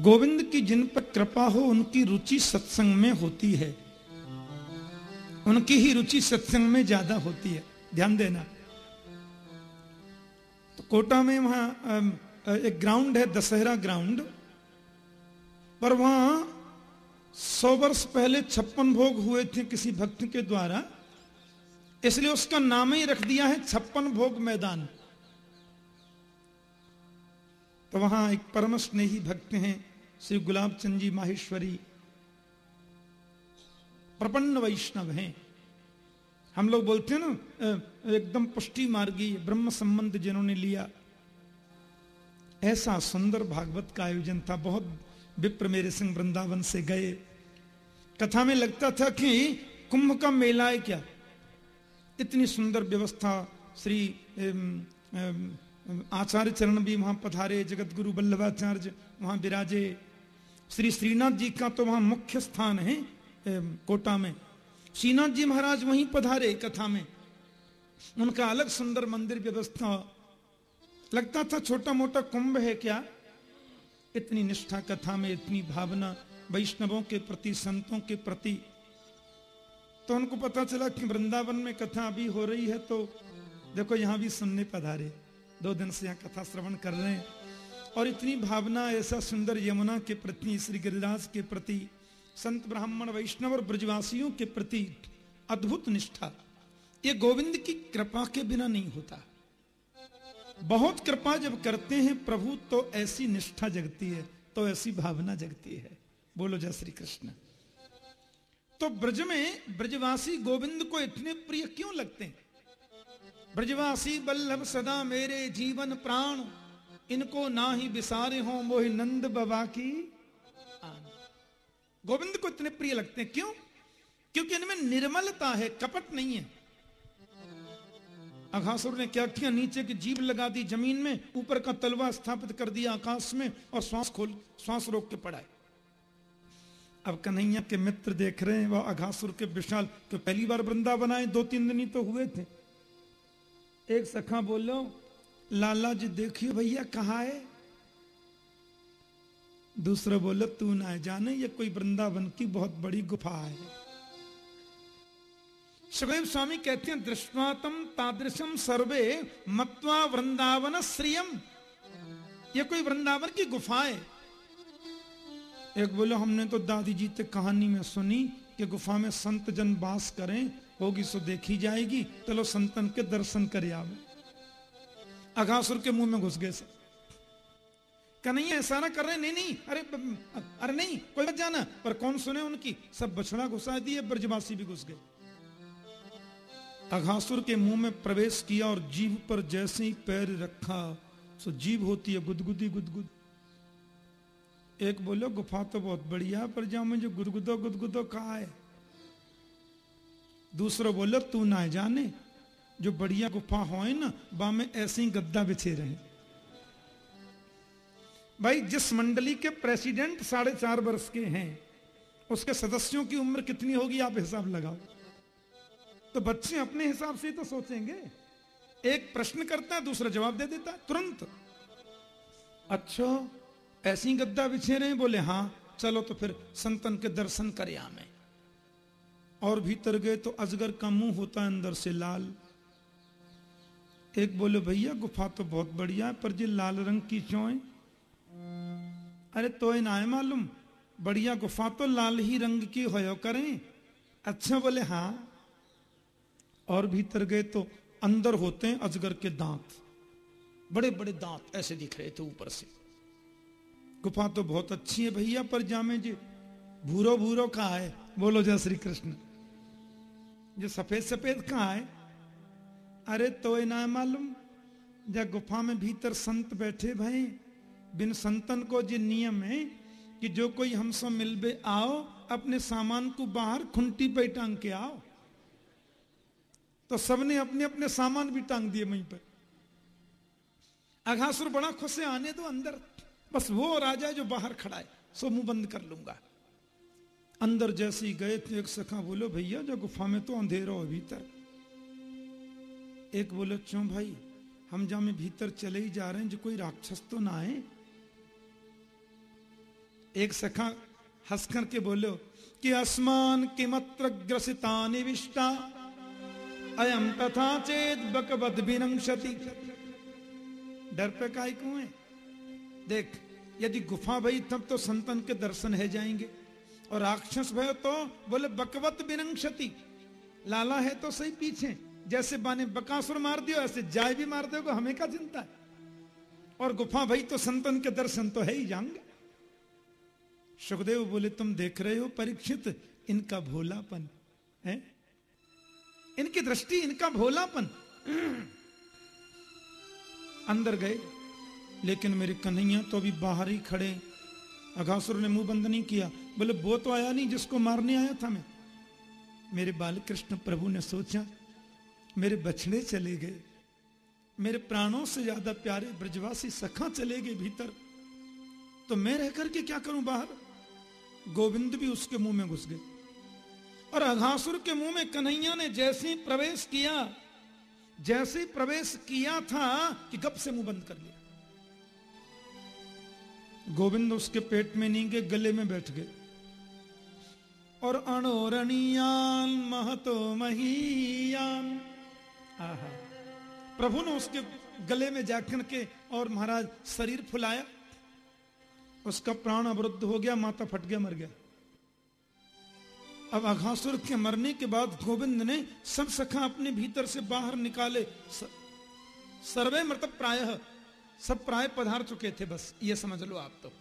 गोविंद की जिन पर कृपा हो, उनकी रुचि सत्संग में होती है। उनकी ही रुचि सत्संग में ज़्यादा होती है। ध्यान देना। तो कोटा में वहाँ एक ग्राउंड है, दशहरा ग्राउंड। पर वहाँ सौ वर्ष पहले छप्पन भोग हुए थे किसी भक्त के द्वारा। इसलिए उसका नाम ही रख दिया है, छप्पन भोग मैदान। तो वहाँ एक परम स्नेही भक्त हैं। श्री गुलाब चंद जी माहेश्वरी, प्रपन्न वैष्णव हैं। हम लोग बोलते हैं ना एकदम पुष्टि मार्गी ब्रह्म संबंध जिन्होंने लिया। ऐसा सुंदर भागवत का आयोजन था। बहुत विप्र मेरे सिंह वृंदावन से गए। कथा में लगता था कि कुंभ का मेला है क्या? इतनी सुंदर व्यवस्था, श्री आचार्य चरण भी वहाँ पधारे जगत गुरु वल्लभाचार्य वहाँ विराजे। श्री श्रीनाथ जी का तो वहाँ मुख्य स्थान है कोटा में। श्रीनाथ जी महाराज वहीं पधारे कथा में। उनका अलग सुंदर मंदिर व्यवस्था। लगता था छोटा मोटा कुंभ है क्या? इतनी निष्ठा कथा में, इतनी भावना वैष्णवों के प्रति, संतों के प्रति। तो उनको पता चला कि वृंदावन में कथा अभी हो रही है तो देखो यहाँ भी सुनने पधारे। दो दिन से यहाँ कथा श्रवण कर रहे हैं। और इतनी भावना, ऐसा सुंदर यमुना के प्रति, श्री गिरिराज के प्रति, संत ब्राह्मण वैष्णव और ब्रजवासियों के प्रति अद्भुत निष्ठा। ये गोविंद की कृपा के बिना नहीं होता। बहुत कृपा जब करते हैं प्रभु तो ऐसी निष्ठा जगती है तो ऐसी भावना जगती है। बोलो जय श्री कृष्ण। तो ब्रज में ब्रजवासी गोविंद को इतने प्रिय क्यों लगते हैं? ब्रजवासी बल्लभ सदा मेरे जीवन प्राण। इनको ना ही बिसारे हो मोहि नंद बाबा की गोविंद को इतने प्रिय लगते हैं। क्यों? क्योंकि इनमें निर्मलता है, कपट नहीं है। अघासुर ने क्या किया नीचे की जीव लगा दी ज़मीन में, ऊपर का तलवा स्थापित कर दिया आकाश में और श्वास खोल, श्वास रोक के पड़ाए अब कन्हैया के मित्र देख रहे हैं, वह अघासुर के विशाल तो पहली बार वृंदावन आए, दो तीन दिन ही तो हुए थे। एक सखा बोलो लाला जी देखियो भैया कहा है? दूसरा बोलो, तू ना जाने, ये कोई वृंदावन की बहुत बड़ी गुफा है। सुखदेव स्वामी कहते हैं दृष्टातम तादृशम सर्वे मत्वा वृंदावन श्रियम ये कोई वृंदावन की गुफा है? एक बोलो, हमने तो दादी जी ते कहानी में सुनी कि गुफा में संत जन वास करें, होगी सो देखी जाएगी। चलो संतन के दर्शन करे आवे। अघासुर के मुँह में घुस गए सब कन्हैया ऐसा ना कर रहे, नहीं नहीं, अरे अरे नहीं, कोई मत जाना। पर कौन सुने उनकी? सब बछड़ा घुसा दिए, ब्रजवासी भी घुस गए। अघासुर के मुँह में प्रवेश किया और जीव पर जैसे ही पैर रखा, सो जीव होती है गुदगुदी, गुदगुद। एक बोलो, गुफा तो बहुत बढ़िया पर जाओ मुझे गुदगुदो गुदगुदो कहा है? दूसरा बोलो, तू ना जाने। जो बढ़िया गुफा हो ना बा में ऐसे ही गद्दा बिछे रहे। भाई, जिस मंडली के प्रेसिडेंट साढ़े चार वर्ष के हैं, उसके सदस्यों की उम्र कितनी होगी, आप हिसाब लगाओ। तो बच्चे अपने हिसाब से तो सोचेंगे। एक प्रश्न करता है, दूसरा जवाब दे देता है, तुरंत। अच्छा ऐसी गद्दा बिछे रहे, बोले हाँ चलो तो फिर संतन के दर्शन करे आमे। और भीतर गए तो अजगर का मुँह होता है अंदर से लाल। एक बोले, भैया, गुफा तो बहुत बढ़िया है, पर जी लाल रंग की चौए अरे तो ना है मालूम। बढ़िया गुफा तो लाल ही रंग की हो करें। अच्छा बोले हाँ। और भीतर गए तो अंदर होते हैं अजगर के दांत। बड़े बड़े दांत ऐसे दिख रहे थे ऊपर से। गुफा तो बहुत अच्छी है भैया, पर जामे जी, भूरो भूरो कहा है? बोलो, जय श्री कृष्ण। जो सफ़ेद सफ़ेद कहा है? अरे तो ना मालूम, जब गुफा में भीतर संत बैठे भाई, बिन संतन को जो नियम है कि जो कोई हमसे मिलबे आओ, अपने सामान को बाहर खुंटी पे टांग के आओ। तो सबने अपने अपने सामान भी टांग दिए वहीं पर। अघासुर बड़ा खुश है, आने दो अंदर। बस वो राजा जो बाहर खड़ा है, सो मुँह बंद कर लूँगा। अंदर जैसे ही गए थे एक सखा बोलो, भैया, जो गुफा में तो अंधेरा हो भीतर। एक बोलो, क्यों भाई? हम में भीतर चले ही जा रहे हैं, जो कोई राक्षस तो ना आए? एक सखा हंस करके बोलो, कि अस्मान किमत्र ग्रसिता निविष्टा अयम तथा चेत बकबद विनंशति। डर पे काय क्यों है देख, यदि गुफा भई, तब तो संतन के दर्शन है जाएँगे। और राक्षस भय तो बोले बकवत विनंशति, लाला है तो सही पीछे। जैसे बाने बकासुर मार दियो, ऐसे जाय भी मार दोगे, हमें क्या चिंता है? और गुफा भाई तो संतन के दर्शन तो है ही जाएँगे सुखदेव बोले, तुम देख रहे हो परीक्षित, इनका भोलापन, है? इनकी दृष्टि, इनका भोलापन। अंदर गए, लेकिन मेरे कन्हैया तो अभी बाहर ही खड़े। अघासुर ने मुँह बंद नहीं किया। बोले, वो तो आया नहीं जिसको मारने आया था मैं। मेरे बाल कृष्ण प्रभु ने सोचा मेरे बछड़े चले गए। मेरे प्राणों से ज़्यादा प्यारे ब्रजवासी सखा चले गए भीतर। तो मैं रह करके क्या करूँ बाहर? गोविंद भी उसके मुँह में घुस गए। और अघासुर के मुँह में कन्हैया ने जैसे ही प्रवेश किया, जैसे ही प्रवेश किया था कि गप से मुँह बंद कर लिया। गोविंद उसके पेट में नहीं गए गले में बैठ गए। और अणोरणीयान महतो महीयान प्रभु ने उसके गले में जाकर के और महाराज शरीर फुलाया। उसका प्राण अवरुद्ध हो गया, माता फट गया, मर गया। अब अघासुर के मरने के बाद गोविंद ने सब सखा अपने भीतर से बाहर निकाले। सर्वे मृतक प्राय, सब प्राय पधार चुके थे बस, ये समझ लो आप तो।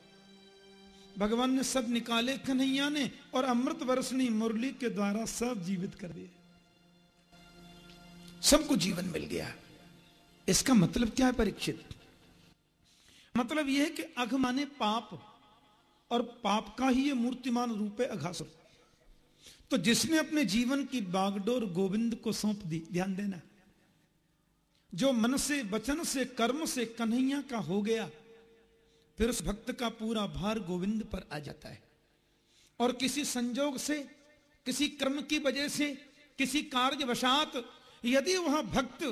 भगवान ने सब निकाले, कन्हैया ने और अमृत वर्षनी मुरली के द्वारा सब जीवित कर दिए। सबको जीवन मिल गया। इसका मतलब क्या है परीक्षित? मतलब यह है कि अघ माने पाप, और पाप का ही यह मूर्तिमान रूप है अघासुर। तो जिसने अपने जीवन की बागडोर गोविंद को सौंप दी, ध्यान देना। जो मन से, वचन से, कर्म से कन्हैया का हो गया, फिर उस भक्त का पूरा भार गोविंद पर आ जाता है। और किसी संजोग से, किसी कर्म की वजह से, किसी कार्य वशात यदि वह भक्त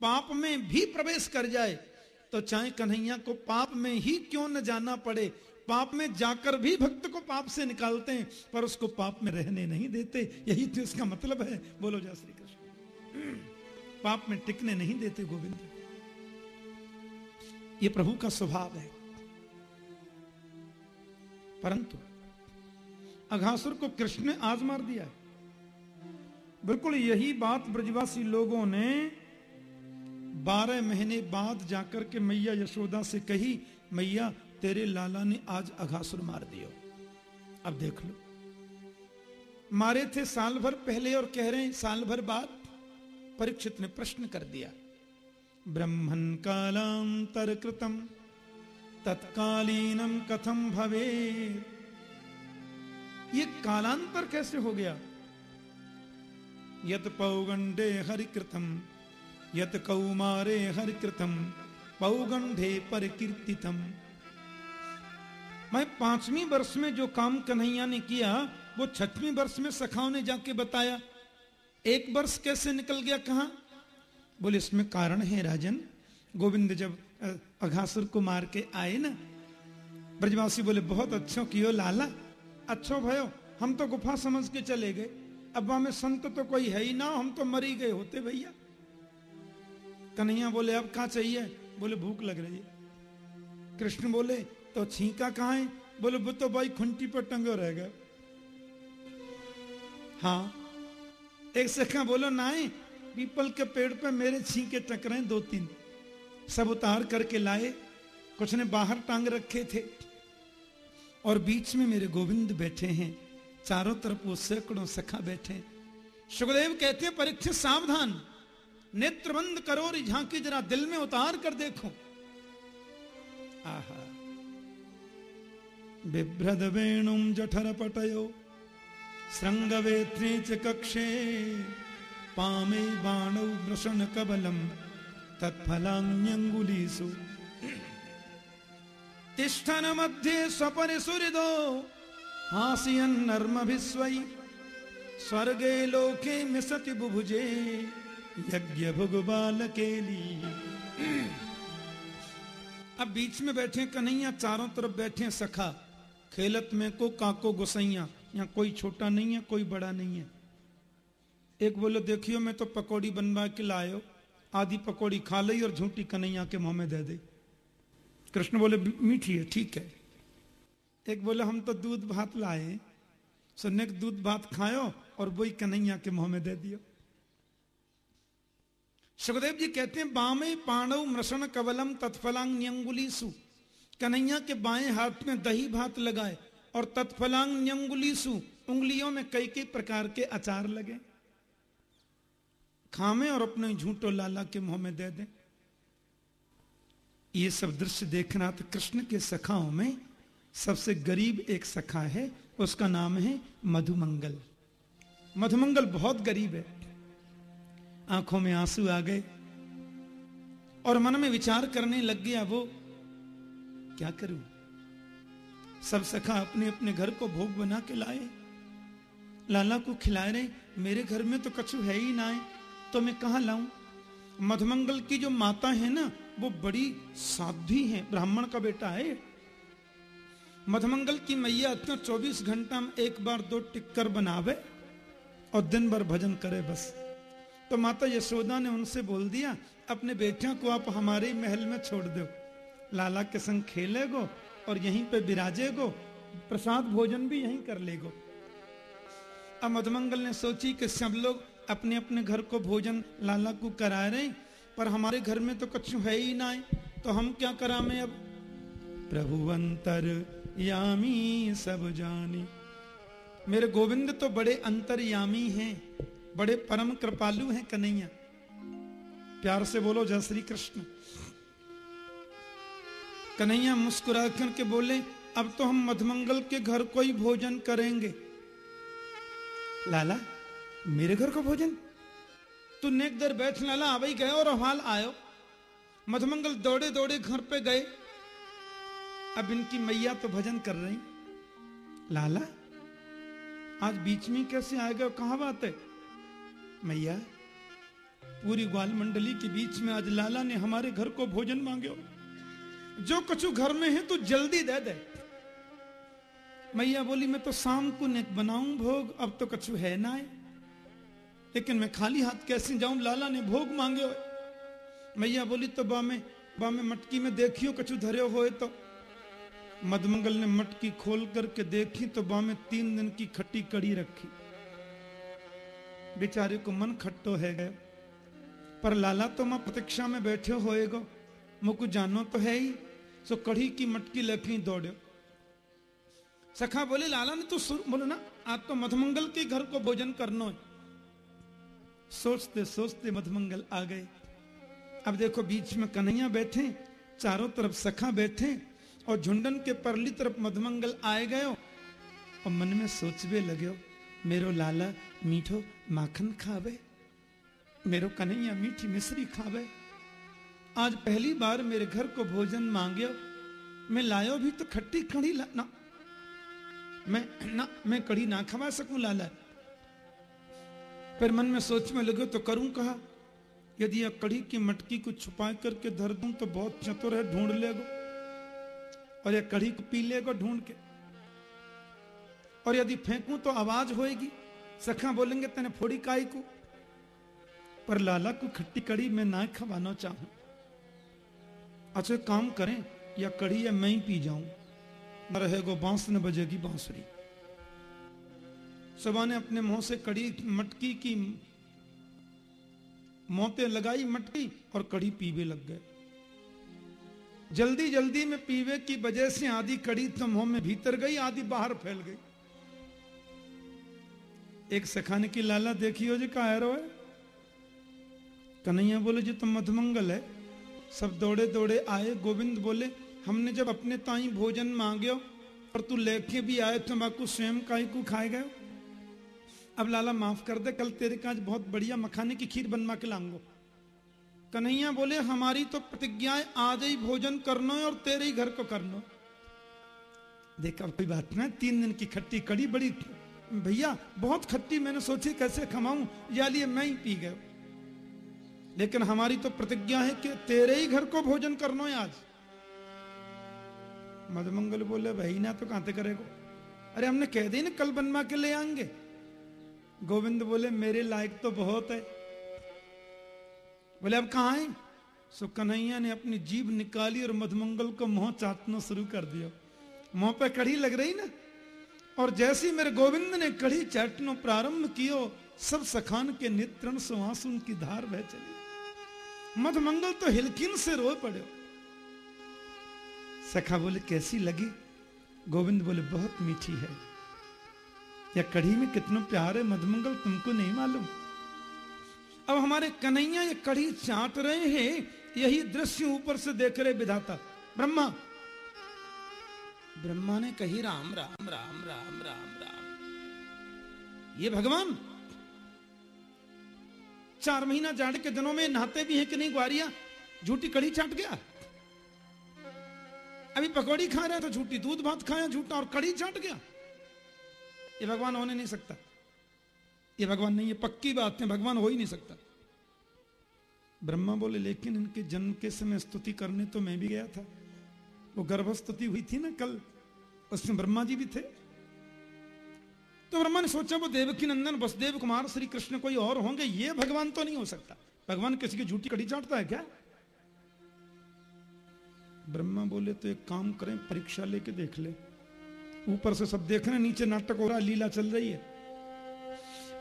पाप में भी प्रवेश कर जाए तो चाहे कन्हैया को पाप में ही क्यों न जाना पड़े? पाप में जाकर भी भक्त को पाप से निकालते हैं, पर उसको पाप में रहने नहीं देते। यही तो इसका मतलब है। बोलो, जय श्री कृष्ण। पाप में टिकने नहीं देते गोविंद। ये प्रभु का स्वभाव है। परंतु अघासुर को कृष्ण ने आज मार दिया है। बिल्कुल यही बात ब्रजवासी लोगों ने बारह महीने बाद जाकर के मैया यशोदा से कही, मैया, तेरे लाला ने आज अघासुर मार दियो। अब देख लो। मारे थे साल भर पहले और कह रहे हैं, साल भर बाद परीक्षित ने प्रश्न कर दिया। ब्रह्मन कालांतर कृतम तत्कालीनम कथम भवे ये कालांतर कैसे हो गया? यत पौगंडे हरिकृतम, यत कौमारे हरिकृतम, पौगंडे परकीर्तितम। मैं पांचवी वर्ष में जो काम कन्हैया ने किया, वो छठवीं वर्ष में सखाओं ने जाके बताया, एक वर्ष कैसे निकल गया कहा? बोले, इसमें कारण है राजन, गोविंद जब अघासुर को मार के आए ना, ब्रजवासी बोले, बहुत अच्छो कियो लाला, अच्छो भयो, हम तो गुफा समझ के चले गए। अब में संत तो कोई है ही ना, हम तो मरी गए होते भैया। कन्हैया बोले, अब कहा चाहिए? बोले, भूख लग रही है। कृष्ण बोले तो छीका कहा है? बोले वो तो भाई, खुंटी पर टंगो रह गए हाँ। एक सखा बोलो ना पीपल के पेड़ पे मेरे छीके टकरे दो तीन। सब उतार करके लाए, कुछ ने बाहर टांग रखे थे और बीच में मेरे गोविंद बैठे हैं। चारों तरफ़ वो सैकड़ों सखा बैठे। सुखदेव कहते हैं, परीक्षित सावधान नेत्र बंद करो झांकी जरा दिल में उतार कर देखो। आहा। बिभ्रद वेणुम जठर पटयो, श्रृंगवेत्री च कक्षे, पामे बाणौ वृषण कबलम तत्फलान्यंगुलीसु तिष्ठन मध्ये स्वपरिसुरिदो हासियन नर्म भिस्वई स्वर्गे लोके मिसति बुभुजे, यज्ञ भुगबाल केली अब बीच में बैठे कन्हैया, चारों तरफ़ बैठे सखा। खेलत में को काको गुसैया, यहाँ कोई छोटा नहीं है, कोई बड़ा नहीं है। एक बोलो, देखियो, मैं तो पकौड़ी बनवा के लायो। आधी पकौड़ी खा ली और झूठी कन्हैया के मुँह में दे दे। कृष्ण बोले, मीठी है, ठीक है। एक बोले, हम तो दूध भात लाए सुनने के दूध भात खाओ और वही कन्हैया के मुँह में दे दियो। सुखदेव जी कहते हैं, बामे पांडव मृषण कवलम तत्फलांग न्यंगुली सु कन्हैया के बाएँ हाथ में दही भात लगाए और तत्फलांग न्यंगुली सु उंगलियों में कई कई प्रकार के अचार लगे। खामे और अपने झूठो लाला के मुँह में दे दे। ये सब दृश्य देखना तो कृष्ण के सखाओं में सबसे गरीब एक सखा है, उसका नाम है मधुमंगल। मधुमंगल बहुत गरीब है। आँखों में आँसू आ गए और मन में विचार करने लग गया वो, क्या करूँ? सब सखा अपने अपने घर को भोग बना के लाए। लाला को खिलाए रहे, मेरे घर में तो कछु है ही ना है तो मैं कहा लाऊं? मधुमंगल की जो माता है ना, वो बड़ी साध्वी है, ब्राह्मण का बेटा है मधुमंगल की मैया इतना चौबीस घंटा में एक बार दो टिक्कर बनावे और दिन भर भजन करे बस। तो माता यशोदा ने उनसे बोल दिया, अपने बेटियों को आप हमारे महल में छोड़ दो। लाला के संग खेलेगो और यहीं पे विराजेगो प्रसाद भोजन भी यहीं कर लेगो। अब मधुमंगल ने सोची कि सब लोग अपने अपने घर को भोजन लाला को करा रहे पर हमारे घर में तो कुछ है ही ना तो हम क्या करा में अब? प्रभु अंतर यामी सब जानी। मेरे गोविंद तो बड़े अंतरयामी हैं, बड़े परम कृपालु हैं कन्हैया। प्यार से बोलो, जय श्री कृष्ण। कन्हैया मुस्कुरा करके बोले, अब तो हम मधुमंगल के घर को ही भोजन करेंगे। लाला, मेरे घर को भोजन? तू नेक देर बैठ, लाला अवई गए और हाल आयो। मधुमंगल दौड़े दौड़े घर पे गए। अब इनकी मैया तो भजन कर रही। लाला, आज बीच में कैसे आ गए कहा बात है? मैया, पूरी ग्वाल मंडली के बीच में आज लाला ने हमारे घर को भोजन मांगे। जो कछु घर में है तो जल्दी दे दे। मैया बोली, मैं तो शाम को नेक बनाऊँ भोग, अब तो कछु है ना है। लेकिन मैं खाली हाथ कैसे जाऊँ? लाला ने भोग मांगे। मैया बोली तो बा में बा में मटकी में देखियो, कछु धरे हो तो। मधमंगल ने मटकी खोल करके देखी तो बा में तीन दिन की खट्टी कड़ी रखी। बेचारे को मन खट्टो है गए पर लाला तो मैं प्रतीक्षा में बैठे होएगो, मुकु जानो तो है ही, सो कढ़ी की मटकी लेके दौड़े। सखा बोले, लाला ने तो सुर बोलो ना आज तो मधमंगल के घर को भोजन करना है। सोचते सोचते मधमंगल आ गए। अब देखो, बीच में कन्हैया बैठे, चारों तरफ़ सखा बैठे और झुंडन के परली तरफ़ मधुमंगल आए गए और मन में सोचवे लगे मेरो लाला मीठो माखन खावे, मेरो कन्हैया मीठी मिश्री खावे। आज पहली बार मेरे घर को भोजन मांगे मैं लायो भी तो खट्टी कड़ी ना, मैं ना, मैं कड़ी ना खवा सकूँ लाला। फिर मन में सोच में लगे तो करूँ कहा, यदि यह कड़ी की मटकी को छुपा करके धर दूँ तो बहुत चतुर है, ढूंढ लेगो। और यह कड़ी को पी लेगो ढूंढ के। और यदि फेंकूं तो आवाज़ होएगी। सखा बोलेंगे, तेने फोड़ी काई को? पर लाला को खट्टी कड़ी में ना खवाना चाहूँ। अच्छा काम करें, या कड़ी या मैं ही पी जाऊँ। न रहेगो बाँस, न बजेगी बांसुरी। सबा ने अपने मुँह से कड़ी मटकी की, मोते लगाई मटकी, और कड़ी पीवे लग गए। जल्दी जल्दी में पीवे की वजह से आधी कड़ी तो मुँह में भीतर गई, आधी बाहर फैल गई। एक सखाने की लाला देखियो जी का है कन्हैया बोले, जी तुम मधुमंगल है। सब दौड़े दौड़े आए। गोविंद बोले, हमने जब अपने ताई भोजन मांगे और तू लेके भी आए तंबाकू स्वयं का ही को खाए गए अब लाला माफ़ कर दे, कल तेरे का बहुत बढ़िया मखाने की खीर बनवा के लाऊंगो। कन्हैया बोले, हमारी तो प्रतिज्ञाएँ आज ही भोजन करना और तेरे ही घर को करना देखा, कोई बात ना तीन दिन की खट्टी कड़ी बड़ी भैया, बहुत खट्टी, मैंने सोची कैसे खमाऊं? या लिए मैं ही पी गया लेकिन हमारी तो प्रतिज्ञा है कि तेरे ही घर को भोजन करना है आज। मधुमंगल बोले, भाई, ना तो कहाँ से करेगा? अरे, हमने कह दी ना, कल बनवा के ले आएँगे। गोविंद बोले, मेरे लायक तो बहुत है। बोले, अब कहा है? सो कन्हैया ने अपनी जीभ निकाली और मधुमंगल को मुँह चाटना शुरू कर दिया। मुँह पे कड़ी लग रही ना? और जैसे मेरे गोविंद ने कड़ी चाटना प्रारंभ कियो, सब सखान के नेत्रण से आँसू की धार बह चली। मधुमंगल तो हिलकिन से रो पड़े। सखा बोले, कैसी लगी? गोविंद बोले, बहुत मीठी है। या कढ़ी में कितना प्यार है, मधुमंगल तुमको नहीं मालूम। अब हमारे कन्हैया ये कढ़ी चाट रहे हैं, यही दृश्य ऊपर से देख रहे विधाता। ब्रह्मा। ब्रह्मा ने कही, राम राम राम राम राम राम। ये भगवान, चार महीना जाड़ के दिनों में नहाते भी हैं कि नहीं ग्वारिया? झूठी कड़ी चाट गया? अभी पकौड़ी खा रहे तो झूठी दूध भात खाया, झूठा और कड़ी चाट गया? ये भगवान होने नहीं सकता। ये भगवान नहीं है पक्की बात है, भगवान हो ही नहीं सकता। ब्रह्मा बोले, लेकिन इनके जन्म के समय स्तुति करने तो मैं भी गया था। वो गर्भ स्तुति हुई थी ना कल, उसमें ब्रह्मा जी भी थे। तो ब्रह्मा ने सोचा, वो देवकी नंदन, वसुदेव कुमार, श्री कृष्ण कोई और होंगे, ये भगवान तो नहीं हो सकता। भगवान किसी की झूठी कड़ी चाटता है क्या? ब्रह्मा बोले तो एक काम करें, परीक्षा लेके देख ले। ऊपर से सब देख रहे नीचे नाटक हो रहा लीला चल रही है।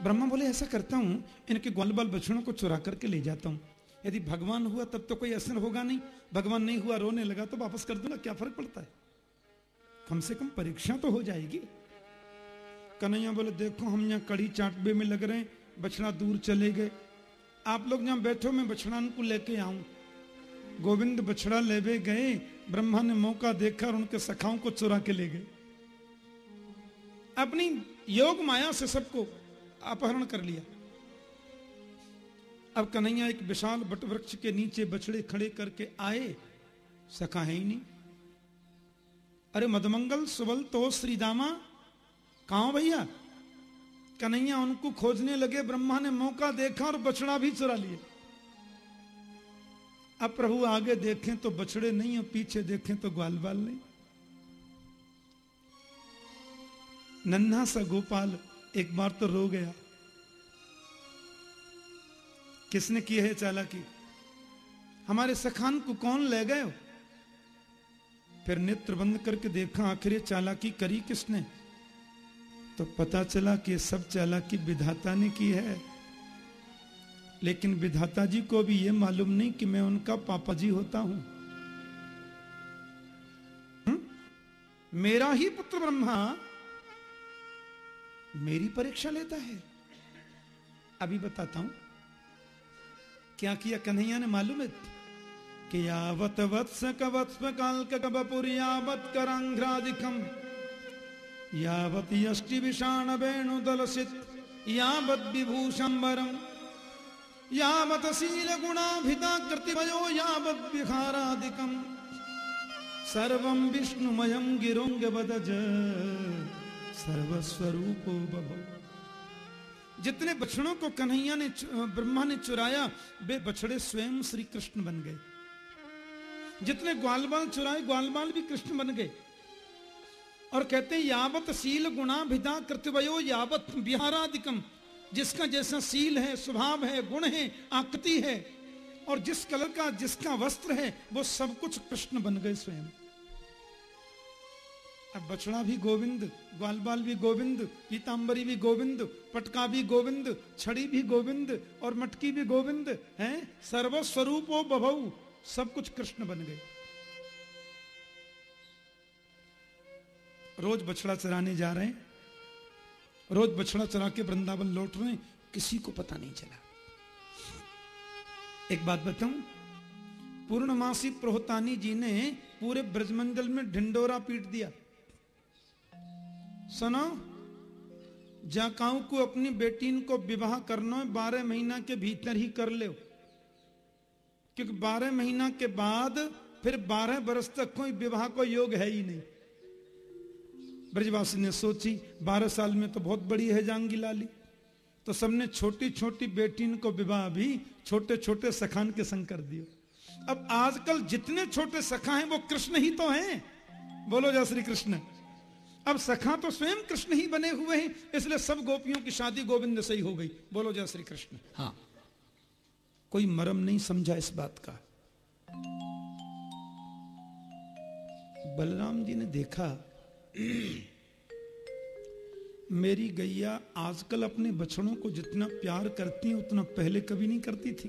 ब्रह्मा बोले, ऐसा करता हूँ, इनके ग्वाल बाल बछड़ों को चुरा करके ले जाता हूँ। यदि भगवान हुआ तब तो कोई असर होगा नहीं। भगवान नहीं हुआ, रोने लगा तो वापस कर दूँगा, क्या फ़र्क पड़ता है? कम से कम परीक्षा तो हो जाएगी। कन्हैया बोले, देखो, हम यहाँ कड़ी चाटबे में लग रहे हैं, बछड़ा दूर चले गए। आप लोग यहाँ बैठो, मैं बछड़ा को लेके आऊँ। गोविंद बछड़ा लेवे गए, ब्रह्मा ने मौका देखा और उनके सखाओं को चुरा के ले गए। अपनी योग माया से सबको अपहरण कर लिया। अब कन्हैया एक विशाल बट वृक्ष के नीचे बछड़े खड़े करके आए, सखा है ही नहीं। अरे मधुमंगल सुबल तो श्रीदामा, कहा भैया? कन्हैया उनको खोजने लगे, ब्रह्मा ने मौका देखा और बछड़ा भी चुरा लिया अब प्रभु आगे देखें तो बछड़े नहीं और पीछे देखें तो ग्वाल बाल नहीं। नन्हा सा गोपाल एक बार तो रो गया। किसने की है चालाकी? हमारे सखान को कौन ले गए हो? फिर नेत्र बंद करके देखा, आखिर चालाकी करी किसने? तो पता चला कि सब चालाकी विधाता ने की है। लेकिन विधाता जी को भी यह मालूम नहीं कि मैं उनका पापा जी होता हूँ। हुँ? मेरा ही पुत्र ब्रह्मा मेरी परीक्षा लेता है। अभी बताता हूँ। क्या किया कन्हैया ने मालूम है? कि यावत वत्स कवत्स काल कबपुर यावत करांघ्रादिकम यावत यष्टि विषाण वेणु दलसित यावत विभूषंबरम यावत शील गुणाभिता कृतिमयो यावत विहारादिकम सर्वम विष्णुमयम गिरोंग बदज। सर्वस्वरूपो जितने बछड़ों को कन्हैया ने ब्रह्मा ने चुराया, वे बछड़े स्वयं श्री कृष्ण बन गए। जितने ग्वालबाल चुराए, ग्वालबाल भी कृष्ण बन गए। और कहते हैं, यावत शील गुणा भिदा कृतवयो यावत बिहारादिकम जिसका जैसा सील है, स्वभाव है, गुण है, आकृति है, और जिस कलर का, जिसका वस्त्र है, वो सब कुछ कृष्ण बन गए स्वयं। अब बछड़ा भी गोविंद, ग्वालबाल भी गोविंद पीताम्बरी भी गोविंद, पटका भी गोविंद, छड़ी भी गोविंद और मटकी भी गोविंद, है? सर्वस्वरूप सब कुछ कृष्ण बन गए। रोज बछड़ा चराने जा रहे हैं। रोज बछड़ा चरा के वृंदावन लौट रहे हैं। किसी को पता नहीं चला। एक बात बताऊँ, पूर्णमासी प्रोहतानी जी ने पूरे ब्रजमंडल में ढिंडोरा पीट दिया। सुनो जाकाऊ को अपनी बेटी को विवाह करना है, बारह महीना के भीतर ही कर ले क्योंकि बारह महीना के बाद फिर बारह बरस तक कोई विवाह को योग है ही नहीं। ब्रजवासी ने सोची, बारह साल में तो बहुत बड़ी है जांगी लाली। तो सबने छोटी छोटी बेटी को विवाह भी छोटे छोटे सखान के संग कर दियो। अब आजकल जितने छोटे सखा हैं, वो कृष्ण ही तो हैं। बोलो जय श्री कृष्ण। अब सखा तो स्वयं कृष्ण ही बने हुए हैं इसलिए सब गोपियों की शादी गोविंद से ही हो गई। बोलो जय श्री कृष्ण। हाँ। कोई मरम नहीं समझा इस बात का। बलराम जी ने देखा मेरी गैया आजकल अपने बछड़ों को जितना प्यार करती है उतना पहले कभी नहीं करती थी।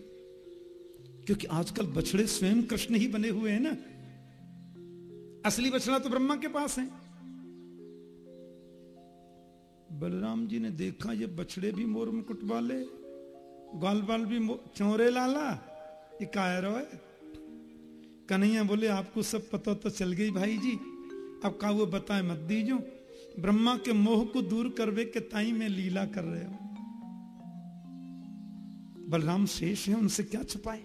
क्योंकि आजकल बछड़े स्वयं कृष्ण ही बने हुए हैं ना। असली बछड़ा तो ब्रह्मा के पास है। बलराम जी ने देखा, ये बछड़े भी मोर मुकुट वाले ग्वाल बाल भी चौरे लाला, ये कायरो है कन्हैया बोले, आपको सब पता तो चल गई भाई जी, अब का वो बताए मत दीजो। ब्रह्मा के मोह को दूर करवे के ताई में लीला कर रहे हो। बलराम शेष है, उनसे क्या छुपाए?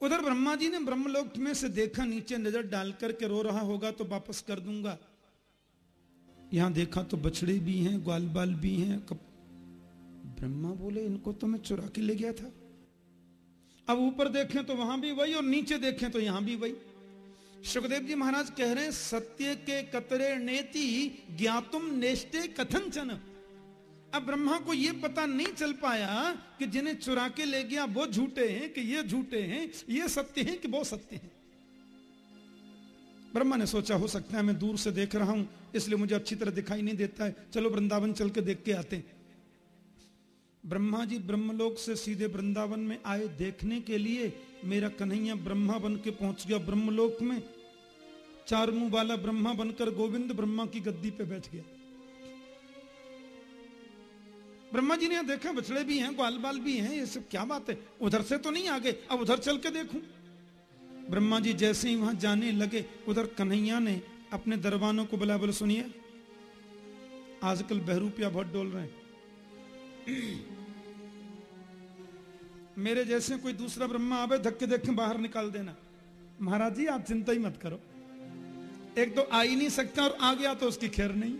उधर ब्रह्मा जी ने ब्रह्मलोक में से देखा, नीचे नज़र डाल करके रो रहा होगा तो वापस कर दूँगा। यहाँ देखा तो बछड़े भी हैं ग्वाल बाल भी हैं, कब ब्रह्मा बोले, इनको तो मैं चुरा के ले गया था। अब ऊपर देखें तो वहाँ भी वही और नीचे देखें तो यहाँ भी वही। सुखदेव जी महाराज कह रहे हैं, सत्य के कतरे नेति ज्ञातुम नेष्टे कथन चन अब ब्रह्मा को यह पता नहीं चल पाया कि जिन्हें चुरा के ले गया वो झूठे हैं, कि ये झूठे हैं, ये सत्य हैं कि वो सत्य हैं। ब्रह्मा ने सोचा, हो सकता है मैं दूर से देख रहा हूँ, इसलिए मुझे अच्छी तरह दिखाई नहीं देता है। चलो वृंदावन चल के देख के आते ब्रह्मा जी ब्रह्मलोक से सीधे वृंदावन में आए देखने के लिए मेरा कन्हैया ब्रह्मा बन के पहुँच गया ब्रह्मलोक में। चार मुँह वाला ब्रह्मा बनकर गोविंद ब्रह्मा की गद्दी पे बैठ गया। ब्रह्मा जी ने देखा, बछड़े भी हैं ग्वाल बाल भी हैं, ये सब क्या बात है? उधर से तो नहीं आ गए अब उधर चल के देखूँ। ब्रह्मा जी जैसे ही वहाँ जाने लगे, उधर कन्हैया ने अपने दरबानों को बुला, बोले, सुनिए, आजकल बहरूपिया बहुत डोल रहे हैं। मेरे जैसे कोई दूसरा ब्रह्मा आवे, धक्के धक्के बाहर निकाल देना। महाराज जी, आप चिंता ही मत करो। एक तो आ ही नहीं सकता और आ गया तो उसकी खैर नहीं।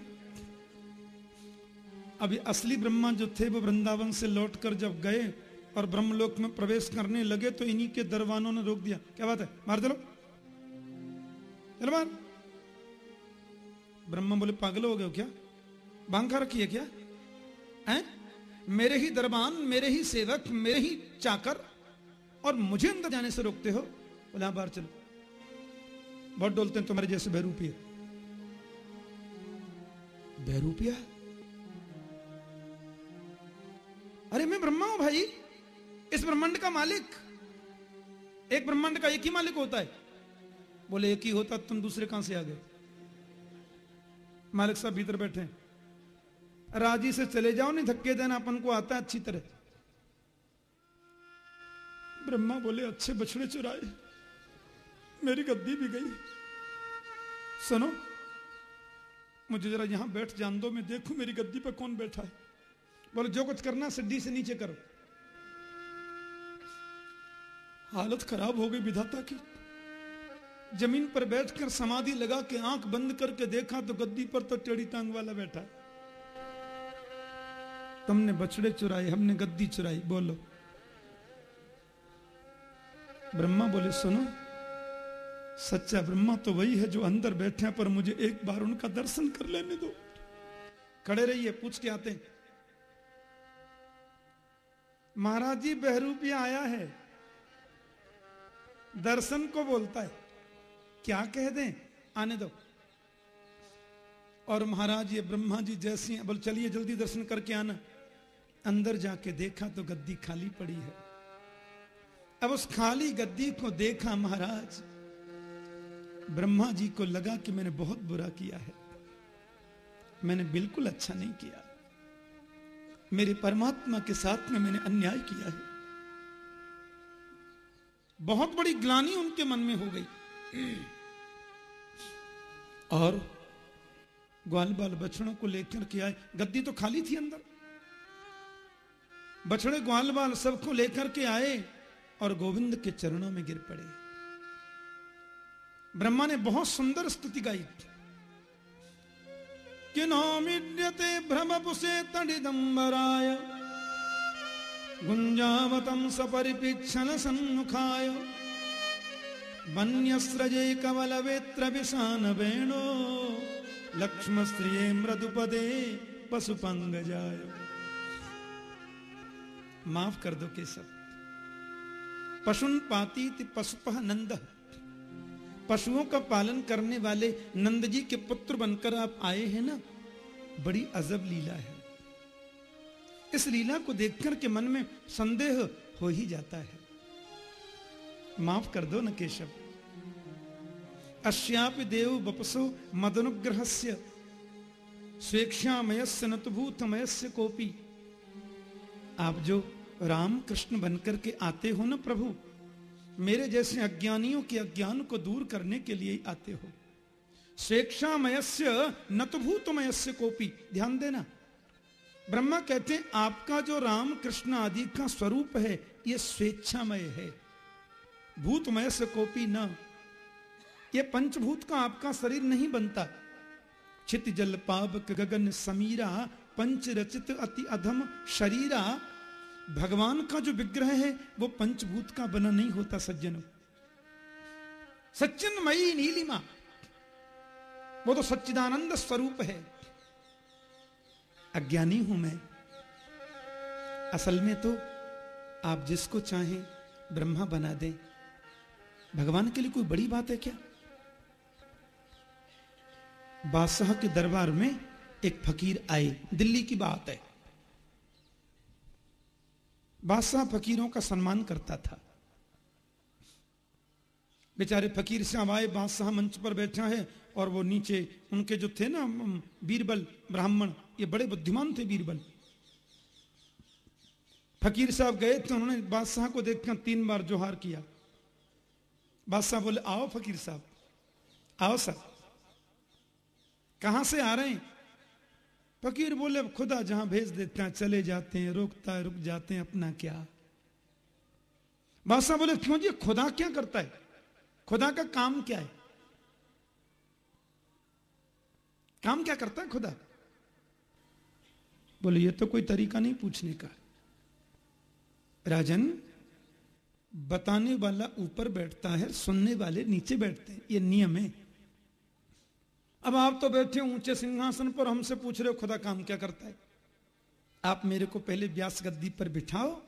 अभी असली ब्रह्मा जो थे, वो वृंदावन से लौटकर जब गए और ब्रह्मलोक में प्रवेश करने लगे तो इन्हीं के दरबानों ने रोक दिया। क्या बात है? मार चलो। चलो मार। ब्रह्मा बोले पागल हो गए क्या? बांखा रखी है क्या? है? मेरे ही दरबान मेरे ही सेवक मेरे ही चाकर और मुझे अंदर जाने से रोकते हो? बोले हाँ, बाहर चलो। बहुत डोलते हैं तुम्हारे जैसे बहरूपिया बहरूपिया अरे मैं ब्रह्मा हूँ भाई। इस ब्रह्मांड का मालिक। एक ब्रह्मांड का एक ही मालिक होता है। बोले, एक ही होता, तुम दूसरे कहाँ से आ गए? मालिक साहब भीतर बैठे राज़ी से चले जाओ, नहीं धक्के देना, अपन को आता अच्छी तरह। ब्रह्मा बोले, अच्छे बछड़े चुराए। मेरी गद्दी भी गई। सुनो, मुझे जरा यहाँ बैठ, जान दो, मैं देखूँ मेरी गद्दी पर कौन बैठा है। बोले, जो कुछ करना सिड्डी से नीचे करो। हालत खराब हो गई विधाता की। ज़मीन पर बैठकर समाधि लगा के आँख बंद करके देखा तो गद्दी पर तो टेढ़ी टांग वाला बैठा। तुमने बछड़े चुराए, हमने गद्दी चुराई, बोलो। ब्रह्मा बोले, सुनो, सच्चा ब्रह्मा तो वही है जो अंदर बैठे पर मुझे एक बार उनका दर्शन कर लेने दो। खड़े रहिए, पूछ के आते महाराज जी, बहरूपिया आया है। दर्शन को बोलता है। क्या कह दें? आने दो। और महाराज, ये ब्रह्मा जी जैसी हैं, बोल, चलिए जल्दी दर्शन करके आना। अंदर जाके देखा तो गद्दी खाली पड़ी है। अब उस खाली गद्दी को देखा महाराज, ब्रह्मा जी को लगा कि मैंने बहुत बुरा किया है। मैंने बिल्कुल अच्छा नहीं किया। मेरे परमात्मा के साथ में मैंने अन्याय किया है। बहुत बड़ी ग्लानी उनके मन में हो गई। और ग्वाल बाल बछड़ों को लेकर के आए। गद्दी तो खाली थी अंदर। बछड़े ग्वाल बाल सबको लेकर के आए और गोविंद के चरणों में गिर पड़े। ब्रह्मा ने बहुत सुंदर स्तुति गाई। कि नौमिड्यते भ्रमपुसे तड़िदंबराय गुंजावतम सपरिपिक्षण सन्मुखाय वन्यस्रजे कमलवेत्र विषान वेणो लक्ष्म स्त्रिये मृदुपदे पशुपंग जाय माफ़ कर दो के सब पशुन पाती पशुप नंद। पशुओं का पालन करने वाले नंद जी के पुत्र बनकर आप आए हैं ना? बड़ी अजब लीला है। इस लीला को देखकर के मन में संदेह हो ही जाता है। माफ़ कर दो न केशव। अश्यापि देव बपसो मदनुग्रह से स्वेक्षामयस्य नतभूतमयस्य कोपी आप जो राम कृष्ण बनकर के आते हो ना प्रभु, मेरे जैसे अज्ञानियों के अज्ञान को दूर करने के लिए आते हो। स्वेक्षामयस्य नतभूतमयस्य कोपी ध्यान देना। ब्रह्मा कहते हैं, आपका जो राम कृष्ण आदि का स्वरूप है यह स्वेच्छामय है। भूतमय से कोपी न। ये पंचभूत का आपका शरीर नहीं बनता। छित जल पावक गगन समीरा, पंच रचित अति अधम शरीरा। भगवान का जो विग्रह है, वो पंचभूत का बना नहीं होता सज्जनों। सच्चिन्मयी नीलिमा, वो तो सच्चिदानंद स्वरूप है। अज्ञानी हूँ मैं। असल में तो आप जिसको चाहें ब्रह्मा बना दें। भगवान के लिए कोई बड़ी बात है क्या? बादशाह के दरबार में एक फकीर आए। दिल्ली की बात है। बादशाह फकीरों का सम्मान करता था। बेचारे फकीर साहब आए, बादशाह मंच पर बैठा है और वो नीचे उनके जो थे ना बीरबल, ब्राह्मण ये बड़े बुद्धिमान थे बीरबल। फकीर साहब गए थे उन्होंने बादशाह को देखकर तीन बार जोहार किया। बादशाह बोले, आओ फकीर साहब, आओ सर। कहाँ से आ रहे हैं? फकीर बोले, खुदा जहाँ भेज देते हैं, चले जाते हैं, रोकता है, रुक जाते हैं, अपना क्या? बादशाह बोले, क्यों जी, खुदा क्या करता है? खुदा का काम क्या है? काम क्या करता है खुदा? बोले, ये तो कोई तरीका नहीं पूछने का। राजन, बताने वाला ऊपर बैठता है, सुनने वाले नीचे बैठते हैं। ये नियम है। अब आप तो बैठे ऊँचे सिंहासन पर, हमसे पूछ रहे हो, खुदा काम क्या करता है? आप मेरे को पहले व्यास गद्दी पर बिठाओ,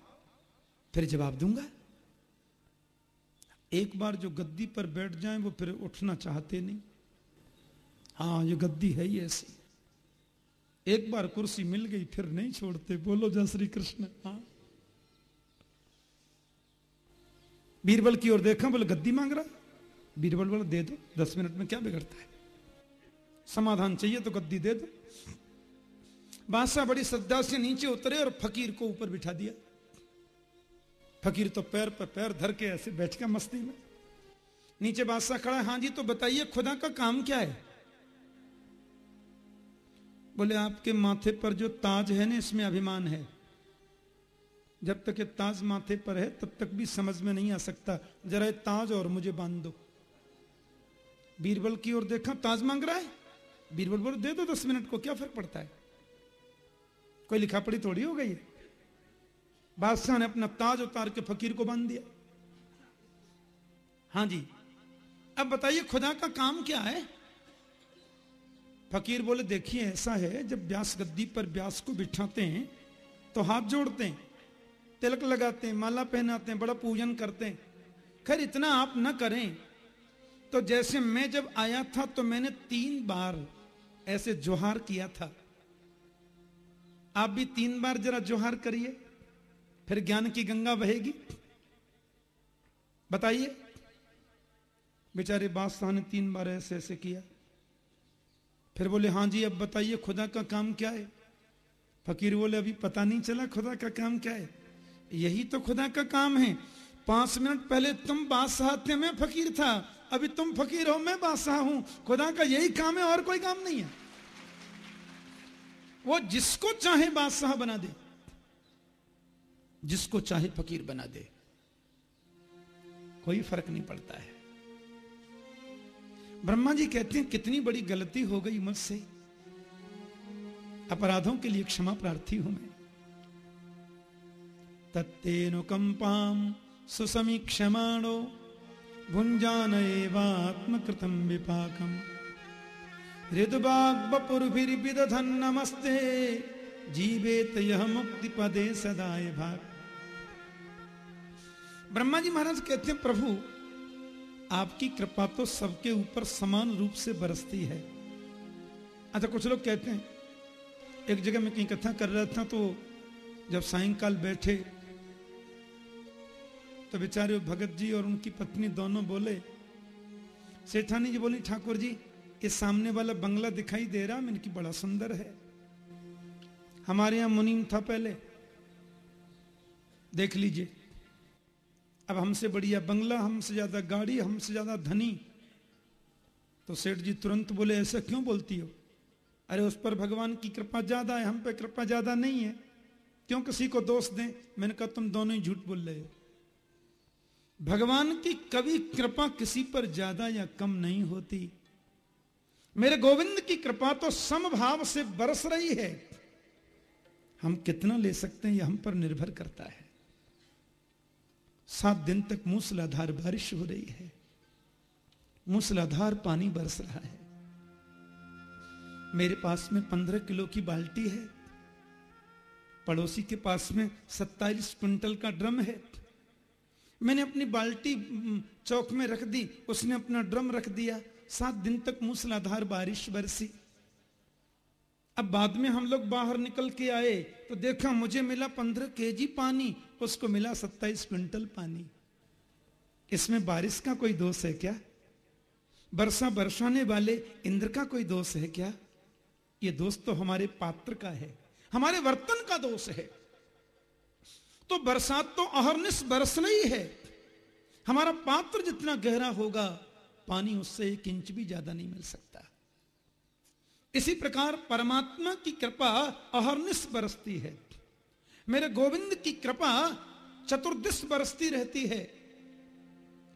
फिर जवाब दूँगा। एक बार जो गद्दी पर बैठ जाए, वो फिर उठना चाहते नहीं। हाँ ये गद्दी है ही ऐसी। एक बार कुर्सी मिल गई, फिर नहीं छोड़ते। बोलो, जय श्री कृष्ण। हाँ। बीरबल की ओर देखा, बोले, गद्दी मांग रहा? बीरबल बोला, दे दो, दस मिनट में क्या बिगड़ता है? समाधान चाहिए तो गद्दी दे दो। बादशाह बड़ी श्रद्धा से नीचे उतरे और फकीर को ऊपर बिठा दिया। फकीर तो पैर पर पैर धर के ऐसे बैठ गया मस्ती में। नीचे बादशाह खड़ा हाँ जी तो बताइए, खुदा का काम क्या है? बोले, आपके माथे पर जो ताज है ना, इसमें अभिमान है। जब तक ये ताज माथे पर है, तब तक भी समझ में नहीं आ सकता। जरा ताज और मुझे बाँध दो। बीरबल की ओर देखा, ताज मांग रहा है? बीरबल बोले, दे दो दस मिनट को, क्या फ़र्क पड़ता है? कोई लिखा पढ़ी थोड़ी हो गई है? बादशाह ने अपना ताज उतार के फकीर को बाँध दिया। हाँ जी। अब बताइए, खुदा का काम क्या है? फकीर बोले, देखिए, ऐसा है, जब व्यास गद्दी पर व्यास को बिठाते हैं तो हाथ जोड़ते हैं, तिलक लगाते हैं, माला पहनाते हैं, बड़ा पूजन करते हैं। खैर, इतना आप न करें। तो जैसे मैं जब आया था तो मैंने तीन बार ऐसे जोहार किया था। आप भी तीन बार जरा जोहार करिए, फिर ज्ञान की गंगा बहेगी। बताइए, बेचारे बादशाह ने तीन बार ऐसे ऐसे किया। फिर बोले हाँ जी, अब बताइए खुदा का काम क्या है? फकीर बोले, अभी पता नहीं चला खुदा का काम क्या है। यही तो खुदा का काम है। पाँच मिनट पहले तुम बादशाह थे, मैं फकीर था। अभी तुम फकीर हो, मैं बादशाह हूँ। खुदा का यही काम है, और कोई काम नहीं है। वो जिसको चाहे बादशाह बना दे। जिसको चाहे फकीर बना दे। कोई फ़र्क नहीं पड़ता है। ब्रह्मा जी कहते हैं, कितनी बड़ी गलती हो गई मुझसे। अपराधों के लिए क्षमा प्रार्थी हूँ मैं। तत्तेनुकंपाम सुसमीक्षमाणो भुंजान एवात्मकृतम विपाकम। हृदबाग्बपुरभिर्विदधन नमस्ते जीवेत यह मुक्ति पदे सदाए भाग ब्रह्मा जी महाराज कहते हैं, प्रभु आपकी कृपा तो सबके ऊपर समान रूप से बरसती है। अच्छा कुछ लोग कहते हैं, एक जगह मैं कहीं कथा कर रहा था तो जब सायंकाल बैठे तो बेचारे भगत जी और उनकी पत्नी दोनों बोले, सेठानी जी, बोली, ठाकुर जी, ये सामने वाला बंगला दिखाई दे रहा मैंने की बड़ा सुंदर है। हमारे यहाँ मुनीम था पहले। देख लीजिए अब हमसे बढ़िया बंगला, हमसे ज़्यादा गाड़ी, हमसे ज़्यादा धनी। तो सेठ जी तुरंत बोले, ऐसा क्यों बोलती हो? अरे उस पर भगवान की कृपा ज़्यादा है, हम पे कृपा ज़्यादा नहीं है। क्यों किसी को दोष दें? मैंने कहा, तुम दोनों ही झूठ बोल रहे हो। भगवान की कभी कृपा किसी पर ज़्यादा या कम नहीं होती। मेरे गोविंद की कृपा तो समभाव से बरस रही है। हम कितना ले सकते हैं, यह हम पर निर्भर करता है। सात दिन तक मूसलाधार बारिश हो रही है। मूसलाधार पानी बरस रहा है। मेरे पास में पंद्रह किलो की बाल्टी है। पड़ोसी के पास में सत्ताईस क्विंटल का ड्रम है। मैंने अपनी बाल्टी चौक में रख दी। उसने अपना ड्रम रख दिया। सात दिन तक मूसलाधार बारिश बरसी। अब बाद में हम लोग बाहर निकल के आए। तो देखा मुझे मिला पंद्रह केजी पानी। उसको मिला सत्ताईस क्विंटल पानी। इसमें बारिश का कोई दोष है क्या? वर्षा बरसाने वाले इंद्र का कोई दोष है क्या? ये दोष तो हमारे पात्र का है, हमारे वर्तन का दोष है। तो बरसात तो अहरनिश बरस ही है। हमारा पात्र जितना गहरा होगा, पानी उससे एक इंच भी ज़्यादा नहीं मिल सकता। इसी प्रकार परमात्मा की कृपा अहरनिश बरसती है। मेरे गोविंद की कृपा चतुर्दिश बरसती रहती है।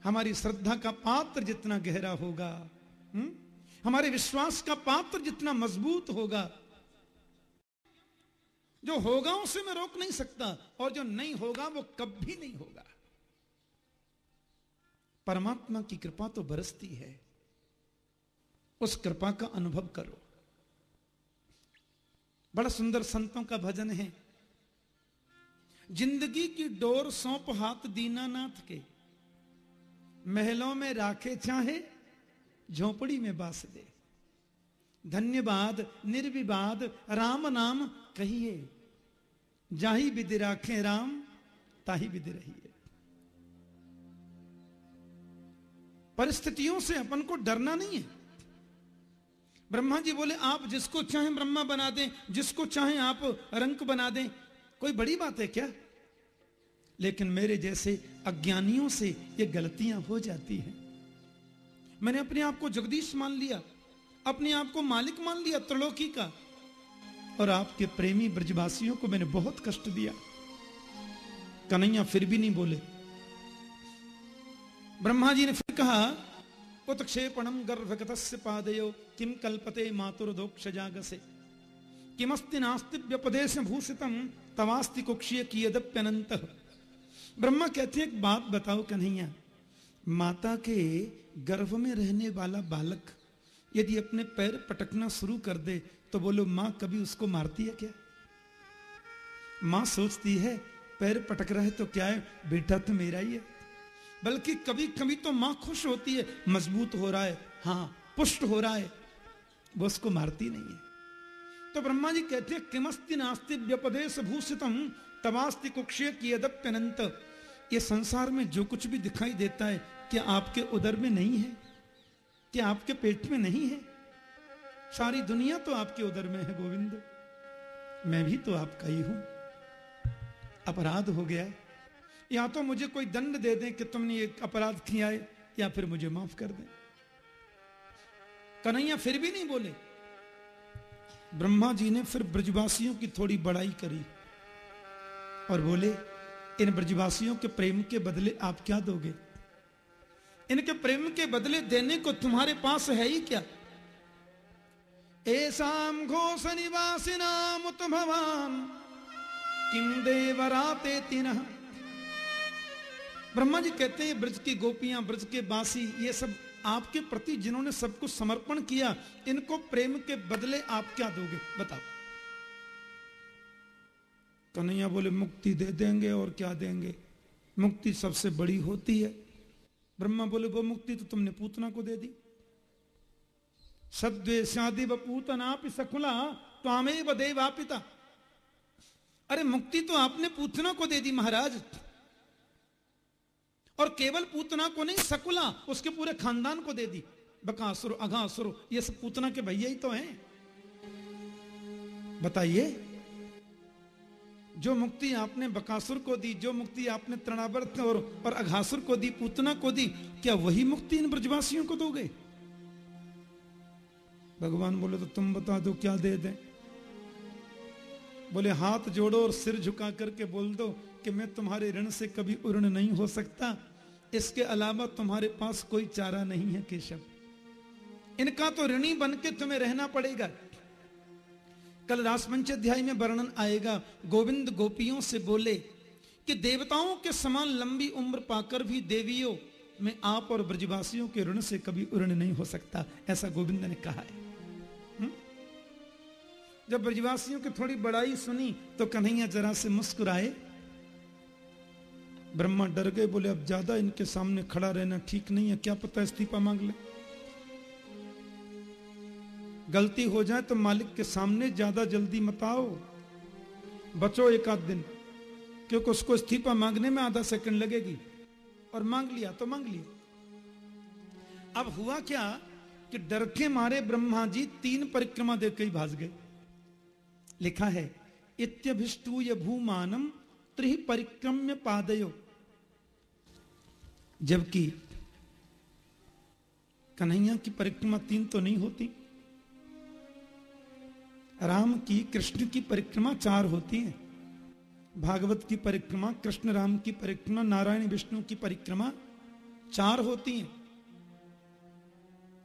हमारी श्रद्धा का पात्र जितना गहरा होगा हुँ? हम्म, हमारे विश्वास का पात्र जितना मज़बूत होगा जो होगा उसे मैं रोक नहीं सकता और जो नहीं होगा वो कभी नहीं होगा। परमात्मा की कृपा तो बरसती है। उस कृपा का अनुभव करो। बड़ा सुंदर संतों का भजन है। ज़िंदगी की डोर सौंप हाथ दीनानाथ के। महलों में राखे चाहे, झोपड़ी में बास दे। धन्यवाद, निर्विवाद, राम नाम कहिए। जाही विधि राखे राम, ताही विधि रहिए। परिस्थितियों से अपन को डरना नहीं है। ब्रह्मा जी बोले, आप जिसको चाहे ब्रह्मा बना दें, जिसको चाहे आप रंक बना दें। कोई बड़ी बात है क्या? लेकिन मेरे जैसे अज्ञानियों से ये गलतियाँ हो जाती हैं। मैंने अपने आप को जगदीश मान लिया, अपने आप को मालिक मान लिया त्रिलोकी का, और आपके प्रेमी ब्रजवासियों को मैंने बहुत कष्ट दिया। कन्हैया फिर भी नहीं बोले। ब्रह्मा जी ने फिर कहा उत्क्षेपणम गर्भगत पादयो किम कल्पते मातुर्दोक्ष जागसे। किमस्ति नास्ति व्यपदेश भूषितम तवास्ति कुक्षीय कियदप्यनंत ब्रह्मा कहते हैं, एक बात बताओ कन्हैया, माता के गर्भ में रहने वाला बालक यदि अपने पैर पटकना शुरू कर दे तो बोलो, माँ, कभी उसको मारती है क्या? माँ सोचती है, पैर पटक रहा है तो क्या है? बेटा तो मेरा ही है। बल्कि कभी कभी तो माँ खुश होती है, मज़बूत हो रहा है। हाँ पुष्ट हो रहा है। वो उसको मारती नहीं है। तो ब्रह्मा जी कहते हैं, किमस्ति नास्ति व्यपदेश भूषितम तवास्ति कुक्षे की अदप्यनंत ये संसार में जो कुछ भी दिखाई देता है, क्या आपके उदर में नहीं है? क्या आपके पेट में नहीं है? सारी दुनिया तो आपके उदर में है, गोविंद। मैं भी तो आपका ही हूँ। अपराध हो गया। या तो मुझे कोई दंड दे दें कि तुमने ये अपराध किया है, या फिर मुझे माफ़ कर दें। कन्हैया फिर भी नहीं बोले। ब्रह्मा जी ने फिर ब्रजवासियों की थोड़ी बड़ाई करी। और बोले, इन ब्रजवासियों के प्रेम के बदले आप क्या दोगे? इनके प्रेम के बदले देने को तुम्हारे पास है ही क्या? ऐसा घोष निवासी नाम भवान किम देवराते तीन। ब्रह्मा जी कहते हैं, ब्रज की गोपियाँ, ब्रज के बासी, ये सब आपके प्रति जिन्होंने सब कुछ समर्पण किया, इनको प्रेम के बदले आप क्या दोगे? बताओ। कन्हैया बोले, मुक्ति दे देंगे और क्या देंगे? मुक्ति सबसे बड़ी होती है। ब्रह्मा बोले, वो मुक्ति तो तुमने पूतना को दे दी। सद्वे शादी व पूतना सकुला तो आमे व देवापिता। अरे, मुक्ति तो आपने पूतना को दे दी महाराज। और केवल पूतना को नहीं, सकुला उसके पूरे खानदान को दे दी। बकासुर, अघासुर, ये सब पूतना के भैया ही तो हैं। बताइए जो मुक्ति आपने बकासुर को दी जो मुक्ति आपने तृणावर्त और, और अघासुर को दी पूतना को दी क्या वही मुक्ति इन ब्रजवासियों को दोगे? भगवान बोले तो तुम बता दो क्या दे दें? बोले हाथ जोड़ो और सिर झुका करके बोल दो कि मैं तुम्हारे ऋण से कभी उर्ण नहीं हो सकता। इसके अलावा तुम्हारे पास कोई चारा नहीं है केशव। इनका तो ऋणी बन के तुम्हें रहना पड़ेगा। कल रासमंच अध्याय में वर्णन आएगा। गोविंद गोपियों से बोले कि देवताओं के समान लंबी उम्र पाकर भी देवियों में आप और ब्रजवासियों के ऋण से कभी उर्ण नहीं हो सकता, ऐसा गोविंद ने कहा है। हुँ? जब ब्रजवासियों की थोड़ी बड़ाई सुनी तो कन्हैया जरा से मुस्कुराए। ब्रह्मा डर गए, बोले, अब ज़्यादा इनके सामने खड़ा रहना ठीक नहीं है, क्या पता इस्तीफा मांग ले? गलती हो जाए तो मालिक के सामने ज़्यादा जल्दी मत आओ। बचो एक आध दिन, क्योंकि उसको इस्तीफा मांगने में आधा सेकंड लगेगी। और मांग लिया तो मांग लिया। अब हुआ क्या कि डर के मारे ब्रह्मा जी तीन परिक्रमा देकर ही भाज गए। लिखा है, इत्यभिष्टूय भूमानम त्रि परिक्रम्य पादयो। जबकि कन्हैया की परिक्रमा तीन तो नहीं होती। राम की कृष्ण की परिक्रमा चार होती है। भागवत की परिक्रमा, कृष्ण राम की परिक्रमा, नारायण विष्णु की परिक्रमा चार होती है।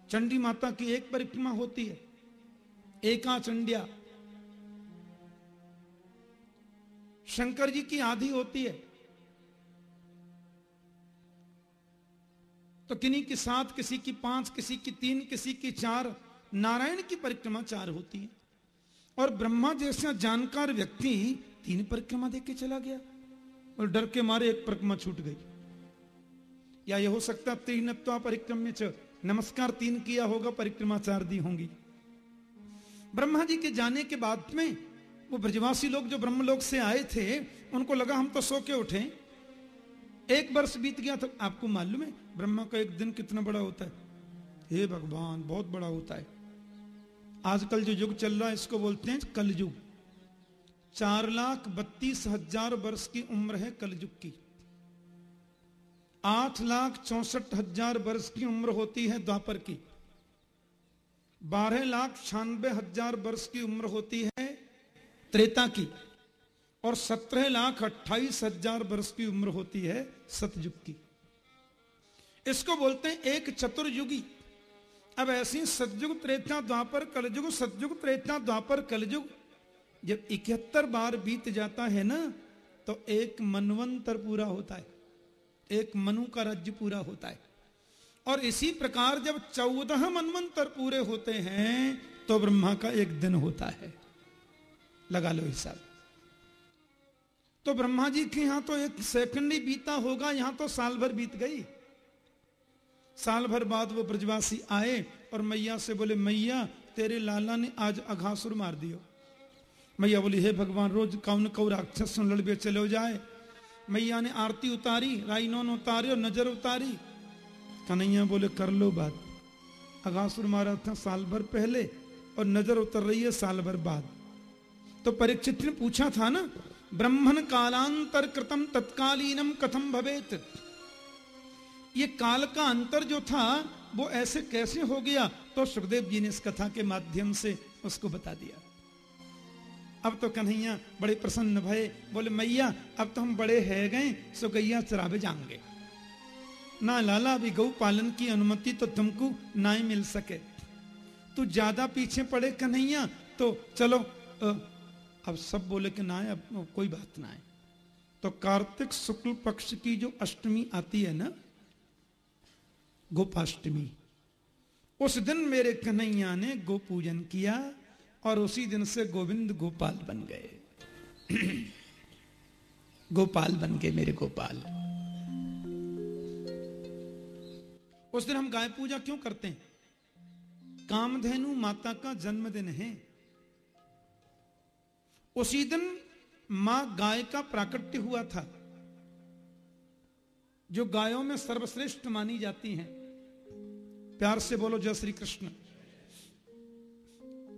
चंडी माता की एक परिक्रमा होती है एका चंडिया शंकर जी की आधी होती है। तो किन्हीं की सात, किसी की पाँच, किसी की तीन, किसी की चार, नारायण की परिक्रमा चार होती है। और ब्रह्मा जैसा जानकार व्यक्ति तीन परिक्रमा देख के चला गया और डर के मारे एक परिक्रमा छूट गई। या यह हो सकता तीन परिक्रम्य च नमस्कार तीन किया होगा, परिक्रमा चार दी होंगी। ब्रह्मा जी के जाने के बाद में वो ब्रजवासी लोग जो ब्रह्मलोक से आए थे, उनको लगा हम तो सो के उठे। एक वर्ष बीत गया तो आपको मालूम है, ब्रह्मा का एक दिन कितना बड़ा होता है? हे भगवान, बहुत बड़ा होता है। आजकल जो युग चल रहा है, इसको बोलते हैं कलयुग। चार लाख बत्तीस हज़ार वर्ष की उम्र है कलयुग की। आठ लाख चौसठ हज़ार वर्ष की उम्र होती है द्वापर की। बारह लाख छियानबे हज़ार वर्ष की उम्र होती है त्रेता की। और सत्रह लाख अट्ठाईस हज़ार वर्ष की उम्र होती है सतयुग की। इसको बोलते हैं एक चतुर्युगी। अब ऐसी सतयुग त्रेता द्वापर कलयुग सतयुग त्रेता द्वापर कलयुग जब इकहत्तर बार बीत जाता है ना तो एक मनवंतर पूरा होता है। एक मनु का राज्य पूरा होता है। और इसी प्रकार जब चौदह मनवंतर पूरे होते हैं तो ब्रह्मा का एक दिन होता है। लगा लो हिसाब। तो ब्रह्मा जी के यहाँ तो एक सेकंड ही बीता होगा, यहाँ तो साल भर बीत गई। साल भर बाद वो ब्रजवासी आए और मैया से बोले, मैया, तेरे लाला ने आज अघासुर मार दियो। मैया बोली, हे भगवान, रोज कौन कौ राक्षस लड़बे चले जाए? मैया ने आरती उतारी, राइनोन उतारी और नज़र उतारी। कन्हैया बोले, कर लो बात। अघासुर मारा था साल भर पहले और नज़र उतर रही है साल भर बाद। तो परीक्षित ने पूछा था ना, ब्रह्मण कालांतर कृतम तत्कालीनम कथम भवेत? ये काल का अंतर जो था, वो ऐसे कैसे हो गया तो सुखदेव जी ने इस कथा के माध्यम से उसको बता दिया। अब तो कन्हैया बड़े प्रसन्न भय, बोले, मैया, अब तो हम बड़े है गए सो गैया चरावे जाएँगे। ना लाला, अभी गौ पालन की अनुमति तो तुमको ना ही मिल सके। तू ज़्यादा पीछे पड़े कन्हैया तो चलो अब सब बोले कि ना, अब कोई बात ना है। तो कार्तिक शुक्ल पक्ष की जो अष्टमी आती है ना गोपाष्टमी। उस दिन मेरे कन्हैया ने गो पूजन किया और उसी दिन से गोविंद गोपाल बन गए। गोपाल बन गए मेरे गोपाल। उस दिन हम गाय पूजा क्यों करते हैं? कामधेनु माता का जन्मदिन है। उसी दिन माँ गाय का प्राकट्य हुआ था, जो गायों में सर्वश्रेष्ठ मानी जाती हैं। प्यार से बोलो, जय श्री कृष्ण।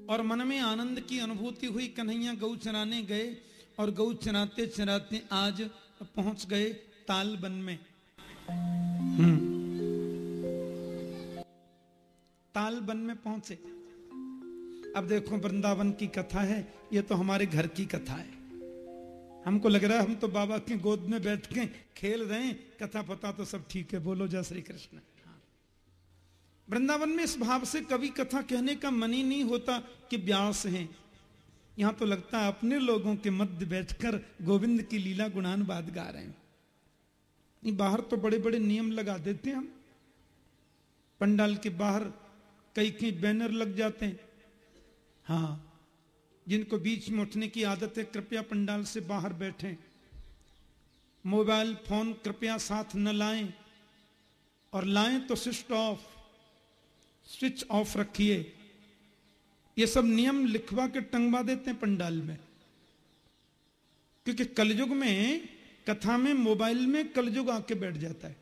और मन में आनंद की अनुभूति हुई, कन्हैया गौ चराने गए और गौ चराते चराते आज पहुँच गए ताल बन में। हम्म। ताल बन में पहुँचे। अब देखो, वृंदावन की कथा है, ये तो हमारे घर की कथा है। हमको लग रहा है हम तो बाबा की गोद में बैठ के खेल रहे हैं, कथा पता तो सब ठीक है। बोलो, जय श्री कृष्ण। वृंदावन में इस भाव से कभी कथा कहने का मन ही नहीं होता कि व्यास हैं। यहाँ तो लगता है अपने लोगों के मध्य बैठकर गोविंद की लीला गुणान बात गा रहे हैं। बाहर तो बड़े बड़े नियम लगा देते हैं हम। पंडाल के बाहर कई कई बैनर लग जाते हैं। हाँ जिनको बीच में उठने की आदत है, कृपया पंडाल से बाहर बैठें। मोबाइल फ़ोन कृपया साथ न लाएँ। और लाएँ तो स्विच ऑफ़। स्विच ऑफ़ रखिए। ये सब नियम लिखवा के टंगवा देते हैं पंडाल में। क्योंकि कलयुग में, कथा में, मोबाइल में कलयुग आके बैठ जाता है।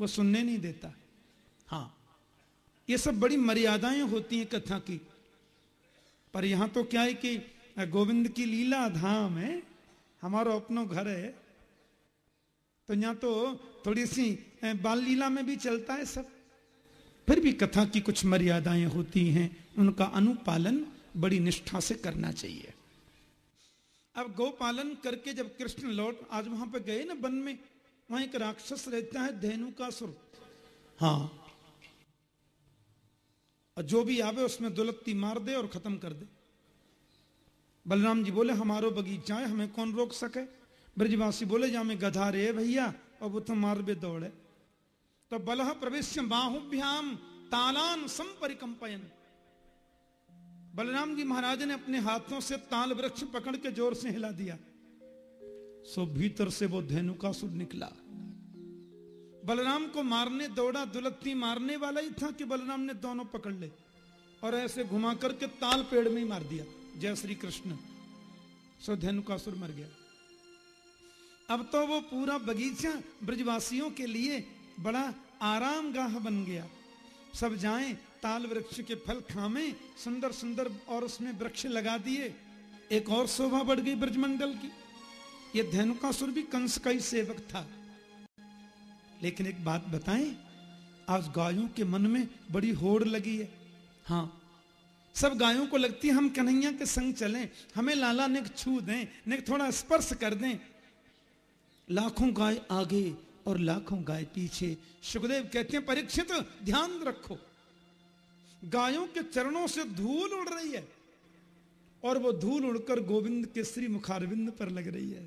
वो सुनने नहीं देता। हाँ ये सब बड़ी मर्यादाएँ होती हैं कथा की। पर यहाँ तो क्या है कि, गोविंद की लीला धाम है, हमारा अपनो घर है। तो यहाँ तो थोड़ी सी, बाल लीला में भी चलता है सब। फिर भी कथा की कुछ मर्यादाएँ होती हैं, उनका अनुपालन बड़ी निष्ठा से करना चाहिए। अब गोपालन करके जब कृष्ण लौट, आज वहाँ पर गए ना वन में, वहाँ एक राक्षस रहता है, धेनु का सुर। हाँ। और जो भी आवे उसमें दुलत्ती मार दे और खत्म कर दे। बलराम जी बोले, हमारो बगीचा है, हमें कौन रोक सके? ब्रजवासी बोले जा मैं गधा रे भैया और वो तो मार बे दौड़े तो बल प्रवेश बाहुभ्याम तालान संपरिकंपयन। बलराम जी महाराज ने अपने हाथों से ताल वृक्ष पकड़ के ज़ोर से हिला दिया। सो भीतर से वो धेनु का सुर निकला। बलराम को मारने, दौड़ा, दुलत्ती मारने वाला ही था कि बलराम ने दोनों पकड़ ले और ऐसे घुमा करके ताल पेड़ में ही मार दिया। जय श्री कृष्ण। सो धेनु का सुर मर गया। अब तो वो पूरा बगीचा ब्रजवासियों के लिए बड़ा आराम गाह बन गया। सब जाएँ, ताल वृक्ष के फल खामे, सुंदर सुंदर और उसमें वृक्ष लगा दिए। एक और शोभा बढ़ गई ब्रजमंडल की। ये धेनुकासुर भी कंस का ही सेवक था। लेकिन एक बात बताएँ, आज गायों के मन में बड़ी होड़ लगी है। हाँ सब गायों को लगती है हम कन्हैया के संग चलें, हमें लाला ने छू दें ने थोड़ा स्पर्श कर दें। लाखों गाय आगे और लाखों गाय पीछे। सुखदेव कहते हैं, परीक्षित, ध्यान रखो। गायों के चरणों से धूल उड़ रही है और वो धूल उड़कर गोविंद के श्री मुखारविंद पर लग रही है।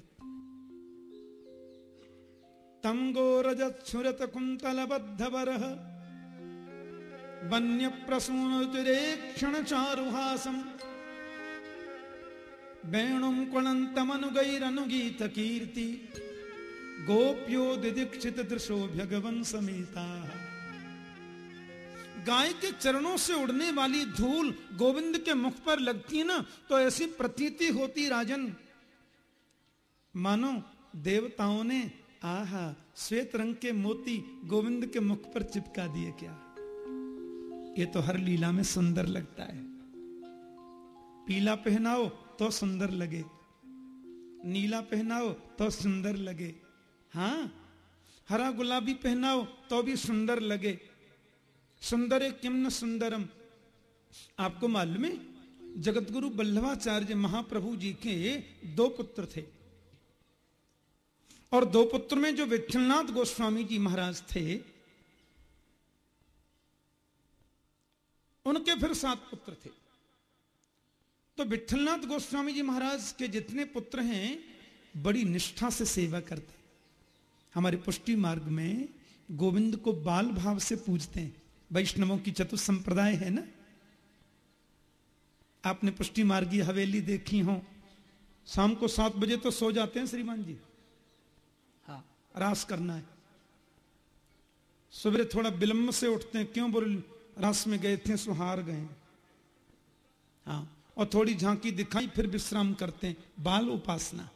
तम छुरत कुंतल बद्ध बरह, वन्य प्रसून क्षण चारुहासम वेणुम कुणंतमनुगैरनुगीत कीर्ति गोप्यो दिदीक्षित दृशो भगवन समेता। गाय के चरणों से उड़ने वाली धूल गोविंद के मुख पर लगती है ना तो ऐसी प्रतीति होती राजन। मानो देवताओं ने आहा, श्वेत रंग के मोती गोविंद के मुख पर चिपका दिए क्या? ये तो हर लीला में सुंदर लगता है। पीला पहनाओ तो सुंदर लगे। नीला पहनाओ तो सुंदर लगे। हाँ हरा गुलाबी पहनाओ तो भी सुंदर लगे। सुंदर किम न सुंदरम। आपको मालूम है जगतगुरु बल्लभाचार्य महाप्रभु जी के दो पुत्र थे। और दो पुत्र में जो विठलनाथ गोस्वामी जी महाराज थे, उनके फिर सात पुत्र थे। तो विठलनाथ गोस्वामी जी महाराज के जितने पुत्र हैं, बड़ी निष्ठा से सेवा करते हमारे पुष्टि मार्ग में गोविंद को बाल भाव से पूजते हैं। वैष्णवों की चतुर संप्रदाय है ना? आपने पुष्टि मार्गी हवेली देखी हो। शाम को सात बजे तो सो जाते हैं श्रीमान जी। हाँ। रास करना है। सवेरे थोड़ा विलंब से उठते हैं। क्यों बोल रास में गए थे सुहार गए हाँ। और थोड़ी झांकी दिखाई फिर विश्राम करते हैं। बाल उपासना।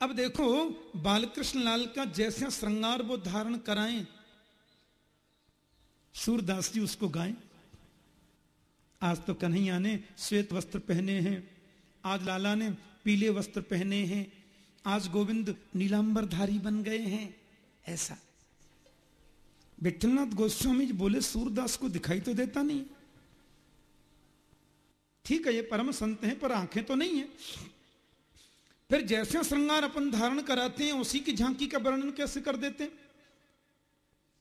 अब देखो, बालकृष्ण लाल का जैसा श्रृंगार वो धारण कराएँ। सूरदास जी उसको गाएँ। आज तो कन्हैया ने श्वेत वस्त्र पहने हैं, आज लाला ने पीले वस्त्र पहने हैं, आज गोविंद नीलांबरधारी बन गए हैं, ऐसा। विठलनाथ गोस्वामी जी बोले, सूरदास को दिखाई तो देता नहीं। ठीक है, ये परम संत हैं, पर आँखें तो नहीं है। फिर जैसे श्रृंगार अपन धारण कराते हैं, उसी की झांकी का वर्णन कैसे कर देते हैं?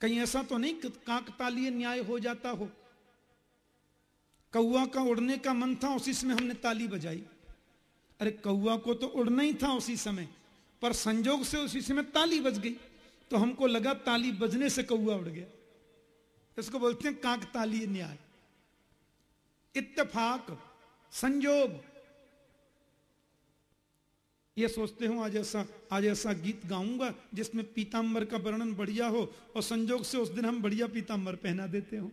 कहीं ऐसा तो नहीं काकतालीय न्याय हो जाता हो। कौआ का उड़ने का मन था, उसी समय हमने ताली बजाई। अरे कौआ को तो उड़ना ही था उसी समय, पर संजोग से उसी समय ताली बज गई। तो हमको लगा ताली बजने से कौआ उड़ गया। इसको बोलते हैं काकतालीय न्याय। इत्तेफाक, संजोग ये सोचते हो आज ऐसा आज ऐसा गीत गाऊँगा जिसमें पीताम्बर का वर्णन बढ़िया हो और संजोग से उस दिन हम बढ़िया पीताम्बर पहना देते हो।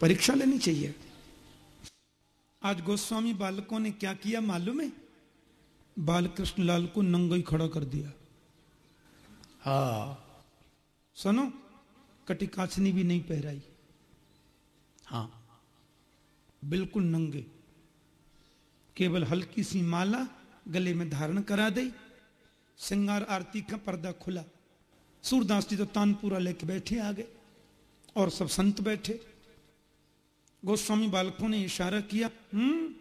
परीक्षा लेनी चाहिए। आज गोस्वामी बालकों ने क्या किया मालूम है? बालकृष्ण लाल को नंगई खड़ा कर दिया। हा। सुनो कटिकाचनी भी नहीं पहराई। हाँ। बिल्कुल नंगे। केवल हल्की सी माला गले में धारण करा दे श्रृंगार आरती का पर्दा खुला। सूरदास जी तो तानपुरा लेके बैठे आ गए और सब संत बैठे। गोस्वामी बालकों ने इशारा किया हम्म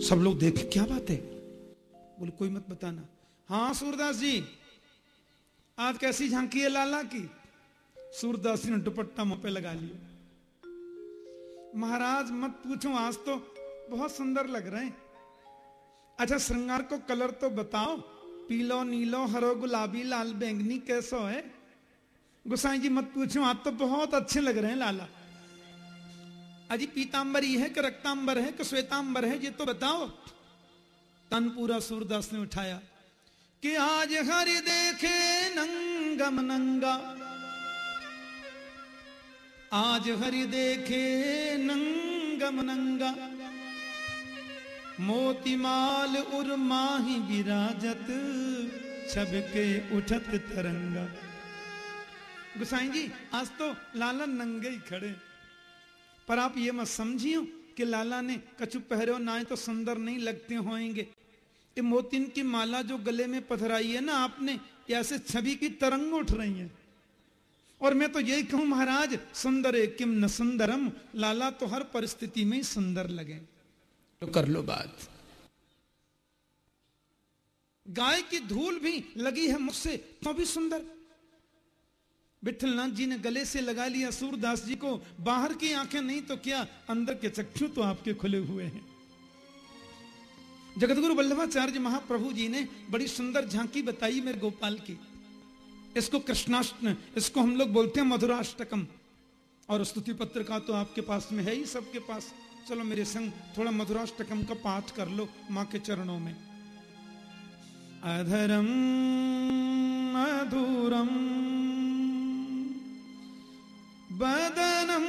सब लोग देखे क्या बात है? बोले, कोई मत बताना। हाँ सूरदास जी आज कैसी झांकी है लाला की? सूरदास जी ने दुपट्टा मुँह पे लगा लिया। महाराज, मत पूछो, आज तो बहुत सुंदर लग रहे हैं। अच्छा श्रृंगार को कलर तो बताओ। पीलो, नीलो, हरो, गुलाबी, लाल, बैंगनी कैसो है? गुसाई जी, मत पूछो, आप तो बहुत अच्छे लग रहे हैं, लाला। अजी, पीतांबरी है कि रक्तांबर है कि श्वेतांबर है, ये तो बताओ। तन पूरा सूरदास ने उठाया। कि आज हरि देखे नंगम नंगा। आज हरि देखे नंगम नंगा। मोतीमाल उर माही विराजत, छबके उठत तरंगा। गुसाई जी, आज तो लाला नंगे ही खड़े। पर आप ये मत समझियो कि लाला ने कछु पहरे ना तो सुंदर नहीं लगते होंगे ये मोतिन की माला जो गले में पथराई है ना आपने ऐसे छवि की तरंग उठ रही है। और मैं तो यही कहूँ, महाराज, सुंदर है किम न सुंदरम, लाला तो हर परिस्थिति में ही सुंदर लगे। तो कर लो बात। गाय की धूल भी लगी है मुझसे तो भी सुंदर। विठलनाथ जी ने गले से लगा लिया, सूरदास जी को बाहर की आँखें, नहीं तो क्या अंदर के चक्षु तो आपके खुले हुए हैं। जगतगुरु वल्लभाचार्य महाप्रभु जी ने बड़ी सुंदर झांकी बताई मेरे गोपाल की। इसको कृष्णाष्ट इसको हम लोग बोलते हैं मधुराष्टकम। और स्तुति पत्र का तो आपके पास में है ही, सबके पास। चलो मेरे संग थोड़ा मधुराष्टकम का पाठ कर लो माँ के चरणों में। अधरम, अधूरम, बदनम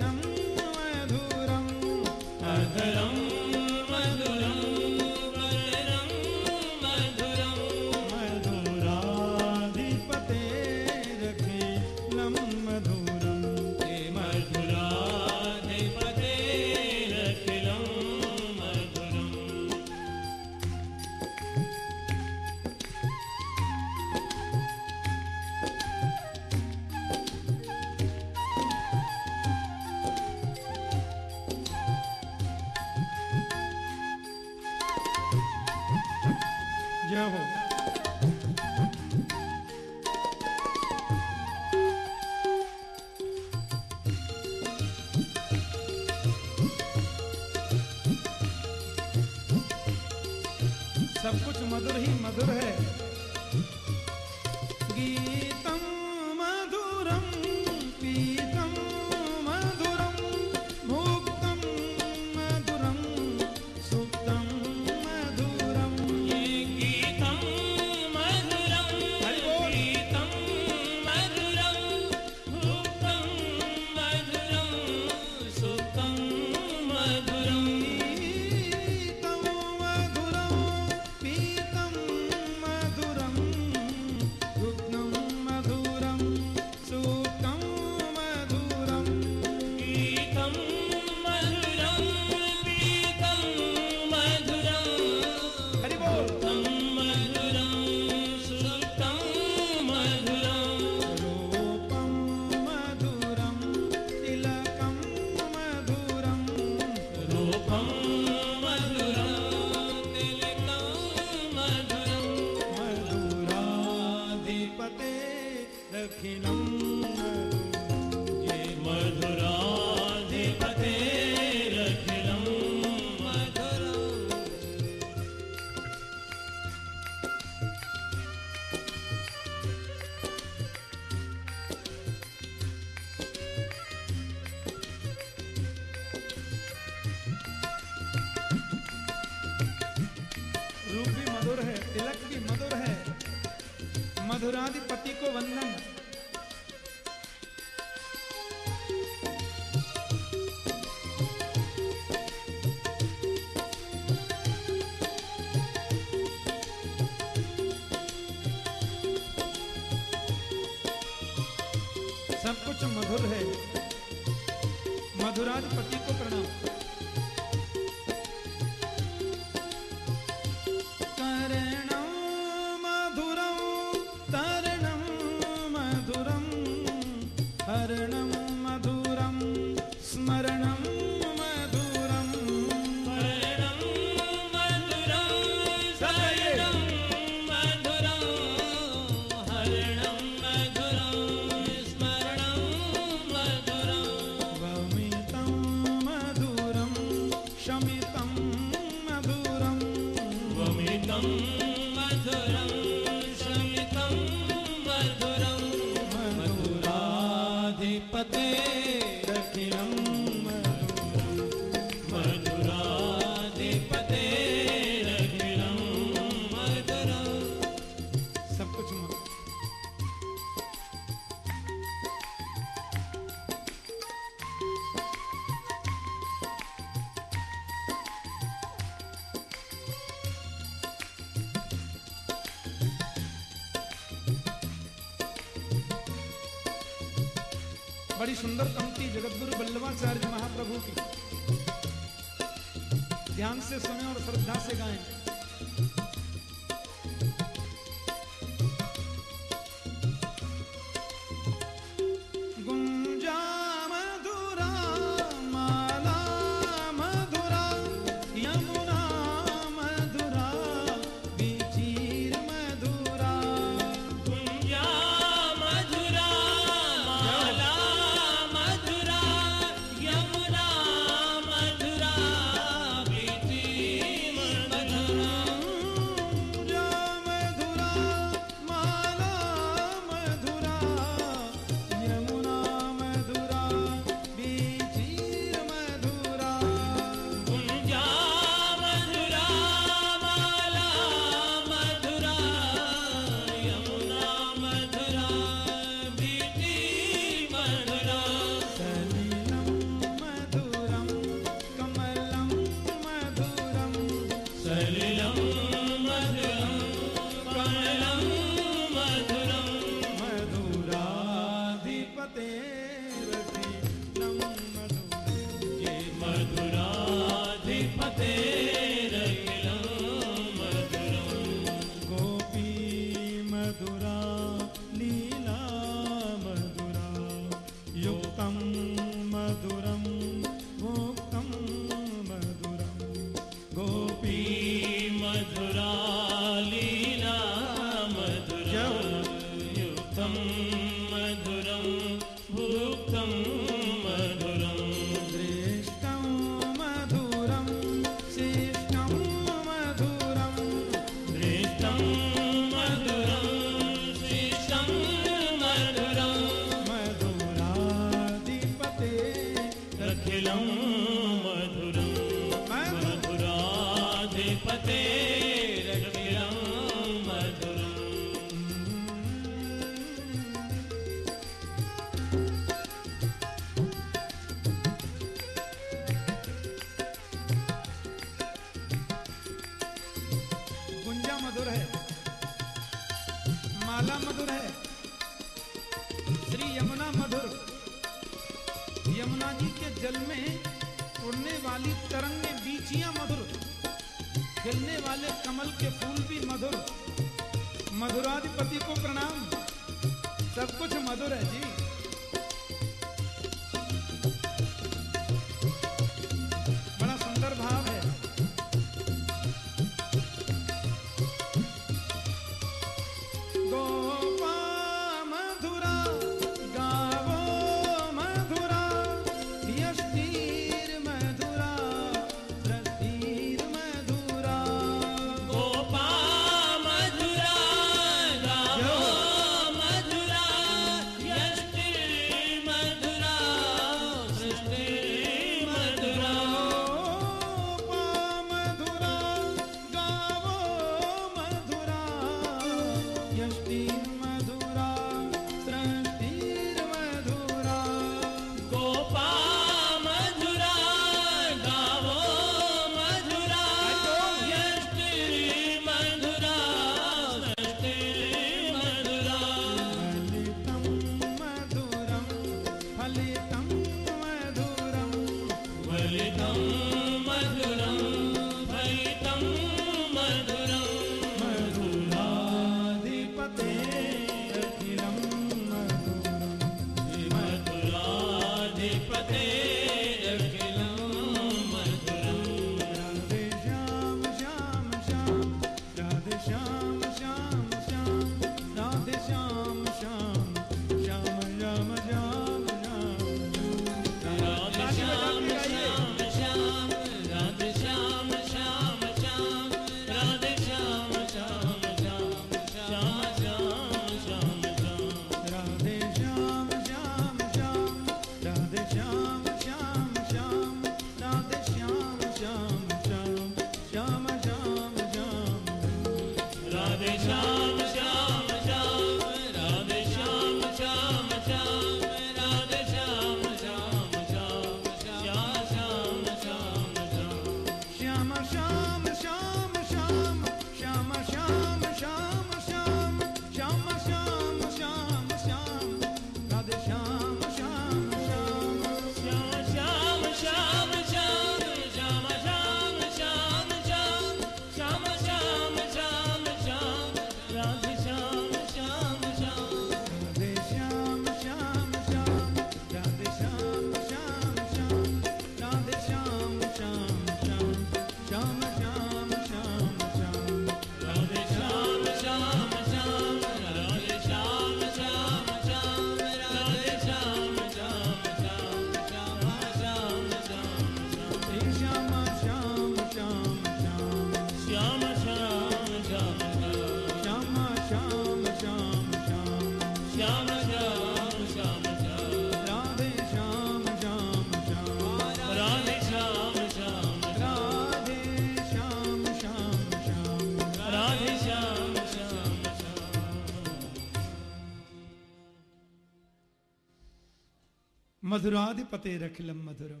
मधुराधिपते रखिलम मधुरम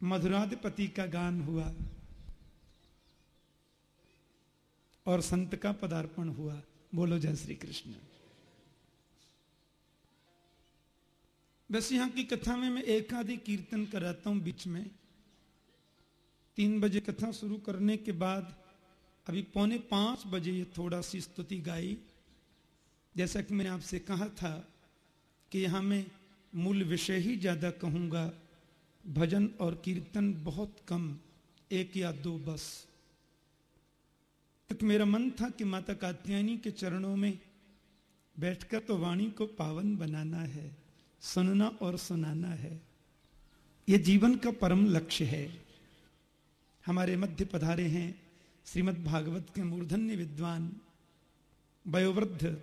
मधुराधिपति का गान हुआ और संत का पदार्पण हुआ। बोलो जय श्री कृष्ण। वैसे यहाँ की कथा में मैं एक आदि कीर्तन कराता हूँ बीच में। तीन बजे कथा शुरू करने के बाद अभी पौने पाँच बजे ये थोड़ा सी स्तुति गाई। जैसा कि मैंने आपसे कहा था कि यहाँ मैं मूल विषय ही ज़्यादा कहूँगा। भजन और कीर्तन बहुत कम, एक या दो बस। तक मेरा मन था कि माता कात्यायनी के चरणों में बैठकर तो वाणी को पावन बनाना है, सुनना और सुनाना है। यह जीवन का परम लक्ष्य है। हमारे मध्य पधारे हैं श्रीमद् भागवत के मूर्धन्य विद्वान, वयोवृद्ध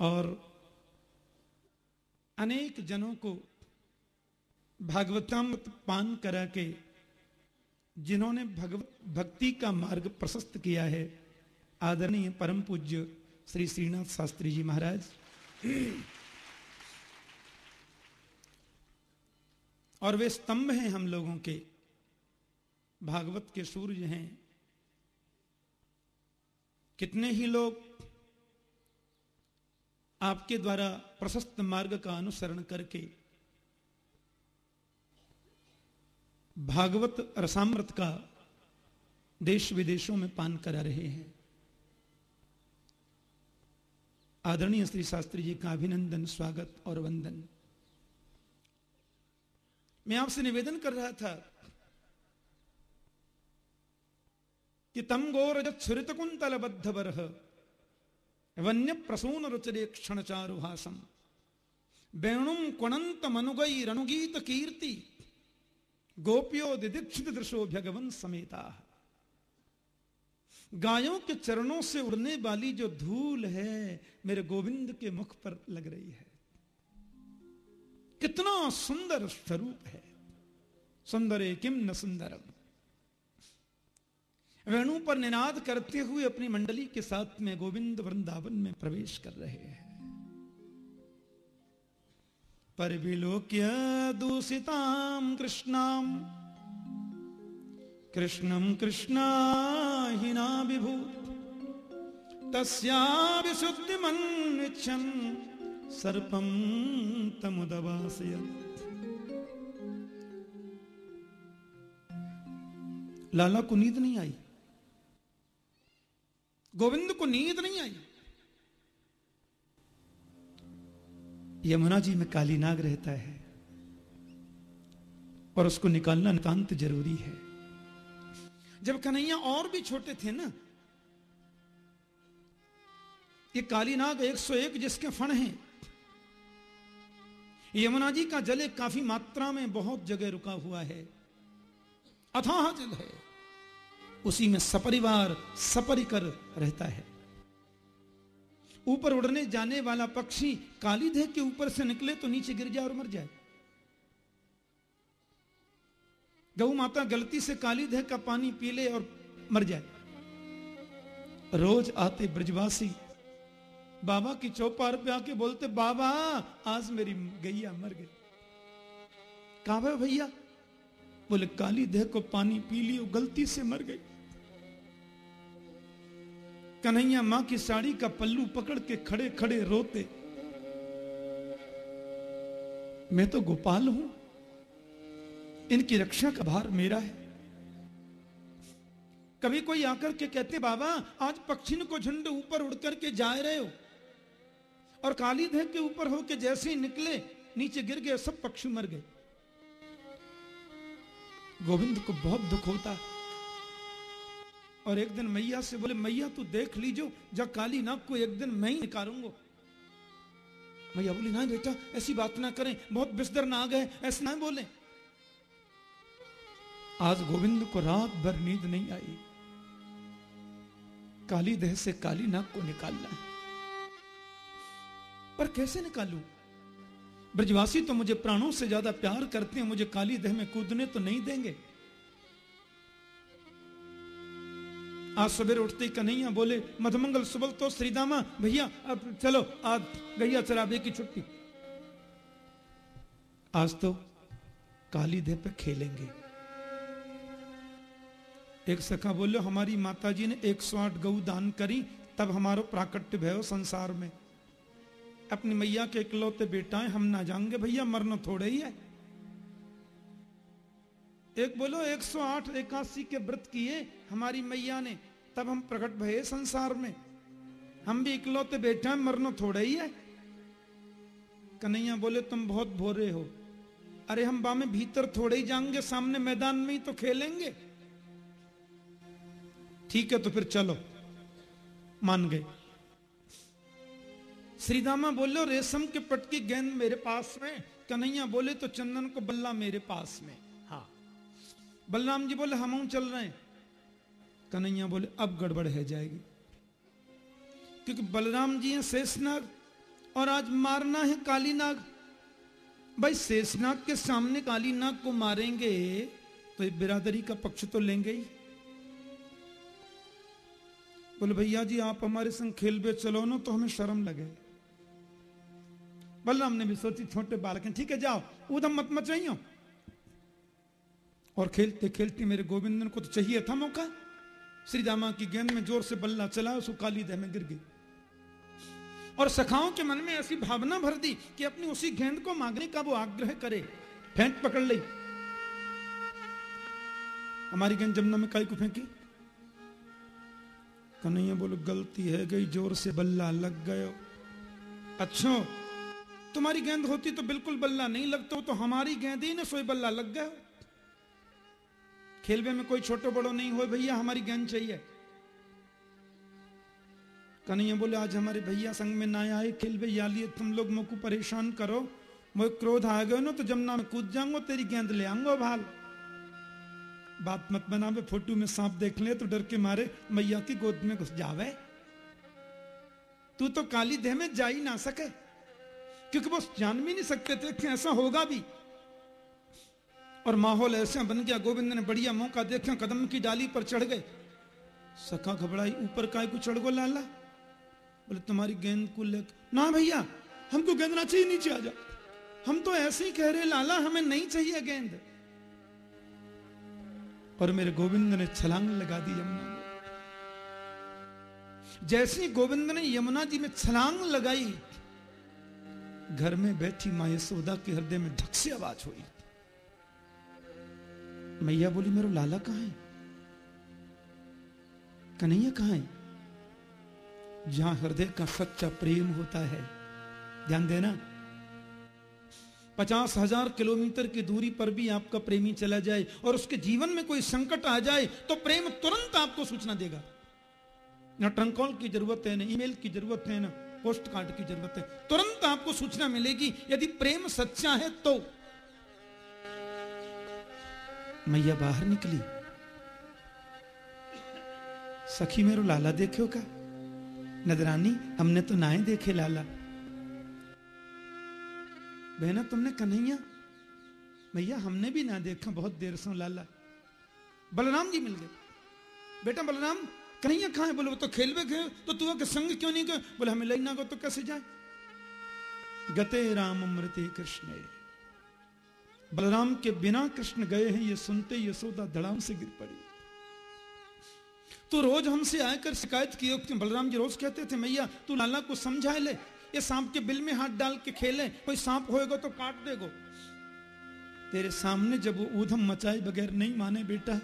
और अनेक जनों को भागवतामृत पान करा के जिन्होंने भगवत भक्ति का मार्ग प्रशस्त किया है, आदरणीय परम पूज्य श्री श्रीनाथ शास्त्री जी महाराज। और वे स्तंभ हैं हम लोगों के। भागवत के सूर्य हैं। कितने ही लोग आपके द्वारा प्रशस्त मार्ग का अनुसरण करके भागवत रसामृत का देश विदेशों में पान करा रहे हैं। आदरणीय श्री शास्त्री जी का अभिनंदन, स्वागत और वंदन। मैं आपसे निवेदन कर रहा था कि तम गोरज छुरित कुंतल बद्ध बरह वन्य प्रसून रुचरे क्षण चारुहासम वेणुम कुणंत मनुगई रणुगीत कीर्ति। गोपियो दिदीक्षित दृशो भगवन समेता। गायों के चरणों से उड़ने वाली जो धूल है, मेरे गोविंद के मुख पर लग रही है। कितना सुंदर स्वरूप है। सुंदर किम न सुंदरम। वेणु पर निनाद करते हुए अपनी मंडली के साथ में गोविंद वृंदावन में प्रवेश कर रहे हैं। पर विलोक्य दूषिताम कृष्णाम कृष्णम कृष्णा हिना विभू तस्या विशुद्धि मन्विच्छन सर्पम तमुदवासय लाला को नींद नहीं आई? गोविंद को नींद नहीं आई। यमुना जी में काली नाग रहता है और उसको निकालना नितांत ज़रूरी है। जब कन्हैया और भी छोटे थे ना, ये काली नाग 101 जिसके फण हैं, यमुना जी का जल काफ़ी मात्रा में बहुत जगह रुका हुआ है। अथाह जल है। उसी में सपरिवार, सपरिकर रहता है। ऊपर उड़ने जाने वाला पक्षी काली देह के ऊपर से निकले तो नीचे गिर जाए और मर जाए। गौ माता गलती से काली देह का पानी पी ले और मर जाए। रोज आते ब्रजवासी, बाबा की चौपार पे आके बोलते, बाबा, आज मेरी गैया मर गई। कहा भैया? बोले काली देह को पानी पी लियो गलती से मर गई। कन्हैया माँ की साड़ी का पल्लू पकड़ के खड़े खड़े रोते। मैं तो गोपाल हूँ। इनकी रक्षा का भार मेरा है। कभी कोई आकर के कहते, बाबा, आज पक्षी को झंड ऊपर उड़ करके जा रहे हो और काली देह के ऊपर होके जैसे ही निकले, नीचे गिर गए, सब पक्षी मर गए। गोविंद को बहुत दुख होता और एक दिन मैया से बोले, मैया, तू देख लीजो जब काली नाग को एक दिन मैं ही निकालूँगा। मैया बोली, ना बेटा, ऐसी बात ना करें, बहुत बिस्तर नाग है, ऐसे ना बोले। आज गोविंद को रात भर नींद नहीं आई। काली देह से काली नाग को निकालना है। पर कैसे निकालू? ब्रजवासी तो मुझे प्राणों से ज़्यादा प्यार करते हैं, मुझे काली देह में कूदने तो नहीं देंगे। आज सवेरे उठते ही कन्हैया बोले मधमंगल सुबल तो श्रीदामा, भैया, अब चलो, आज गैया चराबे की छुट्टी। आज तो काली देह पे खेलेंगे। एक सखा बोले, हमारी माता जी ने एक सौ आठ गऊ दान करी, तब हमारो प्राकट्य भयो संसार में। अपनी मैया के इकलौते बेटा है हम ना जाएँगे, भैया, मरना थोड़े ही है। एक बोलो 108 एकासी के व्रत किए हमारी मैया ने। तब हम प्रकट भये संसार में। हम भी इकलौते बेटा मरना थोड़ा ही है। कन्हैया बोले, तुम बहुत भोरे हो। अरे, हम बामे भीतर थोड़े ही जाएँगे, सामने मैदान में ही तो खेलेंगे। ठीक है तो फिर चलो। मान गए। श्रीदामा बोले, रेशम के पट की गेंद मेरे पास में कन्हैया बोले तो चंदन को बल्ला मेरे पास में हाँ। बलराम जी बोले, हम चल रहे हैं। कन्हैया बोले, अब गड़बड़ है जाएगी। क्योंकि बलराम जी हैं शेषनाग, और आज मारना है काली नाग भाई, शेषनाग के सामने काली नाग को मारेंगे तो बिरादरी का पक्ष तो लेंगे ही। बोले, भैया जी, आप हमारे संग खेल बे चलो ना तो हमें शर्म लगे। बलराम ने भी सोची, छोटे बालक हैं, ठीक है, जाओ उधम मत मचाइयो। और खेलते खेलते मेरे गोविंदन को तो चाहिए था मौका। श्री दामा की गेंद में ज़ोर से बल्ला चला, उसको काली दह में गिर गई। और सखाओं के मन में ऐसी भावना भर दी कि अपनी उसी गेंद को मांगने का वो आग्रह करे। फेंक पकड़ ली। हमारी गेंद जमुना में काई को फेंकी। कन्हैया बोलो, गलती है, गई ज़ोर से बल्ला लग गयो। अच्छा तुम्हारी गेंद होती तो बिल्कुल बल्ला नहीं लगता तो हमारी गेंद ही ने सोई बल्ला लग गया। खेलवे में कोई छोटो बड़ो नहीं हो भैया, हमारी गेंद चाहिए। कन्हैया बोले, आज हमारे भैया संग में ना आए, खेलवे या लिए तुम लोग मुझको परेशान करो। मुझे क्रोध आ गए ना तो जमुना में कूद जाऊँगा, तेरी गेंद ले आऊँगा भाल बात मत बनावे, फ़ोटो में सांप देख ले तो डर के मारे, मैया की गोद में घुस जावे। तू तो काली देह में जा ही ना सके, क्योंकि वो जान भी नहीं सकते थे कि ऐसा होगा भी। और माहौल ऐसा बन गया, गोविंद ने बढ़िया मौका देखा, कदम की डाली पर चढ़ गए। सखा घबराई, ऊपर काय को चढ़ गो लाला बोले, तुम्हारी गेंद को ले ना भैया, हमको गेंद ना चाहिए, नीचे आ जा हम तो ऐसे ही कह रहे लाला, हमें नहीं चाहिए गेंद। और मेरे गोविंद ने छलांग लगा दी यमुना में। जैसे गोविंद ने यमुना जी में छलांग लगाई, घर में बैठी माँ यशोदा के हृदय में ढक से आवाज़ हुई। मैया बोली, मेरा लाला कहाँ है? कन्हैया कहाँ है? जहाँ हृदय का सच्चा प्रेम होता है। ध्यान देना, पचास हज़ार किलोमीटर की दूरी पर भी आपका प्रेमी चला जाए और उसके जीवन में कोई संकट आ जाए तो प्रेम तुरंत आपको सूचना देगा। ना ट्रंक कॉल की ज़रूरत है, ना ईमेल की ज़रूरत है, ना पोस्ट कार्ड की ज़रूरत है। तुरंत आपको सूचना मिलेगी, यदि प्रेम सच्चा है तो। मैया बाहर निकली। सखी मेरो लाला देखो का? नदरानी, हमने तो नाए देखे लाला। बहना, तुमने कन्हैया? भैया हमने भी ना देखा बहुत देर से लाला। बलराम जी मिल गए। बेटा बलराम, कन्हैया कहाँ है? बोले, वो तो खेल में गए। तो तू के संग क्यों नहीं गए? बोले, हमें लई ना गो तो कैसे जाए? गते राम अमृते कृष्ण। बलराम के बिना कृष्ण गए हैं, ये सुनते यशोदा धड़ाम से गिर पड़ी। तो रोज हमसे आकर शिकायत की बलराम जी रोज कहते थे, मैया, तू लाला को समझा ले, ये सांप के बिल में हाथ डाल के खेले, कोई सांप होएगा तो काट देगो। तेरे सामने जब वो ऊधम मचाए बगैर नहीं माने बेटा,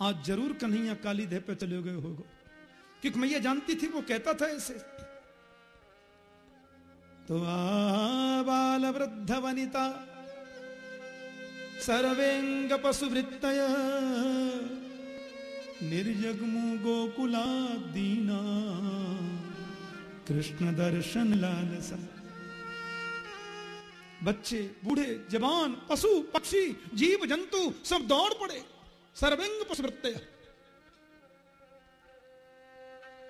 आज ज़रूर कन्हैया काली देह पे चले गए होगो। क्योंकि मैया जानती थी, वो कहता था ऐसे तो आ बाल वृद्ध वनिता सर्वेंग पशुवृत्त निर्जगमु गोकुला दीना कृष्ण दर्शन लालसा बच्चे, बूढ़े, जवान, पशु, पक्षी, जीव, जंतु, सब दौड़ पड़े। सर्वेंग पशुवृत्त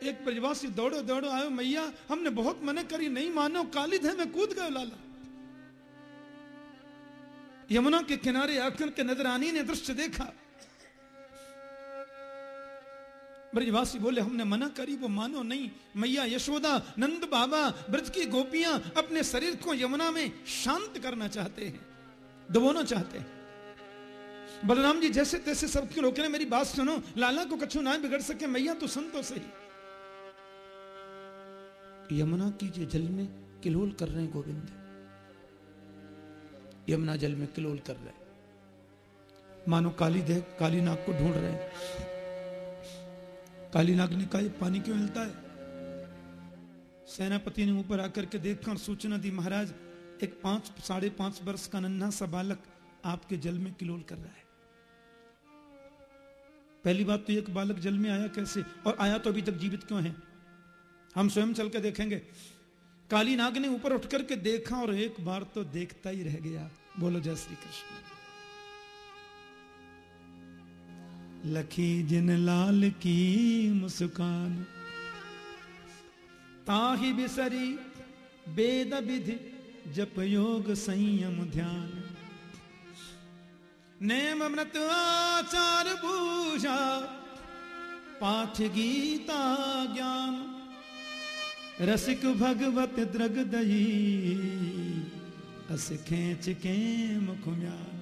एक ब्रजवासी दौड़ो दौड़ो आयो, मैया, हमने बहुत मने करी, नहीं मानो काली धे में कूद गए लाला। यमुना के किनारे आकर के नजरानी ने दृश्य देखा। ब्रजवासी बोले, हमने मना करी, वो मानो नहीं। मैया यशोदा, नंद बाबा, ब्रज की गोपियाँ अपने शरीर को यमुना में शांत करना चाहते हैं, दबोना चाहते हैं। बलराम जी जैसे तैसे सबके लोग ने मेरी बात सुनो, लाला को कछु ना बिगड़ सके, मैया तो सुन तो सही यमुना की जो जल में किलोल कर रहे हैं गोविंद यमुना जल में किलोल कर रहे मानो काली देख काली नाग को ढूंढ रहे काली नाग ने कहा पानी क्यों मिलता है? सेनापति ने ऊपर आकर के देखकर सूचना दी, महाराज, एक पाँच, साढ़े पाँच वर्ष का नन्हा सा बालक आपके जल में किलोल कर रहा है। पहली बात तो एक बालक जल में आया कैसे? और आया तो अभी तक जीवित क्यों है? हम स्वयं चल के देखेंगे। काली नाग ने ऊपर उठ करके देखा और एक बार तो देखता ही रह गया। बोलो, जय श्री कृष्ण। लखी जिन लाल की मुस्कान, ताहि बिसरी वेद विधि जप योग संयम ध्यान। नेम अमृत आचार पूजा, पाठ गीता ज्ञान। रसिक भगवत द्रग दही, अस खेच के मुख म्यान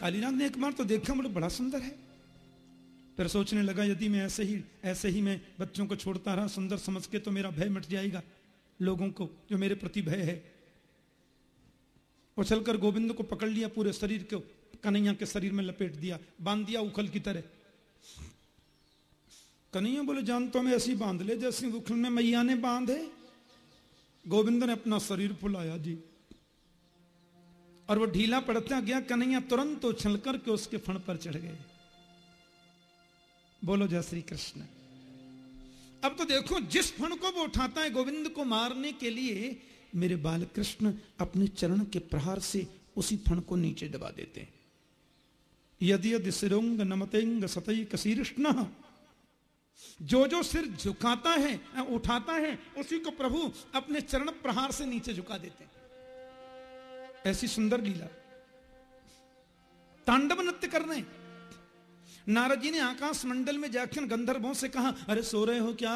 कालीनाथ ने एक बार तो देखा मुझे बड़ा सुंदर है। फिर सोचने लगा, यदि मैं ऐसे ही ऐसे ही मैं बच्चों को छोड़ता रहा, सुंदर समझ के तो मेरा भय मिट जाएगा, लोगों को, जो मेरे प्रति भय है। उछलकर गोविंद को पकड़ लिया, पूरे शरीर को, कन्हैया के शरीर में लपेट दिया, बाँध दिया उखल की तरह। कन्हैया बोले, जान तो हमें ऐसी बाँध ले जैसे उखल में मैया ने बांधे गोविंद ने अपना शरीर फुलाया जी। और वो ढीला पड़ता गया, कन्हैया तुरंत उछल करके उसके फण पर चढ़ गए। बोलो, जय श्री कृष्ण। अब तो देखो, जिस फण को वो उठाता है गोविंद को मारने के लिए, मेरे बाल कृष्ण अपने चरण के प्रहार से उसी फण को नीचे दबा देते हैं। यदि यदि सिरुंग नमतेंग सतई कसीकृष्ण जो जो सिर झुकाता है उठाता है, उसी को प्रभु अपने चरण प्रहार से नीचे झुका देते हैं। ऐसी सुंदर लीला। तांडव नृत्य कर रहे नारद जी ने आकाश मंडल में जाकर गंधर्वों से कहा, अरे सो रहे हो क्या?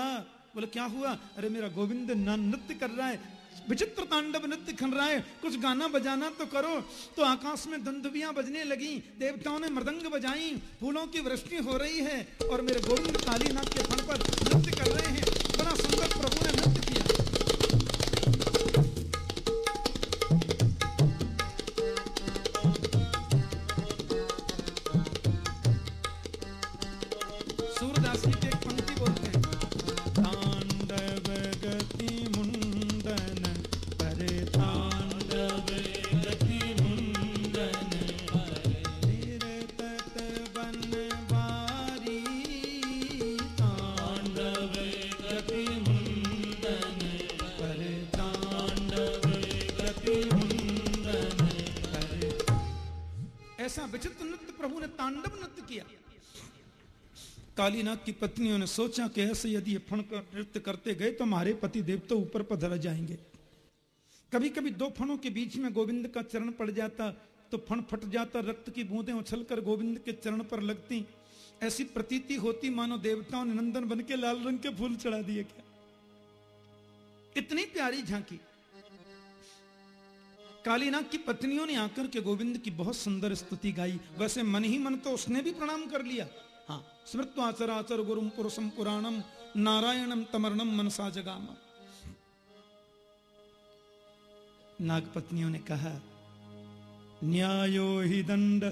बोले, क्या हुआ? अरे मेरा गोविंद नृत्य कर रहा है विचित्र तांडव नृत्य खन रहा है। कुछ गाना बजाना तो करो। तो आकाश में धुंधुबियाँ बजने लगी। देवताओं ने मृदंग बजाई। फूलों की वृष्टि हो रही है और मेरे गोविंद कालीनाथ के फल पर नृत्य कर रहे हैं। बड़ा सुंदर प्रभु कालीनाथ की पत्नियों ने सोचा कि ऐसे यदि ये फण कर नृत्य करते गए तो हमारे पति देव तो ऊपर पधर जाएँगे। कभी कभी दो फणों के बीच में गोविंद का चरण पड़ जाता तो फण फट जाता, रक्त की बूंदें उछलकर गोविंद के चरण पर लगती। ऐसी प्रतीति होती मानो देवताओं ने नंदन बन के लाल रंग के फूल चढ़ा दिए क्या? इतनी प्यारी झांकी। कालीनाथ की पत्नियों ने आकर के गोविंद की बहुत सुंदर स्तुति गाई। वैसे मन ही मन तो उसने भी प्रणाम कर लिया। हाँ स्मृत्वाचराचर गुरुम पुरुषम पुराणम नारायणम तमरणम मनसा जगाम। नागपत्नियों ने कहा, न्यायो ही दंड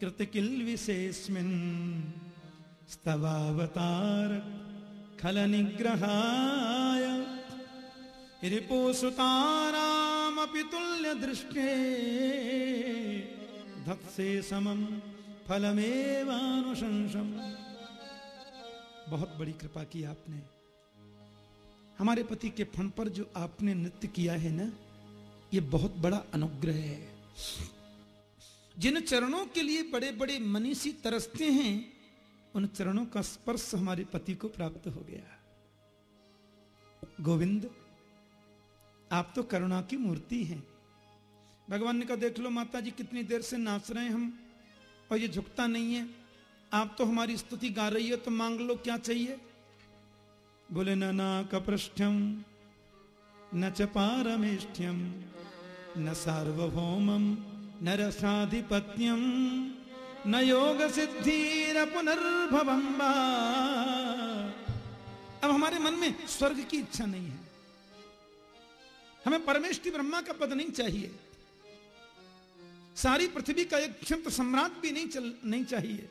कृतकिल विशेषमिन स्तवावतार खल निग्रहाय रिपोसुतारामपि तुल्य दृष्टे धत्से समम फलमेवानुशंसम। बहुत बड़ी कृपा की आपने। हमारे पति के फण पर जो आपने नृत्य किया है ना, ये बहुत बड़ा अनुग्रह है। जिन चरणों के लिए बड़े बड़े मनीषी तरसते हैं, उन चरणों का स्पर्श हमारे पति को प्राप्त हो गया। गोविंद, आप तो करुणा की मूर्ति हैं। भगवान ने कहा, देख लो माता जी कितनी देर से नाच रहे हैं हम। और ये झुकता नहीं है। आप तो हमारी स्तुति गा रही है तो मांग लो, क्या चाहिए? बोले न ना कपृष्ठ्यम, न च पारमेष्ठ्यम, न सार्वभौमम, न रसाधिपत्यम, न योग सिद्धिर पुनर्भवम अब हमारे मन में स्वर्ग की इच्छा नहीं है। हमें परमेष्टि ब्रह्मा का पद नहीं चाहिए। सारी पृथ्वी का एक क्षिप्त सम्राट भी नहीं चल, नहीं चाहिए।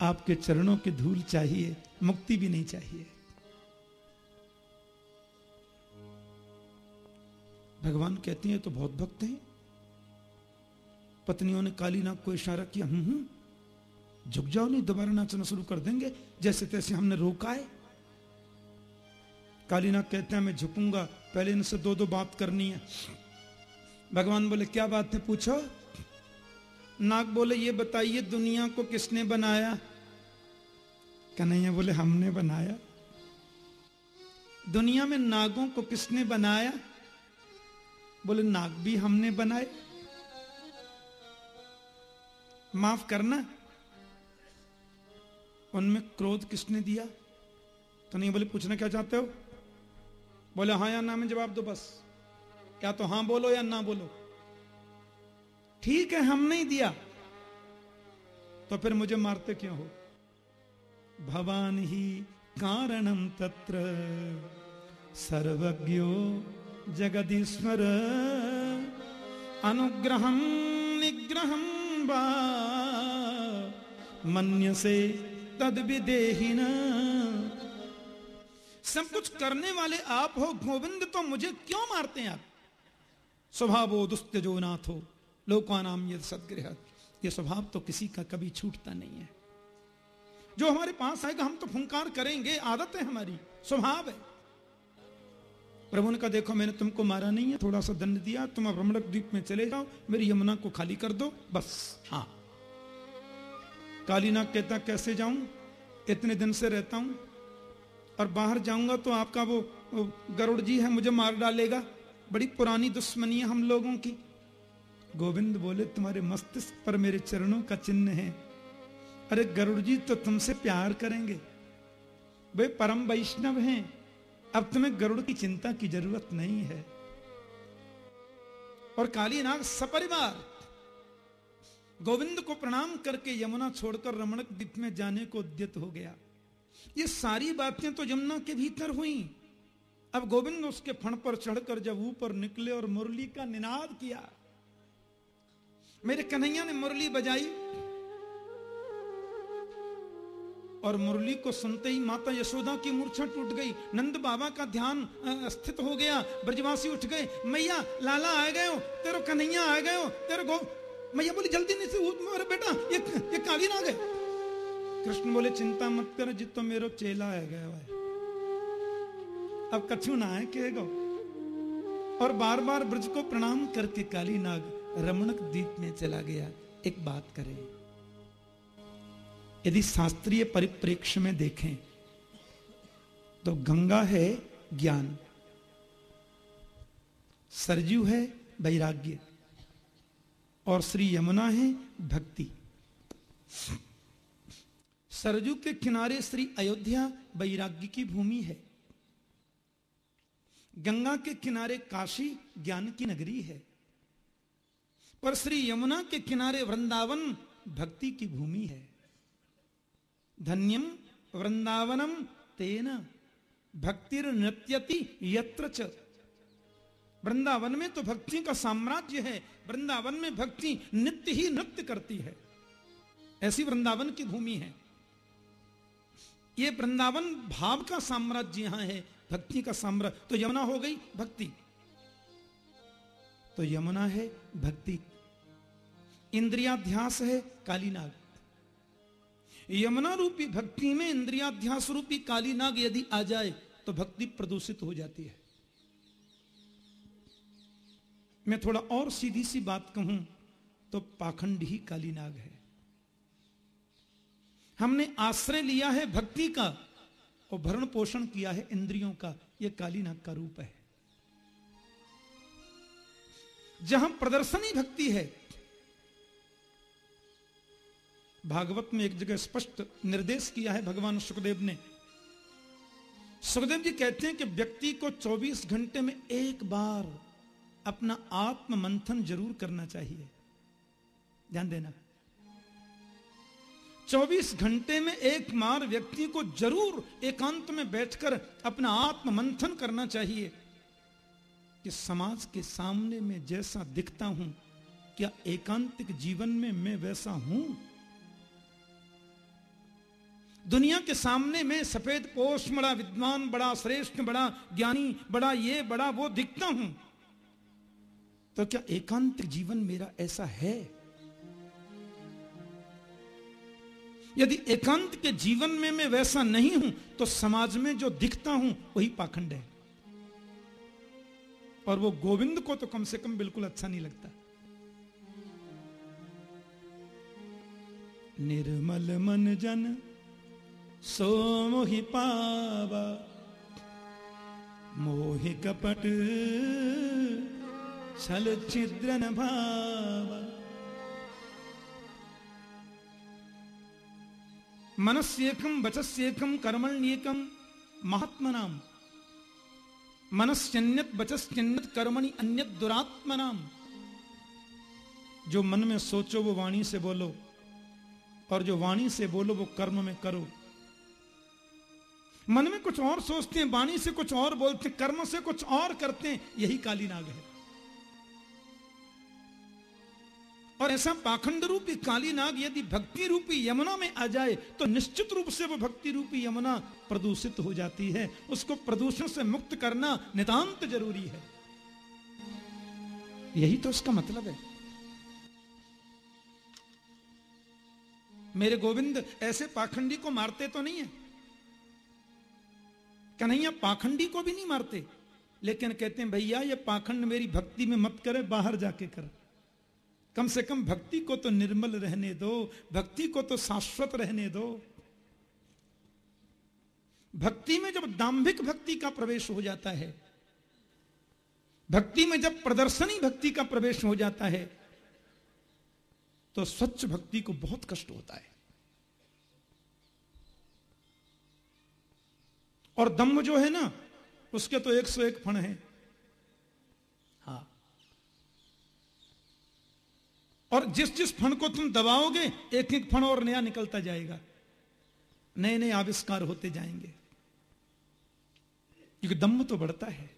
आपके चरणों की धूल चाहिए, मुक्ति भी नहीं चाहिए। भगवान कहते हैं तो बहुत भक्त हैं। पत्नियों ने काली नाग को इशारा किया हूँ हूँ झुक जाओ, नहीं दोबारा नाचना शुरू कर देंगे। जैसे तैसे हमने रोका है। काली नाग कहते हैं, मैं झुकूँगा, पहले इनसे दो दो बात करनी है। भगवान बोले, क्या बात है? पूछो। नाग बोले, ये बताइए, दुनिया को किसने बनाया? कन्हैया बोले, हमने बनाया। दुनिया में नागों को किसने बनाया? बोले, नाग भी हमने बनाए। माफ़ करना। उनमें क्रोध किसने दिया? तो नहीं बोले, पूछना क्या चाहते हो? बोले हाँ या ना, में जवाब दो बस। क्या तो हाँ बोलो या ना बोलो? ठीक है, हम नहीं दिया। तो फिर मुझे मारते क्यों हो? भवान ही कारणम तत्र। सर्वज्ञो जगदीश्वर। अनुग्रहम निग्रहम वा। मन्य से तद विदेहिन सब कुछ करने वाले आप हो, गोविंद तो मुझे क्यों मारते हैं आप? स्वभाव दुस्त जो नाथ हो लोका नाम ये सदगृह ये स्वभाव तो किसी का कभी छूटता नहीं है। जो हमारे पास आएगा, हम तो फुंकार करेंगे। आदत है हमारी, स्वभाव है। प्रभु ने कहा, देखो, मैंने तुमको मारा नहीं है, थोड़ा सा दंड दिया, तुम अब रमणक द्वीप में चले जाओ, मेरी यमुना को खाली कर दो, बस। हाँ। कालीनाग कहता, कैसे जाऊँ? इतने दिन से रहता हूँ। और बाहर जाऊँगा तो आपका वो गरुड़ जी है, मुझे मार डालेगा। बड़ी पुरानी दुश्मनी है हम लोगों की। गोविंद बोले, तुम्हारे मस्तिष्क पर मेरे चरणों का चिन्ह है। अरे गरुड़ जी तो तुमसे प्यार करेंगे। वे परम वैष्णव हैं। अब तुम्हें गरुड़ की चिंता की ज़रूरत नहीं है। और कालीनाग सपरिवार, गोविंद को प्रणाम करके यमुना छोड़कर रमणक द्वीप में जाने को उद्यत हो गया। ये सारी बातें तो यमुना के भीतर हुई। अब गोविंद उसके फण पर चढ़कर जब ऊपर निकले और मुरली का निनाद किया, मेरे कन्हैया ने मुरली बजाई और मुरली को सुनते ही माता यशोदा की मूर्छा टूट गई। नंद बाबा का ध्यान स्थित हो गया। ब्रजवासी उठ गए। मैया, लाला आ गए हो? तेरे कन्हैया आ गए हो? तेरे गो, मैया बोली, जल्दी नहीं से मेरे बेटा, ये ये काली ना गए। कृष्ण बोले, चिंता मत कर, जित मेरो चेला आ गया है। अब कछु ना है कहेगा और बार बार ब्रज को प्रणाम करके काली नाग रमणक द्वीप में चला गया। एक बात करें, यदि शास्त्रीय परिप्रेक्ष्य में देखें तो गंगा है ज्ञान, सरजू है वैराग्य, और श्री यमुना है भक्ति। सरजू के किनारे श्री अयोध्या वैराग्य की भूमि है। गंगा के किनारे काशी ज्ञान की नगरी है। पर श्री यमुना के किनारे वृंदावन भक्ति की भूमि है। धन्यम वृंदावनम तेन भक्तिर नृत्यति यत्र वृंदावन में तो भक्ति का साम्राज्य है। वृंदावन में भक्ति नित्य ही नृत्य करती है। ऐसी वृंदावन की भूमि है। ये वृंदावन भाव का साम्राज्य यहाँ है। भक्ति का साम्राज्य तो यमुना हो गई, भक्ति। तो यमुना है, भक्ति। इंद्रियाध्यास है, कालीनाग। यमुना रूपी भक्ति में इंद्रियाध्यास रूपी कालीनाग यदि आ जाए तो भक्ति प्रदूषित हो जाती है। मैं थोड़ा और सीधी सी बात कहूँ तो पाखंड ही कालीनाग है। हमने आश्रय लिया है भक्ति का और भरण पोषण किया है इंद्रियों का यह कालीनाग का रूप है। जहाँ प्रदर्शनी भक्ति है, भागवत में एक जगह स्पष्ट निर्देश किया है भगवान सुखदेव ने। सुखदेव जी कहते हैं कि व्यक्ति को 24 घंटे में एक बार अपना आत्म मंथन ज़रूर करना चाहिए। ध्यान देना। 24 घंटे में एक मार व्यक्ति को ज़रूर एकांत में बैठकर अपना आत्म मंथन करना चाहिए। कि समाज के सामने में जैसा दिखता हूँ, क्या एकांतिक जीवन में मैं वैसा हूँ? दुनिया के सामने में सफ़ेद पोष, बड़ा विद्वान, बड़ा श्रेष्ठ, बड़ा ज्ञानी, बड़ा ये, बड़ा वो दिखता हूँ। तो क्या एकांतिक जीवन मेरा ऐसा है? यदि एकांत के जीवन में मैं वैसा नहीं हूँ तो समाज में जो दिखता हूँ, वही पाखंड है। और वो गोविंद को तो कम से कम बिल्कुल अच्छा नहीं लगता। निर्मल मन जन सो मोहि पावा, मोहि कपट, छल छिद्रन भावा। मनस्येकम वचस्येकम कर्मण्येकम महात्मनाम। मनस्यन्यत वचस्यन्यत कर्मणि अन्यत दुरात्मनाम। जो मन में सोचो, वो वाणी से बोलो। और जो वाणी से बोलो, वो कर्म में करो। मन में कुछ और सोचते हैं, वाणी से कुछ और बोलते हैं, कर्म से कुछ और करते हैं, यही काली नाग है। और ऐसा पाखंड रूपी काली नाग यदि भक्ति रूपी यमुना में आ जाए तो निश्चित रूप से वो भक्ति रूपी यमुना प्रदूषित हो जाती है। उसको प्रदूषण से मुक्त करना नितांत ज़रूरी है। यही तो उसका मतलब है। मेरे गोविंद, ऐसे पाखंडी को मारते तो नहीं है? कन्हैया पाखंडी को भी नहीं मारते? लेकिन कहते हैं, भैया, ये पाखंड मेरी भक्ति में मत करे, बाहर जाके कर। कम से कम भक्ति को तो निर्मल रहने दो, भक्ति को तो शाश्वत रहने दो। भक्ति में जब दाम्भिक भक्ति का प्रवेश हो जाता है, भक्ति में जब प्रदर्शनी भक्ति का प्रवेश हो जाता है तो स्वच्छ भक्ति को बहुत कष्ट होता है। और दम्भ जो है ना, उसके तो एक सौ एक फण है। और जिस जिस फण को तुम दबाओगे एक एक फण और नया निकलता जाएगा। नए नए आविष्कार होते जाएँगे। क्योंकि दम्म तो बढ़ता है।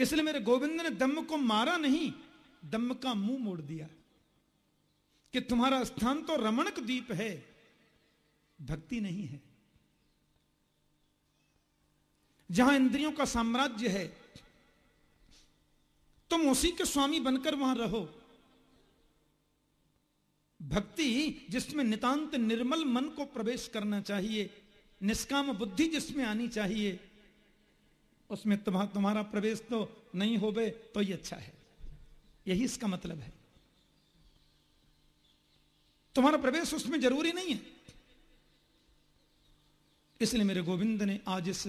इसलिए मेरे गोविंद ने दम्म को मारा नहीं दम्म का मुँह मोड़ दिया कि तुम्हारा स्थान तो रमणक द्वीप है, भक्ति नहीं है। जहाँ इंद्रियों का साम्राज्य है, तुम उसी के स्वामी बनकर वहाँ रहो। भक्ति जिसमें नितांत निर्मल मन को प्रवेश करना चाहिए, निष्काम बुद्धि जिसमें आनी चाहिए, उसमें तुम्हारा तुम्हारा प्रवेश तो नहीं होवे तो ये अच्छा है। यही इसका मतलब है। तुम्हारा प्रवेश उसमें ज़रूरी नहीं है। इसलिए मेरे गोविंद ने आज इस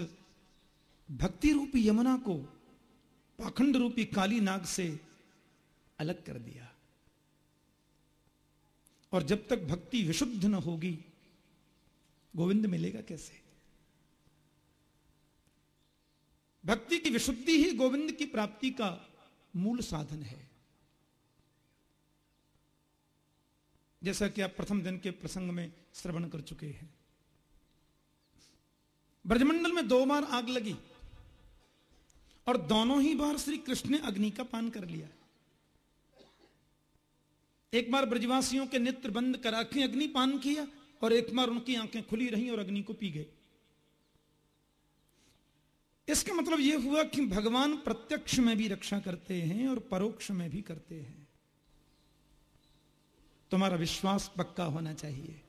भक्ति रूपी यमुना को पाखंड रूपी काली नाग से अलग कर दिया। और जब तक भक्ति विशुद्ध न होगी, गोविंद मिलेगा कैसे? भक्ति की विशुद्धि ही गोविंद की प्राप्ति का मूल साधन है। जैसा कि आप प्रथम दिन के प्रसंग में श्रवण कर चुके हैं। ब्रजमंडल में दो बार आग लगी और दोनों ही बार श्री कृष्ण ने अग्नि का पान कर लिया। एक बार ब्रजवासियों के नेत्र बंद कर के अग्नि पान किया और एक बार उनकी आँखें खुली रही और अग्नि को पी गए। इसका मतलब यह हुआ कि भगवान प्रत्यक्ष में भी रक्षा करते हैं और परोक्ष में भी करते हैं। तुम्हारा विश्वास पक्का होना चाहिए।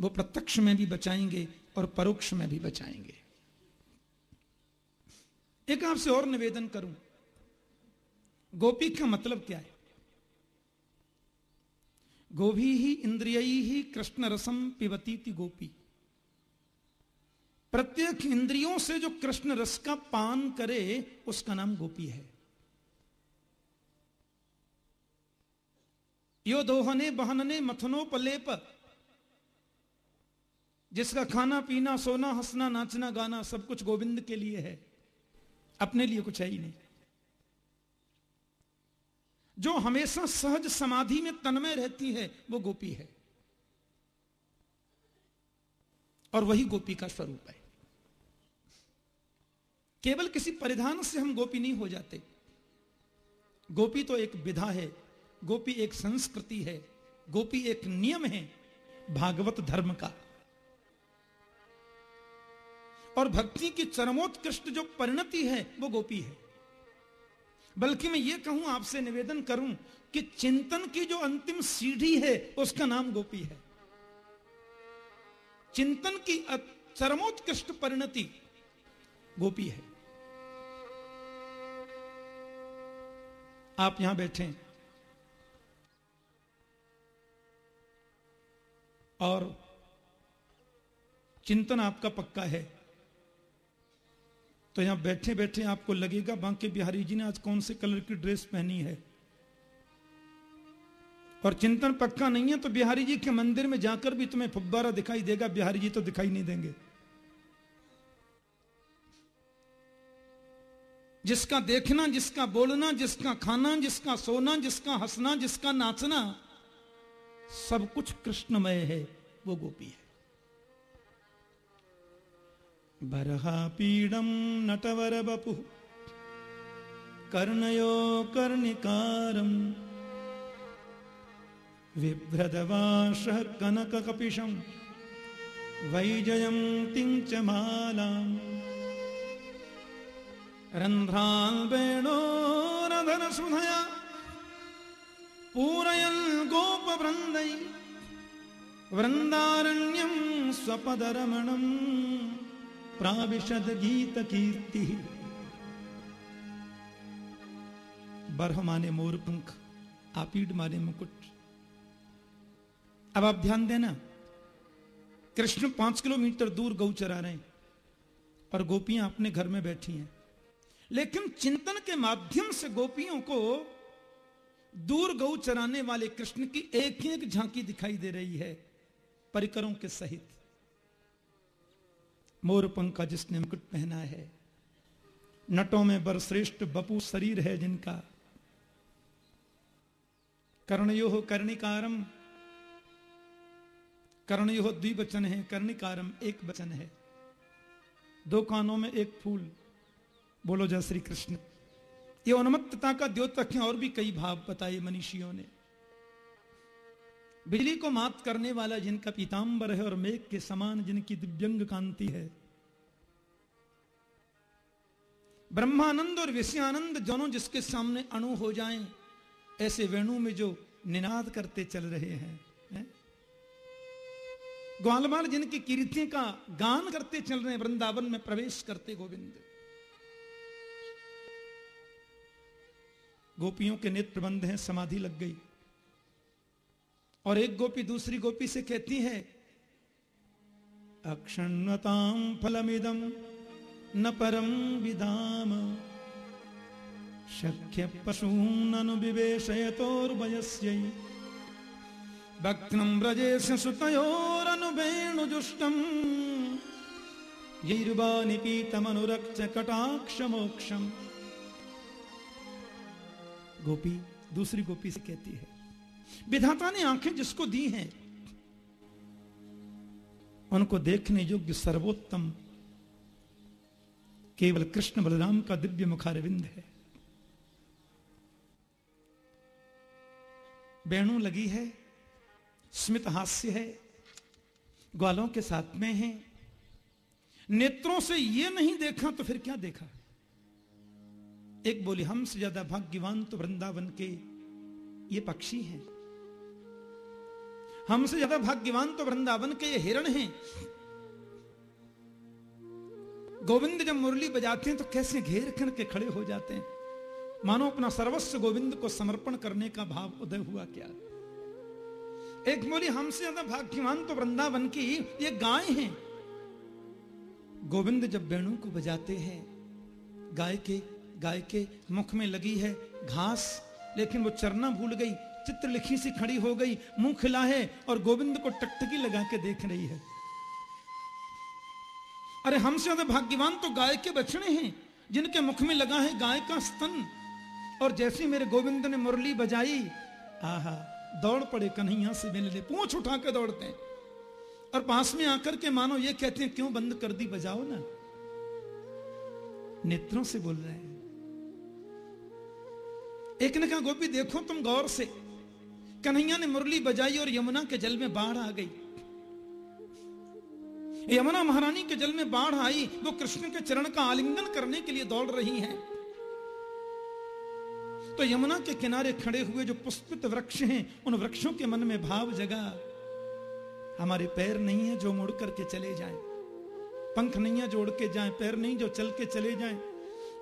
वो प्रत्यक्ष में भी बचाएँगे और परोक्ष में भी बचाएँगे। एक आपसे और निवेदन करूँ। गोपी का मतलब क्या है? गोभी ही इंद्रिय ही कृष्ण रसम पिबती थी गोपी। प्रत्येक इंद्रियों से जो कृष्ण रस का पान करे, उसका नाम गोपी है। यो दोहने बहनने मथनो पलेप, जिसका खाना, पीना, सोना, हंसना, नाचना, गाना सब कुछ गोविंद के लिए है। अपने लिए कुछ है ही नहीं। जो हमेशा सहज समाधि में तन्मय रहती है, वो गोपी है। और वही गोपी का स्वरूप है। केवल किसी परिधान से हम गोपी नहीं हो जाते। गोपी तो एक विधा है, गोपी एक संस्कृति है, गोपी एक नियम है, भागवत धर्म का। और भक्ति की चरमोत्कृष्ट जो परिणति है, वो गोपी है। बल्कि मैं ये कहूँ, आपसे निवेदन करूँ कि चिंतन की जो अंतिम सीढ़ी है, उसका नाम गोपी है। चिंतन की चरमोत्कृष्ट परिणति गोपी है। आप यहाँ बैठे और चिंतन आपका पक्का है। तो यहाँ बैठे बैठे आपको लगेगा, बांके बिहारी जी ने आज कौन से कलर की ड्रेस पहनी है? और चिंतन पक्का नहीं है तो बिहारी जी के मंदिर में जाकर भी तुम्हें फुब्बारा दिखाई देगा, बिहारी जी तो दिखाई नहीं देंगे। जिसका देखना, जिसका बोलना, जिसका खाना, जिसका सोना, जिसका हंसना, जिसका नाचना, सब कुछ कृष्णमय है, वो गोपी है। बरहापीडं नटवरबपुः। कर्णयो कर्णिकारम् बिभ्रदवाशः कनककपिशं वैजयन्तीं च मालाम् रन्ध्रान् वेणोरधनसुधया पूरयन् गोपवृन्दै। वृन्दारण्यं स्वपदरमणम्। प्राविशद गीत कीर्ति। बरह माने मोर पंख, आपीड माने मुकुट। अब आप ध्यान देना, कृष्ण पाँच किलोमीटर दूर गौ चरा रहे हैं और गोपियाँ अपने घर में बैठी हैं। लेकिन चिंतन के माध्यम से गोपियों को दूर गौ चराने वाले कृष्ण की एक एक झांकी दिखाई दे रही है, परिकरों के सहित। मोर पंखा जिसने मुकुट पहना है। नटों में बरश्रेष्ठ बपू शरीर है जिनका। कर्णयो कर्णिकारम कर्णयो द्विवचन है कर्णिकारम एक वचन है। दो कानों में एक फूल। बोलो जय श्री कृष्ण। ये उन्मत्तता का द्योतक है और भी कई भाव बताए मनीषियों ने। बिजली को मात करने वाला जिनका पीताम्बर है और मेघ के समान जिनकी दिव्यंग कांति है। ब्रह्मानंद और विषयानंद दोनों जिसके सामने अणु हो जाएँ, ऐसे वेणु में जो निनाद करते चल रहे हैं, है? ग्वालवाल जिनकी कीर्ति का गान करते चल रहे हैं, वृंदावन में प्रवेश करते गोविंद। गोपियों के नेत्र बंद हैं, समाधि लग गई। और एक गोपी दूसरी गोपी से कहती है अक्षण्वताम फलमिदम न परम विदाम शक्य पशूननु विवेशयतोर्वयस्यै भक्नं व्रजेश सुतयोरनुवेणुजुष्टम् यैर्वानिपीतमनुरक्ष कटाक्षमोक्षम गोपी दूसरी गोपी से कहती है विधाता ने आँखें जिसको दी हैं, उनको देखने योग्य सर्वोत्तम, केवल कृष्ण बलराम का दिव्य मुखारविंद है। वेणु लगी है, स्मित हास्य है, ग्वालों के साथ में है, नेत्रों से यह नहीं देखा तो फिर क्या देखा? एक बोली, हमसे ज़्यादा भाग्यवान तो वृंदावन के ये पक्षी हैं। हमसे ज़्यादा भाग्यवान तो वृंदावन के ये हिरण हैं। गोविंद जब मुरली बजाते हैं तो कैसे घेर कर के खड़े हो जाते हैं? मानो अपना सर्वस्व गोविंद को समर्पण करने का भाव उदय हुआ क्या? एक बोली हमसे ज़्यादा भाग्यवान तो वृंदावन की ये गाय हैं। गोविंद जब वेणु को बजाते हैं, गाय के गाय के मुख में लगी है घास, लेकिन वो चरना भूल गई। चित्र लिखी सी खड़ी हो गई, मुँह खिला है और गोविंद को टकटकी लगा के देख रही है। अरे हमसे ज़्यादा भाग्यवान तो गाय के बछड़े हैं, जिनके मुख में लगा है गाय का स्तन। और जैसे मेरे गोविंद ने मुरली बजाई, आहा, दौड़ पड़े कन्हैया से मिलने पूछ उठा के दौड़ते हैं। और पास में आकर के मानो ये कहते हैं, क्यों बंद कर दी, बजाओ ना। नेत्रों से बोल रहे हैं। एक ने कहा, गोपी देखो तुम गौर से। कन्हैया ने मुरली बजाई और यमुना के जल में बाढ़ आ गई। यमुना महारानी के जल में बाढ़ आई, वो कृष्ण के चरण का आलिंगन करने के लिए दौड़ रही हैं। तो यमुना के किनारे खड़े हुए जो पुष्पित वृक्ष हैं, उन वृक्षों के मन में भाव जगा। हमारे पैर नहीं है जो मुड़ करके चले जाएँ। पंख नहीं है जो उड़ के जाएँ, पैर नहीं जो चल के चले जाएँ।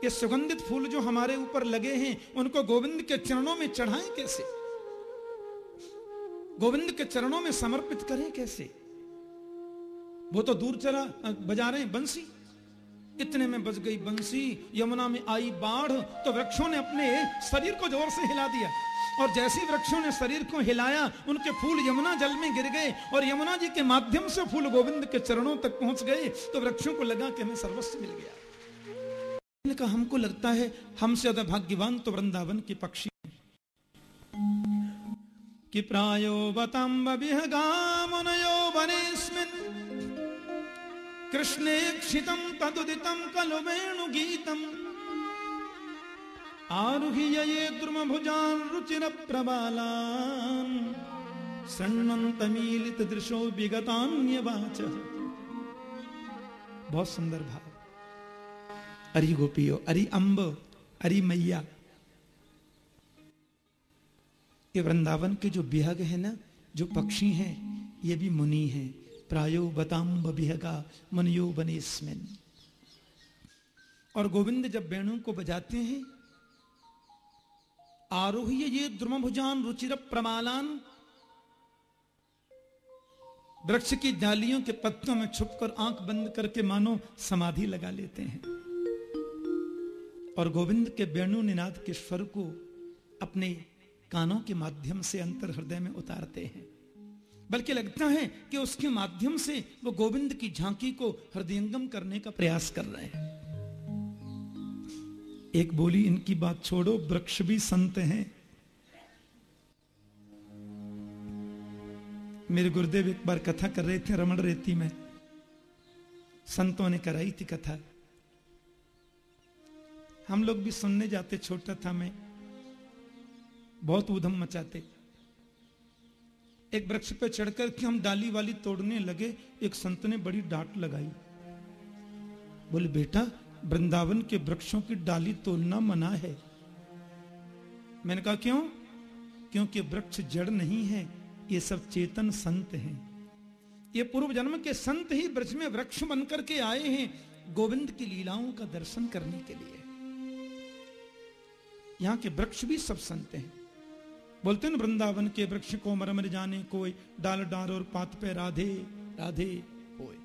ये सुगंधित फूल जो हमारे ऊपर लगे हैं, उनको गोविंद के चरणों में चढ़ाएँ कैसे? गोविंद के चरणों में समर्पित करें कैसे? वो तो दूर चला बजा रहे हैं, बंसी। इतने में बज गई बंसी। यमुना में आई बाढ़ तो वृक्षों ने अपने शरीर को ज़ोर से हिला दिया। और जैसे वृक्षों ने शरीर को हिलाया, उनके फूल यमुना जल में गिर गए, और यमुना जी के माध्यम से फूल गोविंद के चरणों तक पहुँच गए तो वृक्षों को लगा कि हमें सर्वस्व मिल गया। कहा हमको लगता है, हमसे ज़्यादा भाग्यवान तो वृंदावन के पक्षी कि प्रायो बताम्ब विहगामुनयो वनेस्मिन् कृष्णेक्षितं तदुदितं खलु वेणुगीतम्। आरुह्य ये द्रुमभुजान् रुचिरप्रबालान्। सन्नन्तमीलित दृशो विगतान्यवाच। बहुत सुंदर भाव। अरि गोपियो अरि अम्ब अरि मैया ये वृंदावन के जो बिहग है ना, जो पक्षी हैं, ये भी मुनि हैं। प्रायो बताम्ब बिहगा, मुनियो बनेस्मिन और गोविंद जब वेणु को बजाते हैं, आरोह्य ये द्रुमभुजान रुचिर प्रमालान वृक्ष की डालियों के पत्तों में छुपकर आँख बंद करके मानो समाधि लगा लेते हैं। और गोविंद के वेणु निनाद के स्वर को अपने कानों के माध्यम से अंतर हृदय में उतारते हैं। बल्कि लगता है कि उसके माध्यम से वो गोविंद की झांकी को हृदयंगम करने का प्रयास कर रहे हैं। एक बोली, इनकी बात छोड़ो, वृक्ष भी संत हैं। मेरे गुरुदेव एक बार कथा कर रहे थे, रमण रेती में। संतों ने कराई थी कथा। हम लोग भी सुनने जाते, छोटा था मैं। बहुत उधम मचाते। एक वृक्ष पे चढ़कर के हम डाली वाली तोड़ने लगे, एक संत ने बड़ी डांट लगाई। बोले, बेटा, वृंदावन के वृक्षों की डाली तोड़ना मना है। मैंने कहा, क्यों? क्योंकि वृक्ष जड़ नहीं है, ये सब चेतन संत हैं। ये पूर्व जन्म के संत ही ब्रज में वृक्ष बनकर के आए हैं, गोविंद की लीलाओं का दर्शन करने के लिए। यहाँ के वृक्ष भी सब संत हैं। बोलते ना, वृंदावन के वृक्ष को मरमर जाने कोई, डाल डार और पात पे राधे राधे होए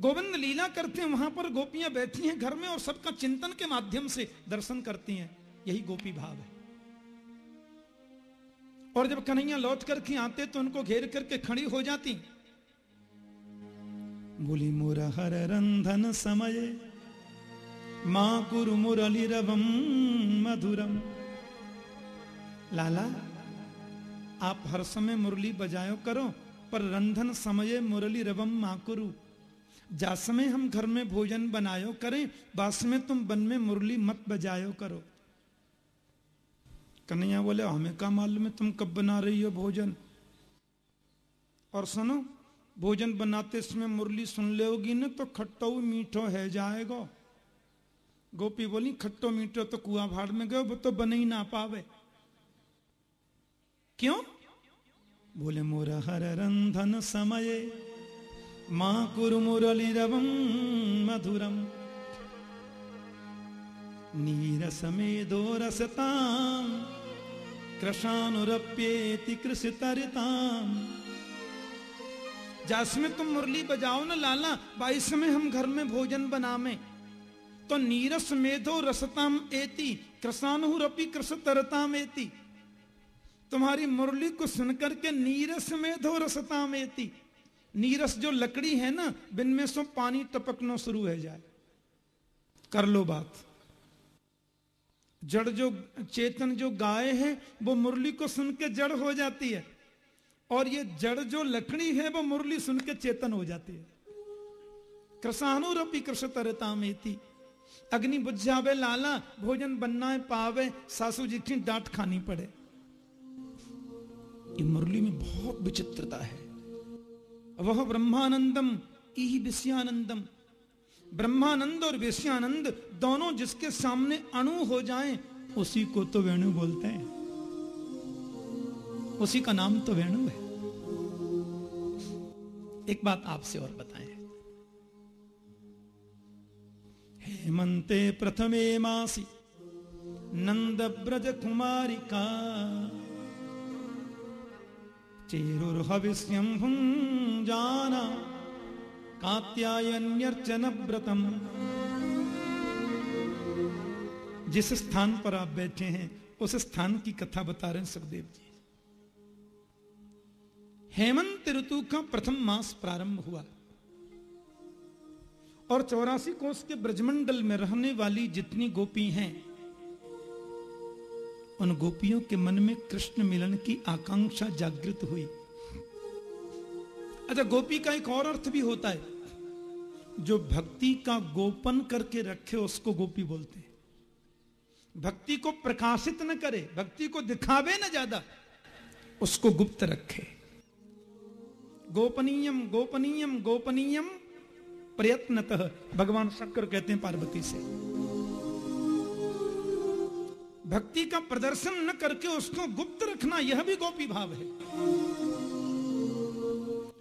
गोविंद लीला करते हैं, वहाँ पर गोपियाँ बैठी हैं घर में और सबका चिंतन के माध्यम से दर्शन करती हैं। यही गोपी भाव है। और जब कन्हैया लौट करके आते तो उनको घेर करके खड़ी हो जाती। बोली, मोर हर रंधन समय, माँ कुरु मुरली रवम मधुरम। लाला, आप हर समय मुरली बजायो करो, पर रंधन समय मुरली रवम माकुरु। जा समय हम घर में भोजन बनायो करें, बास में तुम बन में मुरली मत बजायो करो। कन्हैया बोले हमें का मालूम है तुम कब बना रही हो भोजन? और सुनो, भोजन बनाते समय मुरली सुन लेगी ना तो खट्टो मीठो है जाएगा। गोपी बोली, खट्टो मीठो तो कुआ भाड़ में गए वो तो बन ही ना पावे। क्यों? बोले, मोर हर रंधन समय, माँ कुरु मुरली रवम मधुरम नीरस में दो रसताम कृषि तरिताम जासमें तुम मुरली बजाओ ना लाला, बाईस में हम घर में भोजन बनावे तो नीरस मेधो रसताम एति कृषानुरपी कृष तरताम एति तुम्हारी मुरली को सुनकर के नीरस में धो रसता में नीरस जो लकड़ी है ना, बिन में सो पानी टपकना शुरू है जाए। कर लो बात। जड़ जो, चेतन जो गाय है, वो मुरली को सुन के जड़ हो जाती है। और ये जड़ जो लकड़ी है, वो मुरली सुन के चेतन हो जाती है। कृषानुरपी कृष तरता में थी अग्नि बुझावे लाला, भोजन बनना है पावे, सासू जी की डांट खानी पड़े। ये मुरली में बहुत विचित्रता है। वह ब्रह्मानंदम ही विषयानंदम। ब्रह्मानंद और विषयानंद दोनों जिसके सामने अणु हो जाएँ, उसी को तो वेणु बोलते हैं। उसी का नाम तो वेणु है। एक बात आपसे और बताएँ। हेमंते प्रथमे मासी, नंद ब्रज कुमारिका। चेरुर्हविष्यम जाना कात्यायन्यर्चन व्रतम जिस स्थान पर आप बैठे हैं, उस स्थान की कथा बता रहे हैं सुखदेव जी। हेमंत ऋतु का प्रथम मास प्रारंभ हुआ। और चौरासी कोष के ब्रजमंडल में रहने वाली जितनी गोपी हैं उन गोपियों के मन में कृष्ण मिलन की आकांक्षा जागृत हुई। अच्छा गोपी का एक और अर्थ भी होता है। जो भक्ति का गोपन करके रखे, उसको गोपी बोलते हैं। भक्ति को प्रकाशित न करे, भक्ति को दिखावे न ज़्यादा, उसको गुप्त रखे। गोपनीयम गोपनीयम गोपनीयम प्रयत्नतः, भगवान शंकर कहते हैं पार्वती से। भक्ति का प्रदर्शन न करके उसको गुप्त रखना, यह भी गोपी भाव है।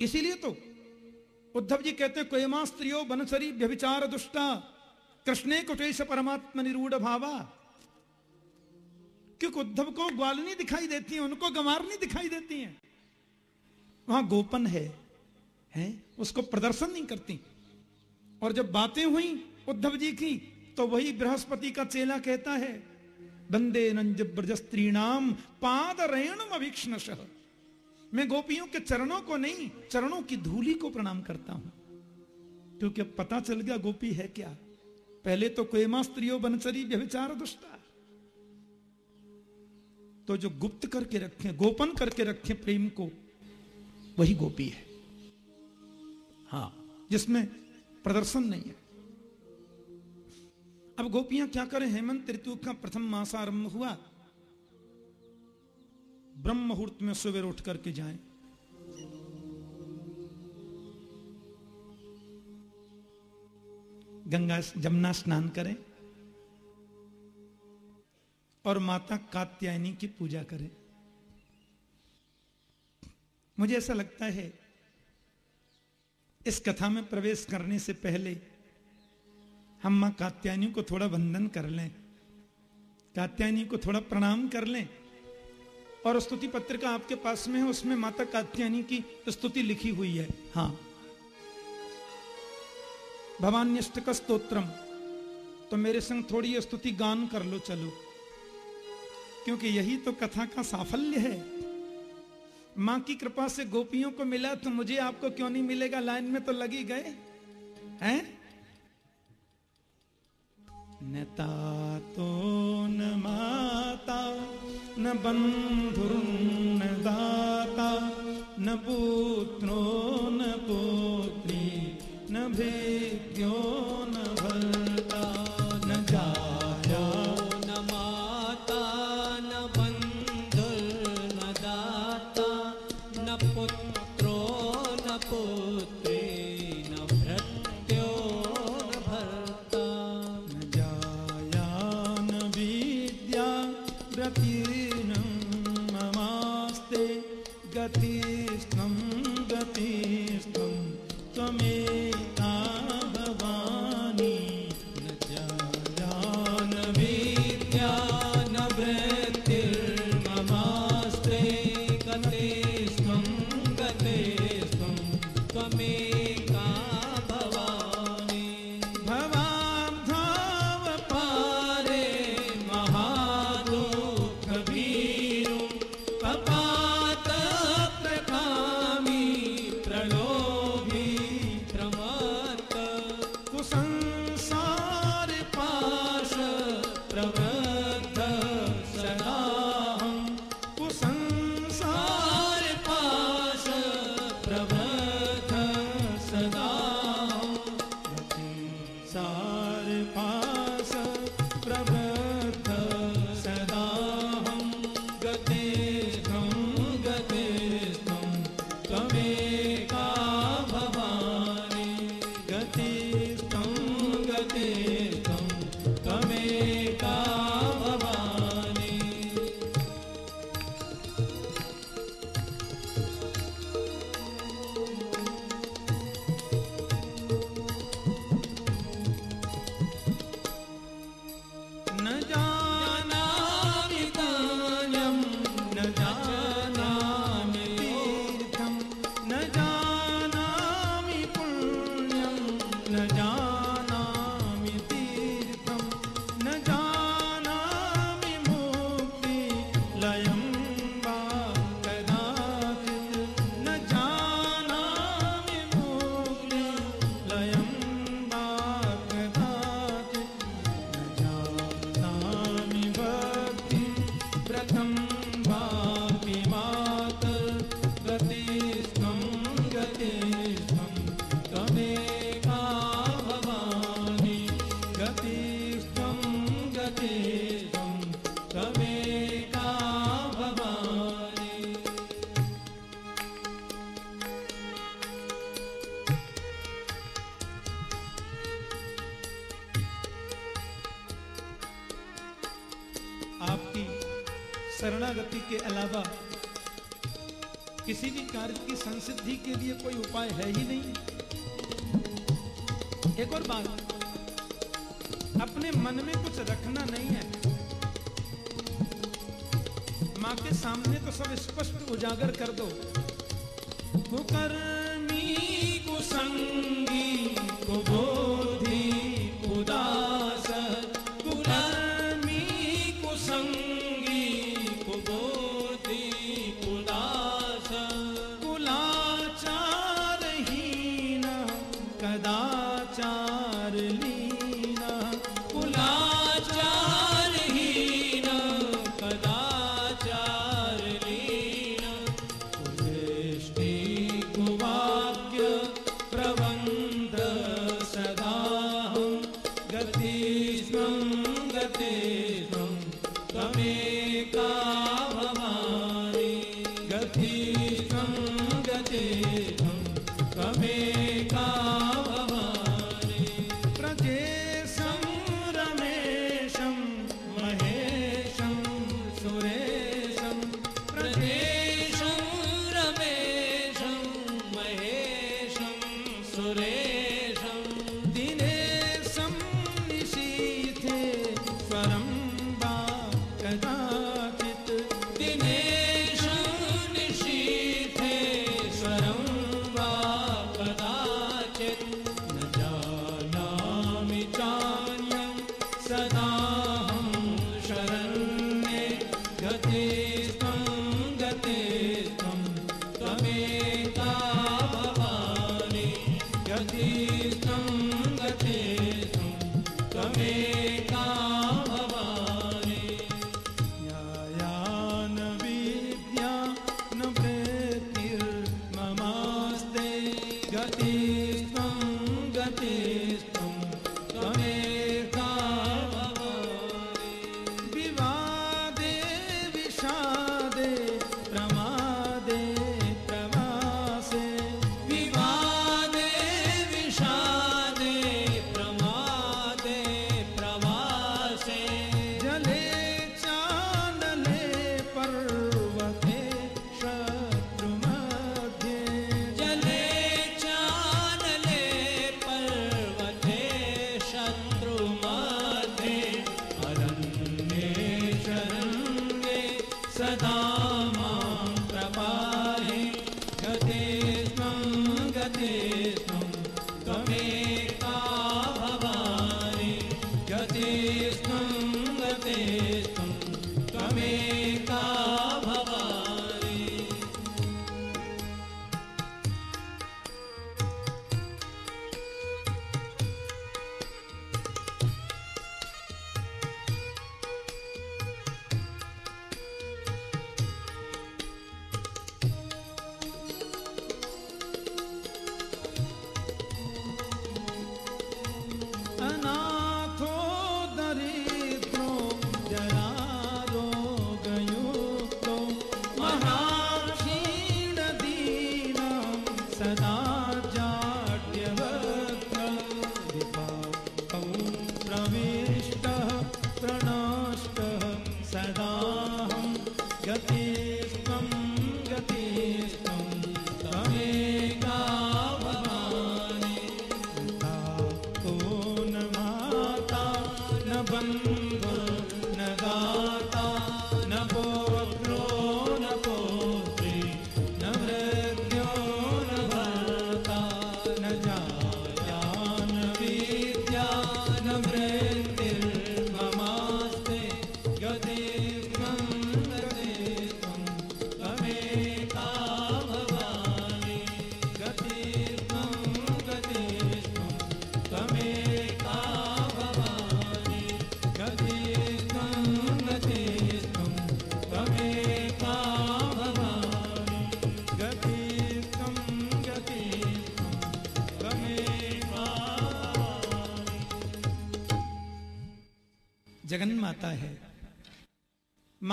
इसीलिए तो उद्धव जी कहते कोयमा स्त्रियो बनसरी व्यभिचार दुष्टा, कृष्णे कुटेश परमात्मा निरूढ़ भावा। क्योंकि उद्धव को ग्वालनी दिखाई देती है, उनको गंवारनी दिखाई देती है। वहाँ गोपन है, हैं? उसको प्रदर्शन नहीं करती। और जब बातें हुई उद्धव जी की तो वही बृहस्पति का चेला कहता है बंदे नंज ब्रजस्त्रीणाम पाद रेणुम अभीक्षणश। मैं गोपियों के चरणों को नहीं, चरणों की धूली को प्रणाम करता हूँ। क्योंकि अब पता चल गया गोपी है क्या। पहले तो कोयमा स्त्रियों बनचरी व्यभिचार दुष्टा। तो जो गुप्त करके रखे, गोपन करके रखे प्रेम को, वही गोपी है। हाँ जिसमें प्रदर्शन नहीं है। अब गोपियाँ क्या करें? हेमंत ऋतु का प्रथम मास आरंभ हुआ। ब्रह्म मुहूर्त में सुबह उठ करके जाएँ। गंगा जमुना स्नान करें और माता कात्यायनी की पूजा करें। मुझे ऐसा लगता है, इस कथा में प्रवेश करने से पहले हम माँ कात्यायनी को थोड़ा वंदन कर लें कात्यायनी को थोड़ा प्रणाम कर लें। और स्तुति पत्रिका आपके पास में है, उसमें माता कात्यायनी की स्तुति लिखी हुई है। हाँ। भवान्यष्टक स्तोत्रम। तो मेरे संग थोड़ी स्तुति गान कर लो, चलो। क्योंकि यही तो कथा का साफल्य है। माँ की कृपा से गोपियों को मिला तो मुझे आपको क्यों नहीं मिलेगा? लाइन में तो लगी गए। हैं? न तातो न माता न बन्धुर्न दाता न पुत्रो न पुत्री न भेद्यो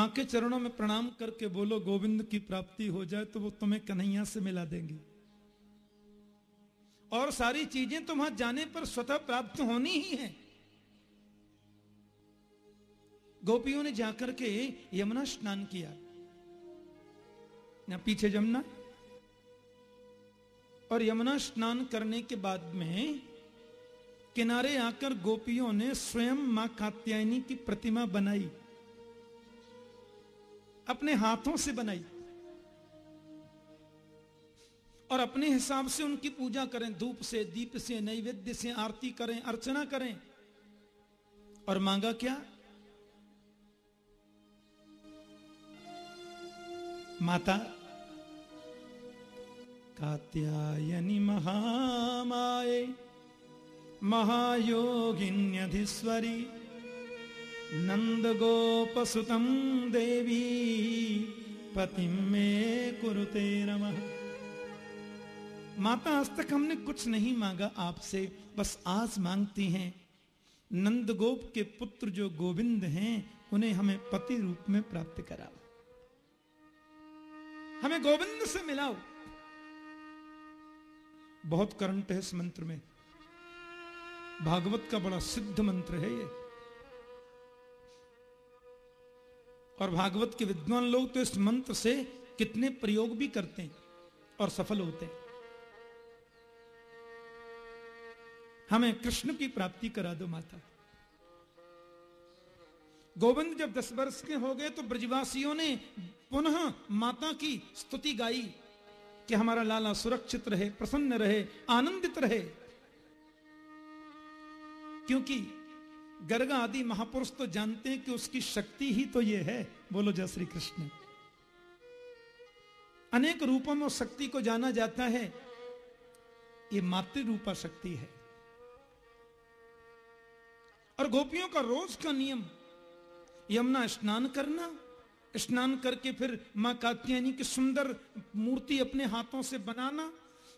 माँ के चरणों में प्रणाम करके बोलो, गोविंद की प्राप्ति हो जाए तो वो तुम्हें कन्हैया से मिला देंगे। और सारी चीज़ें तुम्हां जाने पर स्वतः प्राप्त होनी ही है। गोपियों ने जाकर के यमुना स्नान किया। ना पीछे जमुना। और यमुना स्नान करने के बाद में किनारे आकर गोपियों ने स्वयं माँ कात्यायनी की प्रतिमा बनाई। अपने हाथों से बनाई और अपने हिसाब से उनकी पूजा करें, धूप से, दीप से, नैवेद्य से, आरती करें, अर्चना करें। और मांगा क्या? माता, कात्यायनी महामाये, महायोगिन्यधीश्वरी नंद गोपसुतम देवी पति में कुरुते नमः माता, आज तक हमने कुछ नहीं मांगा आपसे, बस आज मांगती हैं। नंद गोप के पुत्र जो गोविंद हैं, उन्हें हमें पति रूप में प्राप्त कराओ। हमें गोविंद से मिलाओ। बहुत करंट है इस मंत्र में। भागवत का बड़ा सिद्ध मंत्र है ये। और भागवत के विद्वान लोग तो इस मंत्र से कितने प्रयोग भी करते हैं और सफल होते हैं। हमें कृष्ण की प्राप्ति करा दो माता। गोविंद जब दस वर्ष के हो गए तो ब्रजवासियों ने पुनः माता की स्तुति गाई कि हमारा लाला सुरक्षित रहे, प्रसन्न रहे, आनंदित रहे। क्योंकि गर्गा आदि महापुरुष तो जानते हैं कि उसकी शक्ति ही तो ये है। बोलो जय श्री कृष्ण। अनेक रूपों में शक्ति को जाना जाता है। ये मातृ रूपा शक्ति है। और गोपियों का रोज का नियम यमुना स्नान करना, स्नान करके फिर माँ कात्यायनी की सुंदर मूर्ति अपने हाथों से बनाना,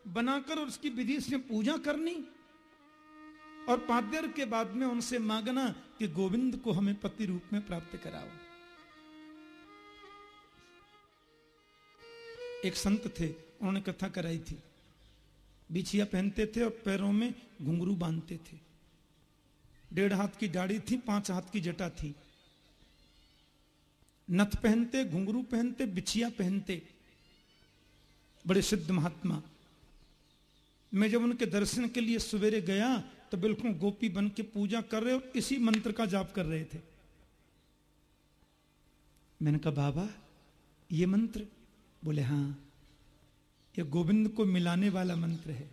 बनाकर उसकी विधि से पूजा करनी और पाद्यर के बाद में उनसे मांगना कि गोविंद को हमें पति रूप में प्राप्त कराओ। एक संत थे, उन्होंने कथा कराई थी। बिछिया पहनते थे और पैरों में घुंघरू बांधते थे। डेढ़ हाथ की दाढ़ी थी, पाँच हाथ की जटा थी। नथ पहनते, घुंघरू पहनते, बिछिया पहनते। बड़े सिद्ध महात्मा। मैं जब उनके दर्शन के लिए सवेरे गया तो बिल्कुल गोपी बन के पूजा कर रहे और इसी मंत्र का जाप कर रहे थे। मैंने कहा, बाबा, ये मंत्र? बोले, हाँ, ये गोविंद को मिलाने वाला मंत्र है।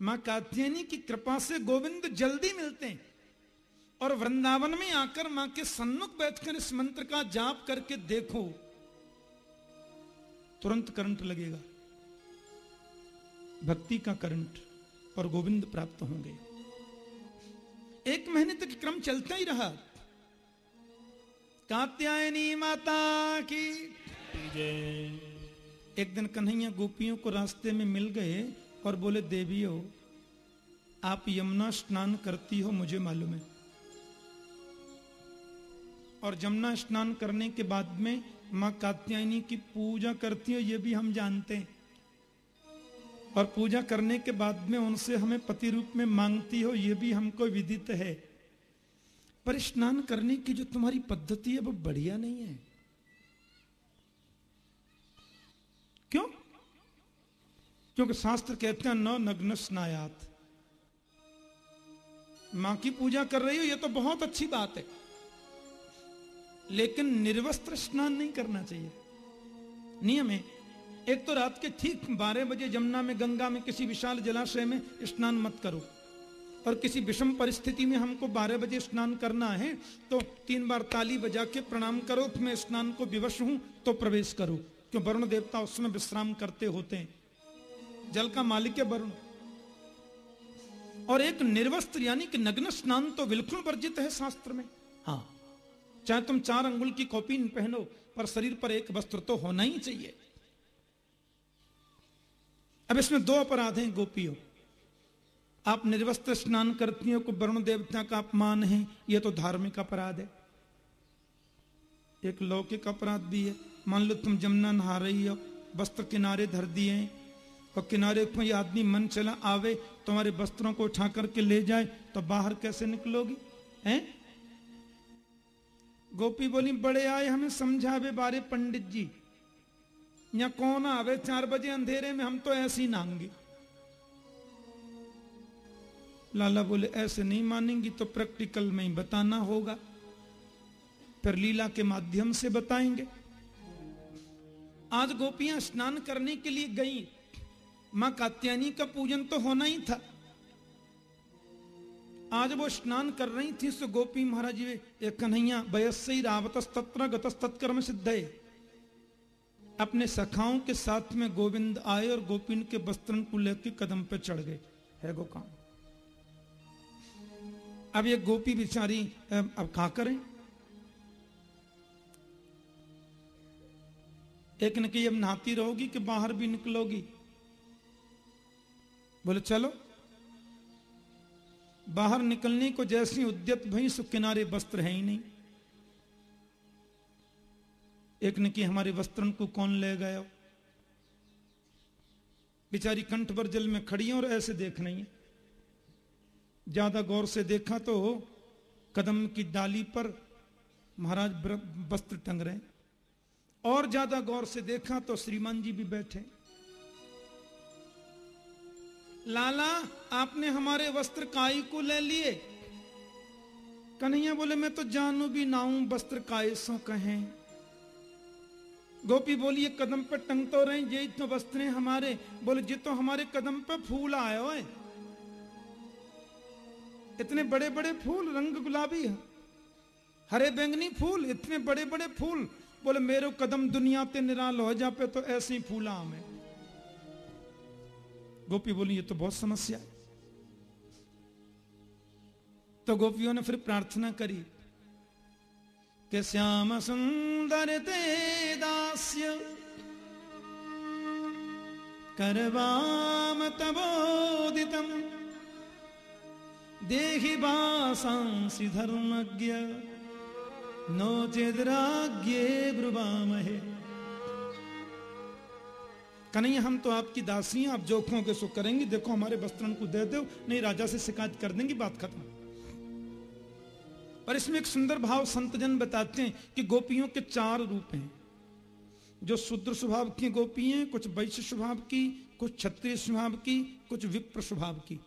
माँ कात्यायनी की कृपा से गोविंद जल्दी मिलते हैं और वृंदावन में आकर माँ के सन्मुख बैठकर इस मंत्र का जाप करके देखो, तुरंत करंट लगेगा। भक्ति का करंट। और गोविंद प्राप्त होंगे एक महीने तक क्रम चलता ही रहा। कात्यायनी माता की एक दिन कन्हैया गोपियों को रास्ते में मिल गए और बोले देवियों आप यमुना स्नान करती हो मुझे मालूम है। और जमुना स्नान करने के बाद में माँ कात्यायनी की पूजा करती हो यह भी हम जानते हैं। और पूजा करने के बाद में उनसे हमें पति रूप में मांगती हो यह भी हमको विदित है। पर स्नान करने की जो तुम्हारी पद्धति है, वो बढ़िया नहीं है। क्यों? क्योंकि शास्त्र कहते हैं, न नग्न स्नायात। माँ की पूजा कर रही हो यह तो बहुत अच्छी बात है। लेकिन निर्वस्त्र स्नान नहीं करना चाहिए। नियम है एक तो रात के ठीक बारह बजे जमुना में गंगा में किसी विशाल जलाशय में स्नान मत करो। और किसी विषम परिस्थिति में हमको बारह बजे स्नान करना है तो तीन बार ताली बजा के प्रणाम करो तो मैं स्नान को विवश हूँ तो प्रवेश करो। क्यों वरुण देवता उसमें विश्राम करते होते हैं? जल का मालिक है वरुण। और एक निर्वस्त्र यानी कि नग्न स्नान तो बिल्कुल वर्जित है शास्त्र में। हाँ। चाहे तुम चार अंगुल की कॉपी पहनो पर शरीर पर एक वस्त्र तो होना ही चाहिए। अब इसमें दो अपराध हैं, गोपियों। आप निर्वस्त्र स्नान करती हो, को वरुण देवता का अपमान है यह तो धार्मिक अपराध है। एक लौकिक अपराध भी है। मान लो तुम जमुना नहा रही हो, वस्त्र किनारे धर दिए और किनारे कोई आदमी मन चला, आवे, तुम्हारे वस्त्रों को उठा करके ले जाए तो बाहर कैसे निकलोगी? हैं? गोपी बोली, बड़े आए हमें समझावे बारे, पंडित जी। या कौन आवे चार बजे अंधेरे में, हम तो ऐसी नांगे। लाला बोले, ऐसे नहीं मानेंगी तो प्रैक्टिकल में ही बताना होगा। फिर लीला के माध्यम से बताएँगे। आज गोपियाँ स्नान करने के लिए गई। माँ कात्यायनी का पूजन तो होना ही था। आज वो स्नान कर रही थी, सो गोपी महाराज जी कन्हैया वयस्य रावत तत्र गतस्तत्कर्म सिद्ध अपने सखाओं के साथ में गोविंद आए और गोपिन के वस्त्रन को लेकर कदम पे चढ़ गए। है गो काम अब ये गोपी बिचारी अब कहा करें? एक ने कि अब नहाती रहोगी कि बाहर भी निकलोगी? बोले, चलो। बाहर निकलने को जैसी उद्यत भई सो किनारे वस्त्र है ही नहीं। एक ने कि हमारे वस्त्रन को कौन ले गया? बेचारी कंठ पर जल में खड़ी और ऐसे देख नहीं है। ज़्यादा गौर से देखा तो कदम की डाली पर महाराज वस्त्र टंग रहे और ज़्यादा गौर से देखा तो श्रीमान जी भी बैठे लाला, आपने हमारे वस्त्र काई को ले लिए। कन्हैया बोले, मैं तो जानू भी नाऊ वस्त्र काय सो कहें। गोपी बोली, ये कदम पर टंग तो रहे ये तो वस्त्र हमारे। बोले जी तो हमारे कदम पर फूल आए हो इतने बड़े बड़े फूल, रंग गुलाबी हरे बैंगनी फूल, इतने बड़े बड़े फूल। बोले, मेरे कदम दुनिया ते निराल हो जा पे तो ऐसे ही फूला हमें गोपी बोली, ये तो बहुत समस्या है। तो गोपियों ने फिर प्रार्थना करी। कि श्याम सुंदर ते दास्य करवाम तबोदितम। देहि बासांसि धर्मज्ञ नो चेदराज्ञे ब्रुवामहे। कन्हैया, हम तो आपकी दासी हैं आप जो के सुख करेंगे। देखो, हमारे वस्त्रों को दे दो, नहीं राजा से शिकायत कर देंगे, बात खत्म। पर इसमें एक सुंदर भाव संतजन बताते हैं कि गोपियों के चार रूप हैं। जो शुद्र स्वभाव की गोपी हैं, कुछ वैश्य स्वभाव की, कुछ क्षत्रिय स्वभाव की, कुछ विप्र स्वभाव की।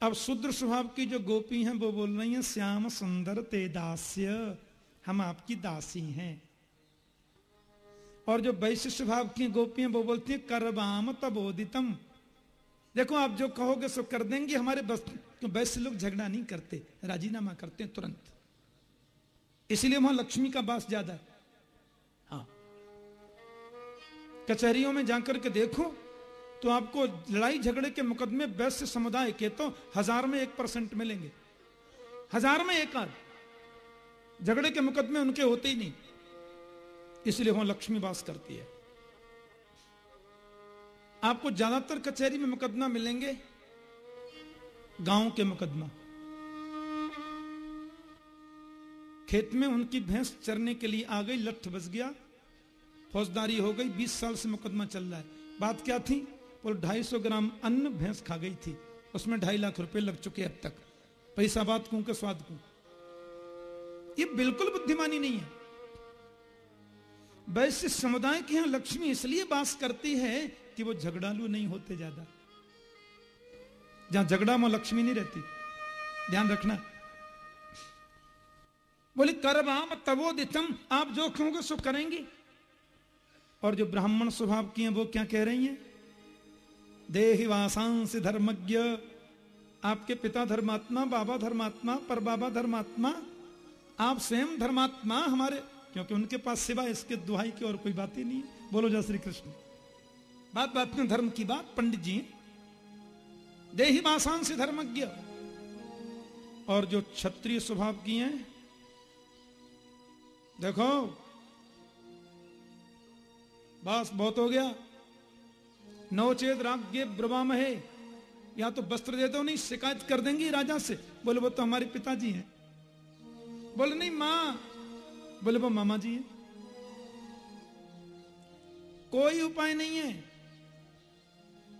अब शुद्र स्वभाव की जो गोपी हैं, वो बोल रही हैं, श्याम सुंदर ते दास्य, हम आपकी दासी हैं। और जो वैश्य स्वभाव की गोपी हैं, वो बोलती हैं, करवाम तबोदितम देखो, आप जो कहोगे, सो कर देंगे। हमारे बस वैश्य लोग झगड़ा नहीं करते, राजीनामा करते हैं तुरंत। इसलिए वहाँ लक्ष्मी का बास ज़्यादा है। हाँ। कचहरियों में जाकर के देखो तो आपको लड़ाई झगड़े के मुकदमे वैश्य समुदाय के तो हज़ार में एक परसेंट मिलेंगे। हज़ार में एक आध। झगड़े के मुकदमे उनके होते ही नहीं। इसलिए वहाँ लक्ष्मी वास करती है। आपको ज़्यादातर कचहरी में मुकदमा मिलेंगे, गाँव के मुकदमा। खेत में उनकी भैंस चरने के लिए आ गई, लठ बस गया, फौजदारी हो गई 20 साल से मुकदमा चल रहा है। बात क्या थी? और ढाई सौ ग्राम अन्न भैंस खा गई थी। उसमें ढाई लाख रुपए लग चुके अब तक। पैसा बात कू के स्वाद कू? ये बिल्कुल बुद्धिमानी नहीं है। वैश्य समुदाय के यहाँ लक्ष्मी इसलिए बास करती है वो झगड़ालू नहीं होते ज़्यादा। जहाँ झगड़ा में लक्ष्मी नहीं रहती, ध्यान रखना। बोले, करवाम तबो दितम आप जो कहोगे सो करेंगे। और जो ब्राह्मण स्वभाव की हैं, वो क्या कह रही हैं? देहि वासांस धर्मज्ञ, आपके पिता धर्मात्मा, बाबा धर्मात्मा पर बाबा धर्मात्मा, आप स्वयं धर्मात्मा हमारे क्योंकि उनके पास सिवा इसके दुहाई की और कोई बात ही नहीं। बोलो, जय श्री कृष्ण। बात बात में धर्म की बात पंडित जी, देही मासान से धर्मज्ञ और जो क्षत्रिय स्वभाव की हैं, देखो, बस बहुत हो गया। नवचेत राज्ञ ब्रवाम है या तो वस्त्र दे दो, नहीं, शिकायत कर देंगी राजा से। बोले, वो तो हमारे पिताजी हैं। बोले, नहीं, माँ। बोले, वो मामा जी हैं। कोई उपाय नहीं है।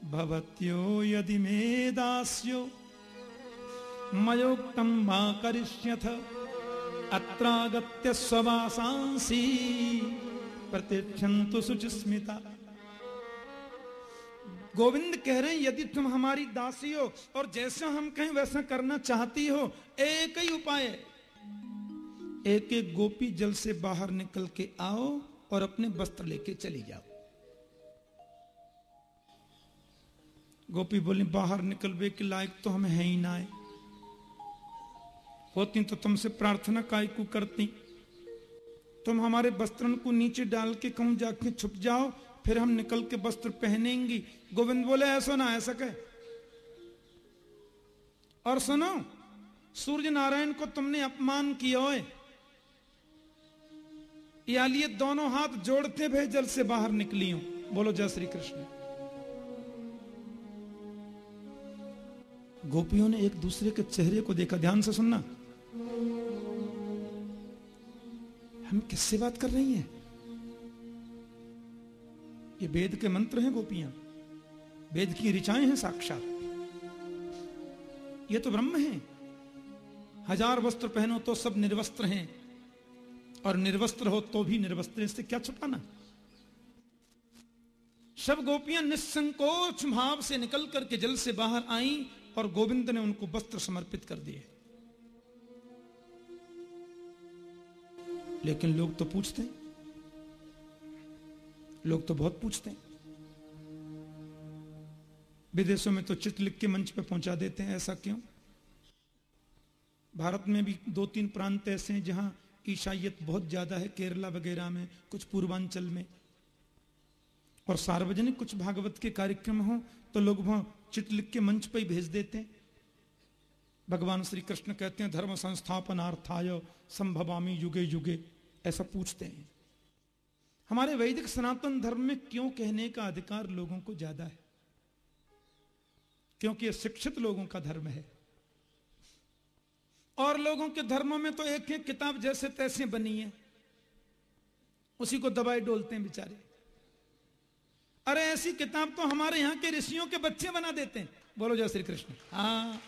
भवत्यो यदि मे दास्यो मयोक्तम माँ करिष्यथ, अत्रागत्य स्ववासांसी प्रतिक्षंतु सुचिस्मिता गोविंद कह रहे हैं, यदि तुम हमारी दासी हो और जैसा हम कहें वैसा करना चाहती हो, एक ही उपाय एक एक गोपी जल से बाहर निकल के आओ और अपने वस्त्र लेके चली जाओ। गोपी बोली, बाहर निकलवे के लायक तो हम है ही ना है होती तो तुमसे प्रार्थना काय को करती। तुम हमारे वस्त्रन को नीचे डाल के कहूँ, जाके छुप जाओ, फिर हम निकल के वस्त्र पहनेंगी। गोविंद बोले, ऐसा ना, ऐसा कहे। और सुनो सूर्य नारायण को तुमने अपमान किया है लिए दोनों हाथ जोड़ते भे जल से बाहर निकली हूँ। बोलो, जय श्री कृष्ण। गोपियों ने एक दूसरे के चेहरे को देखा, ध्यान से सुनना। हम किससे बात कर रही हैं? ये वेद के मंत्र हैं गोपियाँ। वेद की ऋचाएँ हैं साक्षात। ये तो ब्रह्म है। हज़ार वस्त्र पहनो तो सब निर्वस्त्र हैं। और निर्वस्त्र हो तो भी निर्वस्त्र इससे क्या छुपाना? सब गोपियाँ निसंकोच भाव से निकल करके जल से बाहर आई। और गोविंद ने उनको वस्त्र समर्पित कर दिए। लेकिन लोग तो पूछते हैं। लोग तो बहुत पूछते हैं। विदेशों में तो चित्र लिख के मंच पे पहुँचा देते हैं, ऐसा क्यों? भारत में भी दो तीन प्रांत ऐसे हैं जहाँ ईसाइत बहुत ज़्यादा है, केरला वगैरह में, कुछ पूर्वांचल में। और सार्वजनिक कुछ भागवत के कार्यक्रम हो तो लोग वहाँ चिट लिख के मंच पर ही भेज देते हैं। भगवान श्री कृष्ण कहते हैं, धर्म संस्थापनार्थाय संभवामी युगे युगे, ऐसा पूछते हैं। हमारे वैदिक सनातन धर्म में क्यों कहने का अधिकार लोगों को ज़्यादा है? क्योंकि यह शिक्षित लोगों का धर्म है। और लोगों के धर्मों में तो एक एक किताब जैसे तैसे बनी है। उसी को दबाई डोलते हैं बेचारे। अरे ऐसी किताब तो हमारे यहाँ के ऋषियों के बच्चे बना देते हैं। बोलो जय श्री कृष्ण। हाँ।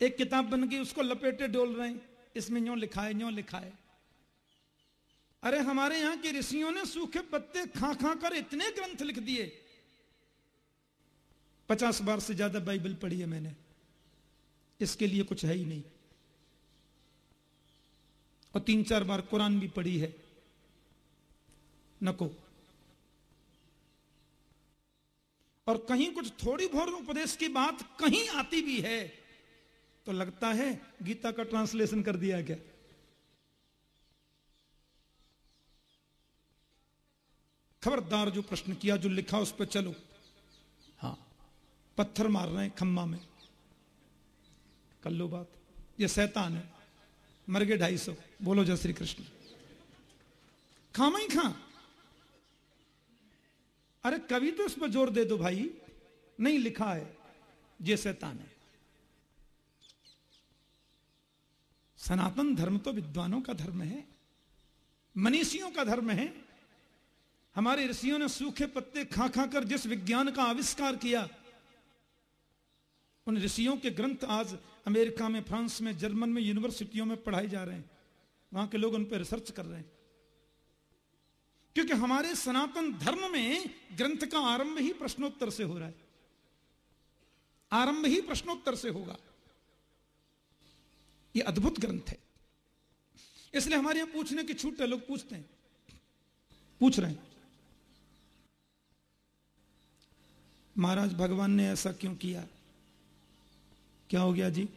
एक किताब बन गई, उसको लपेटे डोल रहे हैं। इसमें यूँ लिखा है यूँ लिखा है अरे हमारे यहाँ के ऋषियों ने सूखे पत्ते खा खा कर इतने ग्रंथ लिख दिए। पचास बार से ज़्यादा बाइबल पढ़ी है मैंने। इसके लिए कुछ है ही नहीं। और तीन चार बार कुरान भी पढ़ी है। नको। और कहीं कुछ थोड़ी बहुत उपदेश की बात कहीं आती भी है तो लगता है गीता का ट्रांसलेशन कर दिया क्या खबरदार जो प्रश्न किया जो लिखा उस पर चलो। हाँ। पत्थर मार रहे हैं खम्मा में। कर लो बात। ये शैतान है। मर गए ढाई सौ। बोलो जय श्री कृष्ण। खामा ही खा। अरे कवि तो इस पर ज़ोर दे दो भाई। नहीं लिखा है। शैतान है। सनातन धर्म तो विद्वानों का धर्म है। मनीषियों का धर्म है। हमारे ऋषियों ने सूखे पत्ते खा खा कर जिस विज्ञान का आविष्कार किया, उन ऋषियों के ग्रंथ आज अमेरिका में, फ्रांस में, जर्मन में, यूनिवर्सिटियों में पढ़ाए जा रहे हैं। वहाँ के लोग उन पर रिसर्च कर रहे हैं। क्योंकि हमारे सनातन धर्म में ग्रंथ का आरंभ ही प्रश्नोत्तर से हो रहा है। आरंभ ही प्रश्नोत्तर से होगा। यह अद्भुत ग्रंथ है। इसलिए हमारे यहाँ पूछने की छूट है, लोग पूछते हैं। पूछ रहे हैं। महाराज, भगवान ने ऐसा क्यों किया? क्या हो गया जी?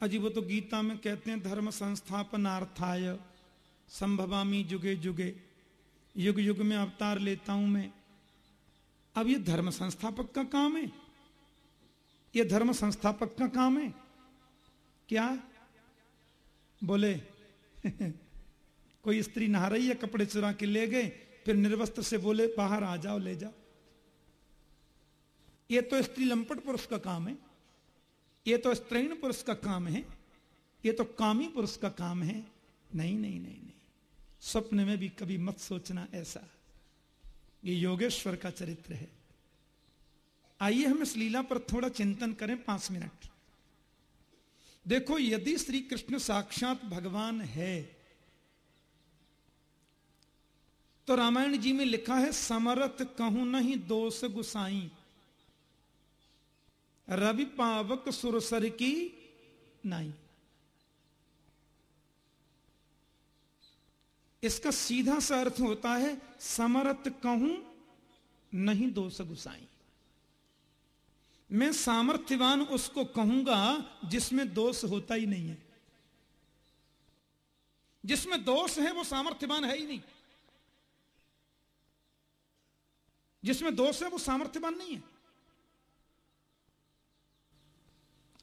अजी, वो तो गीता में कहते हैं, धर्म संस्थापनार्थाय, संभवामी जुगे जुगे। युग युग में अवतार लेता हूँ मैं। अब ये धर्म संस्थापक का काम है। ये धर्म संस्थापक का काम है। क्या? बोले, कोई स्त्री नहा रही है कपड़े चुरा के ले गए, फिर निर्वस्त्र से बोले, बाहर आ जाओ, ले जाओ ये तो स्त्री लंपट पुरुष का काम है। ये तो स्त्रीण पुरुष का काम है। ये तो कामी पुरुष का काम है। नहीं नहीं नहीं नहीं। स्वप्न में भी कभी मत सोचना ऐसा ये योगेश्वर का चरित्र है। आइए हम इस लीला पर थोड़ा चिंतन करें पाँच मिनट। देखो, यदि श्री कृष्ण साक्षात भगवान है तो रामायण जी में लिखा है, समरथ कहूँ नहीं दोष गुसाई। रवि पावक सुरसर की नाई। इसका सीधा सा अर्थ होता है, समरथ कहूँ, नहीं दोष गुसाई मैं सामर्थ्यवान उसको कहूँगा जिसमें दोष होता ही नहीं है। जिसमें दोष है, वो सामर्थ्यवान है ही नहीं। जिसमें दोष है, वो सामर्थ्यवान नहीं है।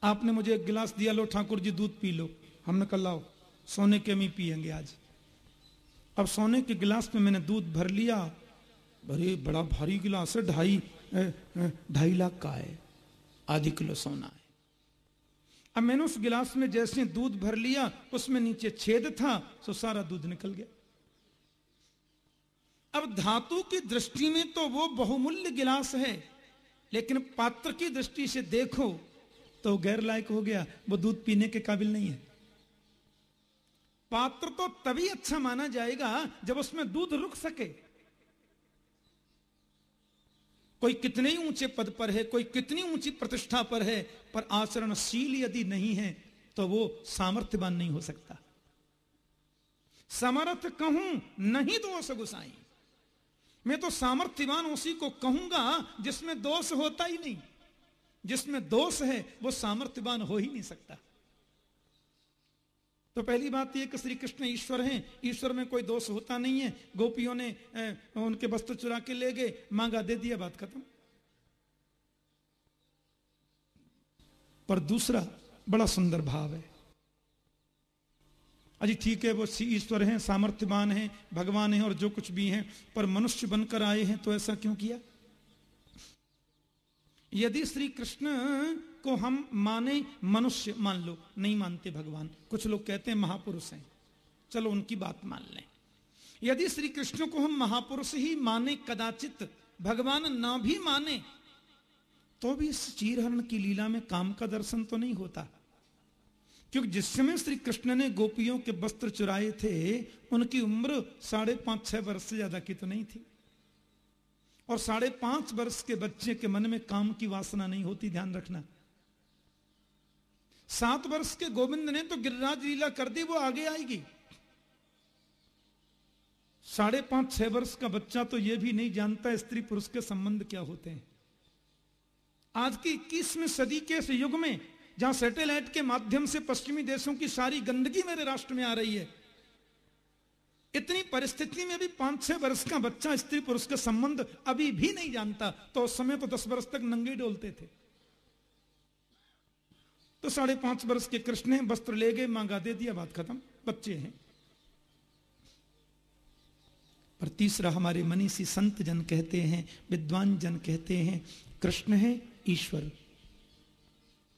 आपने मुझे एक गिलास दिया, लो ठाकुर जी, दूध पी लो। हमने कल लाओ, सोने के मी पियेंगे आज। अब सोने के गिलास में मैंने दूध भर लिया। अरे, बड़ा भारी गिलास है, ढाई ढाई लाख का है। आधी किलो सोना है। अब मैंने उस गिलास में जैसे दूध भर लिया, उसमें नीचे छेद था तो सारा दूध निकल गया। अब धातु की दृष्टि में तो वो बहुमूल्य गिलास है, लेकिन पात्र की दृष्टि से देखो तो गैर लायक हो गया। वो दूध पीने के काबिल नहीं है। पात्र तो तभी अच्छा माना जाएगा जब उसमें दूध रुक सके। कोई कितने ही ऊँचे पद पर है, कोई कितनी ऊँची प्रतिष्ठा पर है, पर आचरणशील यदि नहीं है तो वो सामर्थ्यवान नहीं हो सकता। समर्थ कहूँ, नहीं दोष गुसाई। मैं तो सामर्थ्यवान उसी को कहूँगा जिसमें दोष होता ही नहीं। जिसमें दोष है, वो सामर्थ्यवान हो ही नहीं सकता। तो पहली बात यह कि श्री कृष्ण ईश्वर हैं, ईश्वर में कोई दोष होता नहीं है। गोपियों ने उनके वस्त्र चुरा के ले गए, मांगा, दे दिया, बात खत्म। पर दूसरा बड़ा सुंदर भाव है। अजी ठीक है, वो ईश्वर हैं, सामर्थ्यवान हैं, भगवान हैं और जो कुछ भी हैं, पर मनुष्य बनकर आए हैं तो ऐसा क्यों किया? यदि श्री कृष्ण को हम माने मनुष्य, मान लो, नहीं मानते भगवान। कुछ लोग कहते हैं महापुरुष हैं। चलो उनकी बात मान लें। यदि श्री कृष्ण को हम महापुरुष ही माने, कदाचित भगवान ना भी माने तो भी इस चीरहरण की लीला में काम का दर्शन तो नहीं होता। क्योंकि जिस समय श्री कृष्ण ने गोपियों के वस्त्र चुराए थे, उनकी उम्र साढ़े पाँच, छह वर्ष से ज़्यादा की तो नहीं थी। और साढ़े पाँच वर्ष के बच्चे के मन में काम की वासना नहीं होती, ध्यान रखना। सात वर्ष के गोविंद ने तो गिरिराज लीला कर दी, वो आगे आएगी। साढ़े पाँच, छह वर्ष का बच्चा तो यह भी नहीं जानता स्त्री पुरुष के संबंध क्या होते हैं। आज की इक्कीसवीं सदी के इस युग में, जहाँ सैटेलाइट के माध्यम से पश्चिमी देशों की सारी गंदगी मेरे राष्ट्र में आ रही है, इतनी परिस्थिति में भी पाँच, छह वर्ष का बच्चा स्त्री पुरुष का संबंध अभी भी नहीं जानता तो उस समय तो दस वर्ष तक नंगे डोलते थे। तो साढ़े पाँच वर्ष के कृष्ण हैं, वस्त्र ले गए, मांगा, दे दिया, बात खत्म। बच्चे हैं। पर तीसरा हमारे मनीषी संत जन कहते हैं, विद्वान जन कहते हैं, कृष्ण है ईश्वर,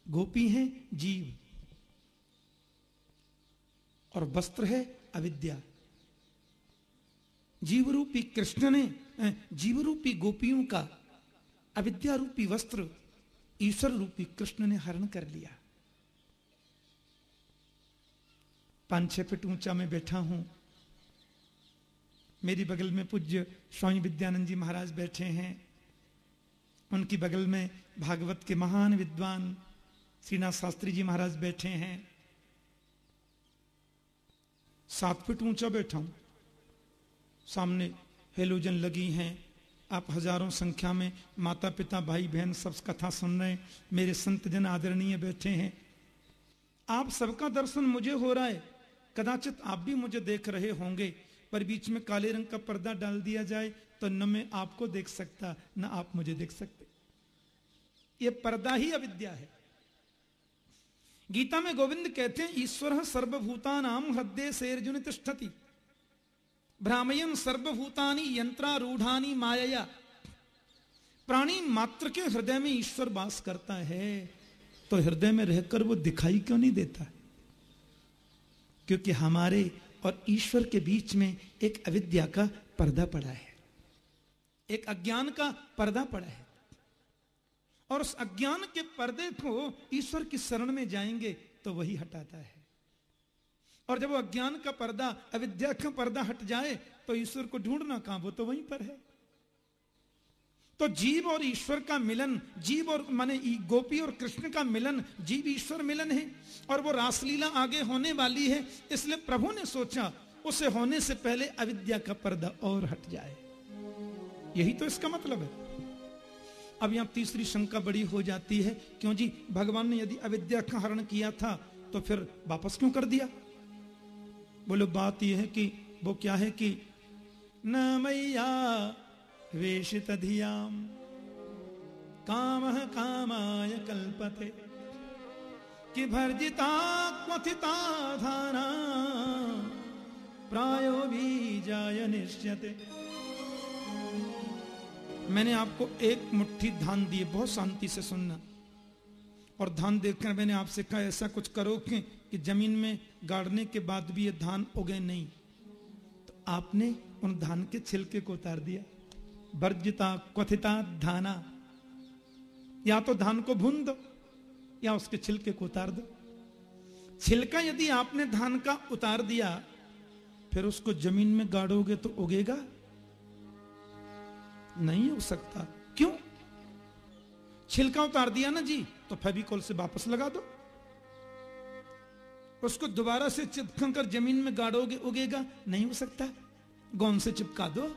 गोपी है जीव, और वस्त्र है अविद्या। जीव रूपी कृष्ण ने जीव रूपी गोपियों का अविद्या रूपी वस्त्र ईश्वर रूपी कृष्ण ने हरण कर लिया। पाँच छह फीट ऊँचा में बैठा हूँ। मेरी बगल में पूज्य स्वामी विद्यानंद जी महाराज बैठे हैं। उनकी बगल में भागवत के महान विद्वान श्रीनाथ शास्त्री जी महाराज बैठे हैं। सात फीट ऊँचा बैठा हूँ। सामने हेलोजन लगी हैं। आप हज़ारों संख्या में माता पिता भाई बहन सब कथा सुन रहे हैं। मेरे संत जन आदरणीय बैठे हैं। आप सबका दर्शन मुझे हो रहा है। कदाचित आप भी मुझे देख रहे होंगे, पर बीच में काले रंग का पर्दा डाल दिया जाए तो न मैं आपको देख सकता, न आप मुझे देख सकते। ये पर्दा ही अविद्या है। गीता में गोविंद कहते हैं, ईश्वर सर्वभूता नाम हृदय से अर्जुन तिष्ठती। भ्रामयन सर्वभूतानी यंत्रारूढ़ानी माया प्राणी मात्र के हृदय में ईश्वर वास करता है तो हृदय में रहकर वो दिखाई क्यों नहीं देता? क्योंकि हमारे और ईश्वर के बीच में एक अविद्या का पर्दा पड़ा है। एक अज्ञान का पर्दा पड़ा है। और उस अज्ञान के पर्दे को ईश्वर की शरण में जाएँगे तो वही हटाता है। और जब वो अज्ञान का पर्दा, अविद्या का पर्दा हट जाए तो ईश्वर को ढूंढना कहाँ वो तो वहीं पर है। तो जीव और ईश्वर का मिलन, जीव और माने गोपी और कृष्ण का मिलन, जीव ईश्वर मिलन है और वो रासलीला आगे होने वाली है, इसलिए प्रभु ने सोचा उसे होने से पहले अविद्या का पर्दा और हट जाए। यही तो इसका मतलब है। अब यहाँ तीसरी शंका बड़ी हो जाती है, क्यों जी? भगवान ने यदि अविद्या का हरण किया था तो फिर वापस क्यों कर दिया? बोलो, बात यह है कि, वो क्या है कि, न मैया वेशित धियाम काम कामाय कल्पते। कि भर्जिता क्वथिता धाना प्रायो भी जाय निश्चते। मैंने आपको एक मुट्ठी धान दिए बहुत शांति से सुनना। और धान देखकर मैंने आपसे कहा ऐसा कुछ करो कि, कि ज़मीन में गाड़ने के बाद भी ये धान उगे नहीं। तो आपने उन धान के छिलके को उतार दिया। वर्जिता, क्वथिता, धाना। या तो धान को भून दो, या उसके छिलके को उतार दो। छिलका यदि आपने धान का उतार दिया, फिर उसको ज़मीन में गाड़ोगे तो उगेगा? नहीं हो सकता। क्यों? छिलका उतार दिया ना जी तो फेविकोल से वापस लगा दो। उसको दोबारा से चिपक कर ज़मीन में गाड़ोगे, उगेगा? नहीं हो सकता। गोंद से चिपका दो।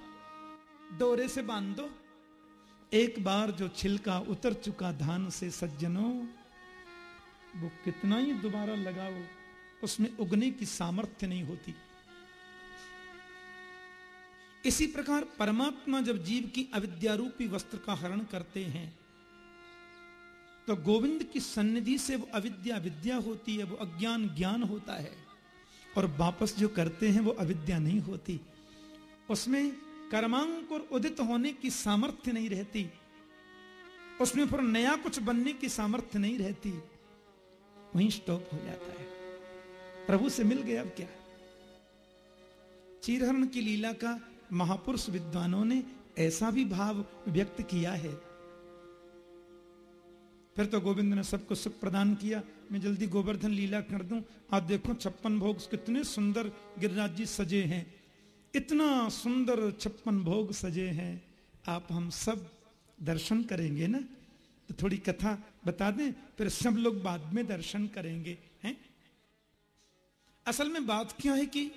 डोरे से बाँध। दो एक बार जो छिलका उतर चुका धान से, सज्जनों, वो कितना ही दोबारा लगाओ, उसमें उगने की सामर्थ्य नहीं होती। इसी प्रकार परमात्मा जब जीव की अविद्यारूपी वस्त्र का हरण करते हैं तो गोविंद की सन्निधि से वो अविद्या विद्या होती है, वो अज्ञान ज्ञान होता है। और वापस जो करते हैं, वो अविद्या नहीं होती। उसमें कर्मांकुर उदित होने की सामर्थ्य नहीं रहती। उसमें फिर नया कुछ बनने की सामर्थ्य नहीं रहती। वहीं स्टॉप हो जाता है। प्रभु से मिल गया अब क्या? चीरहरण की लीला का महापुरुष विद्वानों ने ऐसा भी भाव व्यक्त किया है। फिर तो गोविंद ने सबको सुख प्रदान किया। मैं जल्दी गोवर्धन लीला कर दूँ। आप देखो छप्पन भोग कितने सुंदर गिरिराज जी सजे हैं। इतना सुंदर छप्पन भोग सजे हैं, आप हम सब दर्शन करेंगे ना? तो थोड़ी कथा बता दें, फिर सब लोग बाद में दर्शन करेंगे, हैं? असल में बात क्या है कि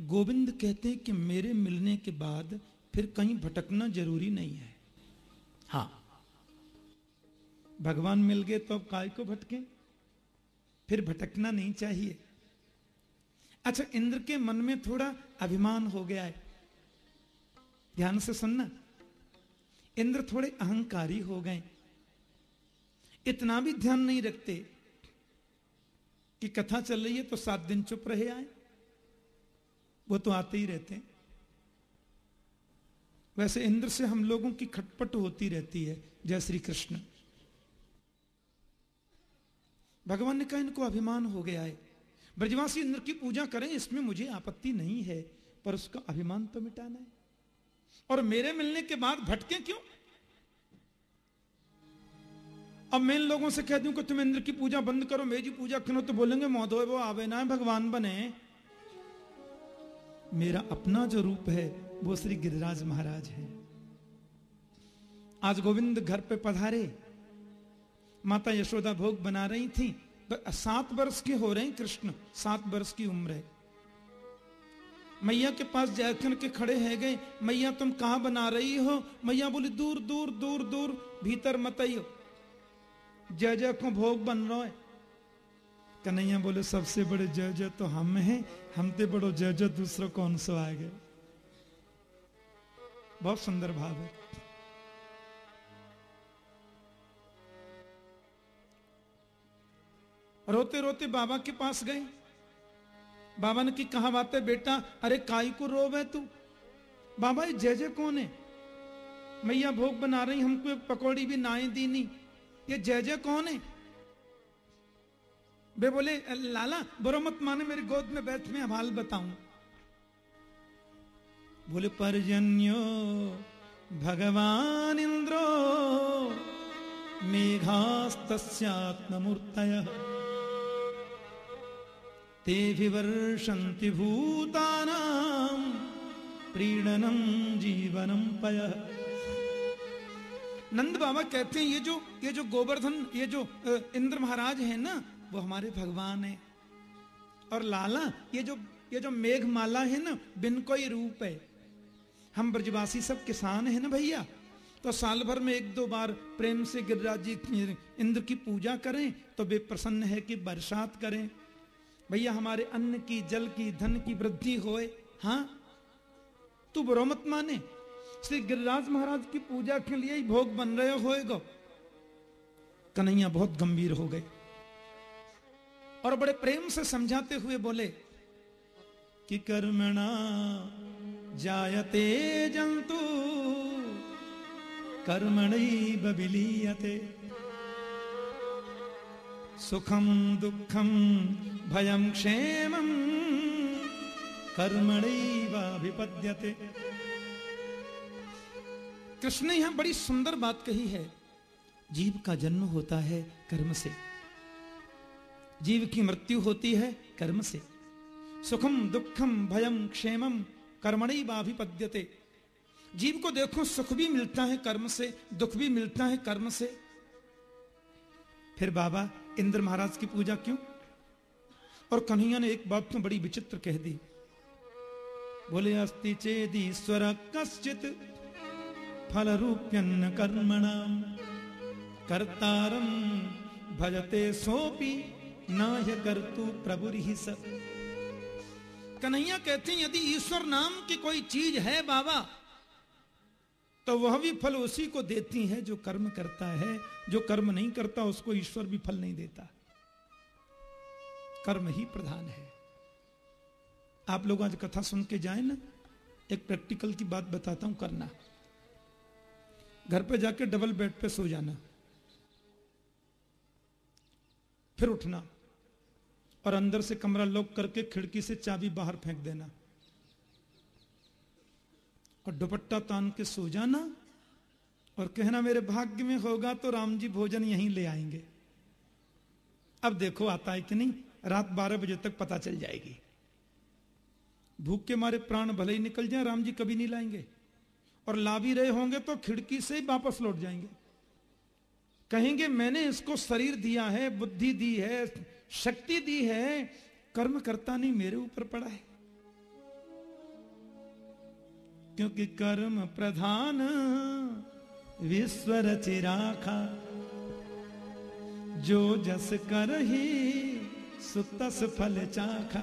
गोविंद कहते हैं कि मेरे मिलने के बाद फिर कहीं भटकना ज़रूरी नहीं है। हाँ। भगवान मिल गए तो अब काय को भटके? फिर भटकना नहीं चाहिए। अच्छा इंद्र के मन में थोड़ा अभिमान हो गया है। ध्यान से सुनना। इंद्र थोड़े अहंकारी हो गए। इतना भी ध्यान नहीं रखते कि कथा चल रही है तो सात दिन चुप रहे आए। वो तो आते ही रहते हैं। वैसे इंद्र से हम लोगों की खटपट होती रहती है, जय श्री कृष्ण। भगवान ने कहा, इनको अभिमान हो गया है। ब्रजवासी इंद्र की पूजा करें, इसमें मुझे आपत्ति नहीं है, पर उसका अभिमान तो मिटाना है। और मेरे मिलने के बाद भटके क्यों? अब मैं इन लोगों से कह दूँ कि तुम इंद्र की पूजा बंद करो, मेरी पूजा करो तो बोलेंगे, महोदय, वो आवे ना, भगवान बने। मेरा अपना जो रूप है, वो श्री गिरिराज महाराज है। आज गोविंद घर पे पधारे, माता यशोदा भोग बना रही थी तो सात वर्ष के हो रहे हैं कृष्ण, सात वर्ष की उम्र है। मैया के पास जाकर के खड़े है गए, मैया तुम कहा बना रही हो? मैया बोली, दूर दूर दूर दूर, भीतर मत आइयो। जय जय को भोग बन रहा है। कन्हैया बोले, सबसे बड़े जय जय तो हम हैं, हम ते बड़ो जय जय दूसरों कौन सो आ गए। बहुत सुंदर भाव है। रोते रोते बाबा के पास गए बाबा ने की, कहा बात है बेटा? अरे काई को रोब है तू? बाबा ये जय जय कौन है? मैया भोग बना रही, हमको पकौड़ी भी नाए दी नहीं ये जय जय कौन है? वे बोले, लाला, बुरा मत माने, मेरी गोद में बैठ में हाल बताऊँ। बोले, परजन्यो, भगवान इंद्रो मेघास्तस्यात्मूर्त ते विवर्षन्ति भूतानां प्रीणनम जीवनम पय। नंद बाबा कहते हैं, ये जो ये जो गोवर्धन, ये जो इंद्र महाराज है ना, वो हमारे भगवान है। और लाला, ये जो ये जो मेघमाला है ना, बिन कोई रूप है। हम ब्रजवासी सब किसान है ना भैया। तो साल भर में एक दो बार प्रेम से गिरिराज जी इंद्र की पूजा करें तो वे प्रसन्न है कि बरसात करें। भैया, हमारे अन्न की, जल की, धन की वृद्धि होए हाँ? तू बुरो मत माने। श्री गिरिराज महाराज की पूजा के लिए ही भोग बन रहे होएगा। कन्हैया बहुत गंभीर हो गए और बड़े प्रेम से समझाते हुए बोले, कि कर्मणा जायते जंतु कर्मणैव विलीयते। सुखम दुखम भयम क्षेमम कर्मणैवाभिपद्यते। कृष्ण ने यहाँ बड़ी सुंदर बात कही है। जीव का जन्म होता है कर्म से। जीव की मृत्यु होती है कर्म से। सुखम दुखम भयम क्षेमम कर्मणी बाभिपद्यते जीव को देखो, सुख भी मिलता है कर्म से, दुख भी मिलता है कर्म से। फिर बाबा इंद्र महाराज की पूजा क्यों? और कन्हैया ने एक बात तो बड़ी विचित्र कह दी। बोले, अस्ति चेदीश्वर कश्चित फल रूप्यन्न कर्मणाम। कर्तारम भजते सोपी नाय करतु प्रभु सब कन्हैया कहते, यदि ईश्वर नाम की कोई चीज़ है बाबा तो वह भी फल उसी को देती है जो कर्म करता है। जो कर्म नहीं करता, उसको ईश्वर भी फल नहीं देता। कर्म ही प्रधान है। आप लोग आज कथा सुन के जाए ना, एक प्रैक्टिकल की बात बताता हूँ करना। घर पे जाके डबल बेड पे सो जाना। फिर उठना और अंदर से कमरा लॉक करके खिड़की से चाबी बाहर फेंक देना। और दुपट्टा तान के सो जाना और कहना मेरे भाग्य में होगा तो राम जी भोजन यहीं ले आएँगे। अब देखो आता है कि नहीं, रात बारह बजे तक पता चल जाएगी। भूख के मारे प्राण भले ही निकल जाए, राम जी कभी नहीं लाएँगे। और ला भी रहे होंगे तो खिड़की से ही वापस लौट जाएँगे। कहेंगे, मैंने इसको शरीर दिया है, बुद्धि दी है, शक्ति दी है, कर्म करता नहीं, मेरे ऊपर पड़ा है। क्योंकि कर्म प्रधान विश्व रचिराखा जो जस कर ही सुतस फल चाखा।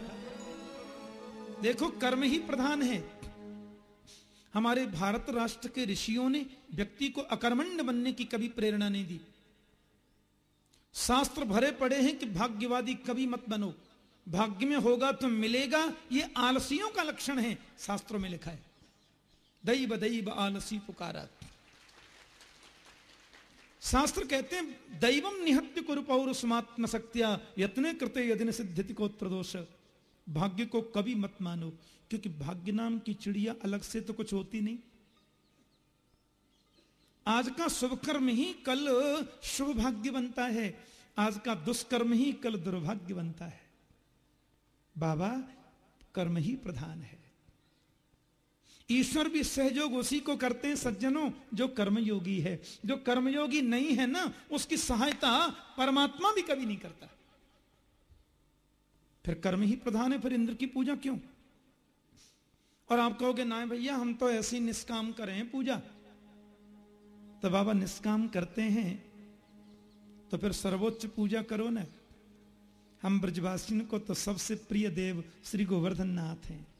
देखो, कर्म ही प्रधान है। हमारे भारत राष्ट्र के ऋषियों ने व्यक्ति को अकर्मण्य बनने की कभी प्रेरणा नहीं दी। शास्त्र भरे पड़े हैं कि भाग्यवादी कभी मत बनो। भाग्य में होगा तो मिलेगा, ये आलसियों का लक्षण है, शास्त्रों में लिखा है। दैव दैव आलसी पुकारा शास्त्र कहते हैं दैवम निहत्य कुरु पौरुषमात्म शक्तिया, यत्ने कृत्य यदि सिद्धि को प्रदोष भाग्य को कभी मत मानो, क्योंकि भाग्य नाम की चिड़िया अलग से तो कुछ होती नहीं। आज का शुभ कर्म ही कल शुभ भाग्य बनता है, आज का दुष्कर्म ही कल दुर्भाग्य बनता है। बाबा, कर्म ही प्रधान है। ईश्वर भी सहयोग उसी को करते हैं सज्जनों, जो कर्मयोगी है। जो कर्मयोगी नहीं है ना, उसकी सहायता परमात्मा भी कभी नहीं करता। फिर कर्म ही प्रधान है, फिर इंद्र की पूजा क्यों? और आप कहोगे ना भैया, हम तो ऐसी निष्काम करें पूजा। तो बाबा, निष्काम करते हैं तो फिर सर्वोच्च पूजा करो ना। हम ब्रजवासी को तो सबसे प्रिय देव श्री गोवर्धन नाथ हैं।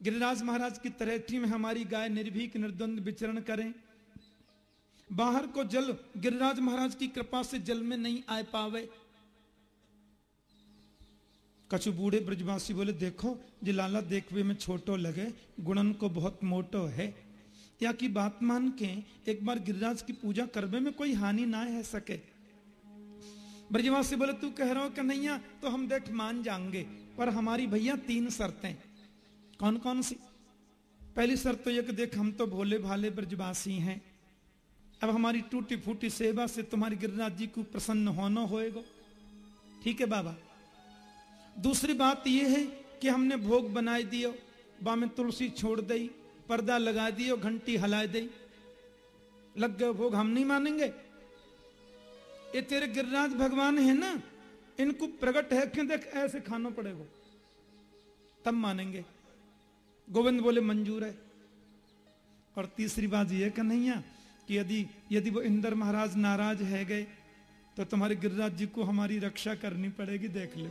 गिरिराज महाराज की तरह में हमारी गाय निर्भीक, निर्द्वंद विचरण करें। बाहर को जल गिरिराज महाराज की कृपा से जल में नहीं आ पावे। कछु बूढ़े ब्रजवासी बोले, देखो जी लाला देखवे में छोटो लगे, गुणन को बहुत मोटो है। या की बात मान के एक बार गिरिराज की पूजा करने में कोई हानि ना है सके। ब्रजवासी बोले, तू कह रहा हो कन्हैया तो हम देख मान जाएँगे, पर हमारी भैया तीन शर्तें कौन कौन सी? पहली शर्त तो यह देख, हम तो भोले भाले ब्रजवासी हैं। अब हमारी टूटी फूटी सेवा से तुम्हारी गिरिराज जी को प्रसन्न होना होएगा। ठीक है बाबा। दूसरी बात यह है कि हमने भोग बनाए दियो बा में तुलसी छोड़ दई, पर्दा लगा दियो घंटी हला दई। लग गए भोग हम नहीं मानेंगे? ये तेरे गिरिराज भगवान है ना, इनको प्रकट है कि देख, ऐसे खाना पड़ेगा तब मानेंगे। गोविंद बोले, मंजूर है। और तीसरी बात यह कन्हैया कि यदि यदि वो इंद्र महाराज नाराज़ है गए तो तुम्हारे गिरिराज जी को हमारी रक्षा करनी पड़ेगी, देख लो।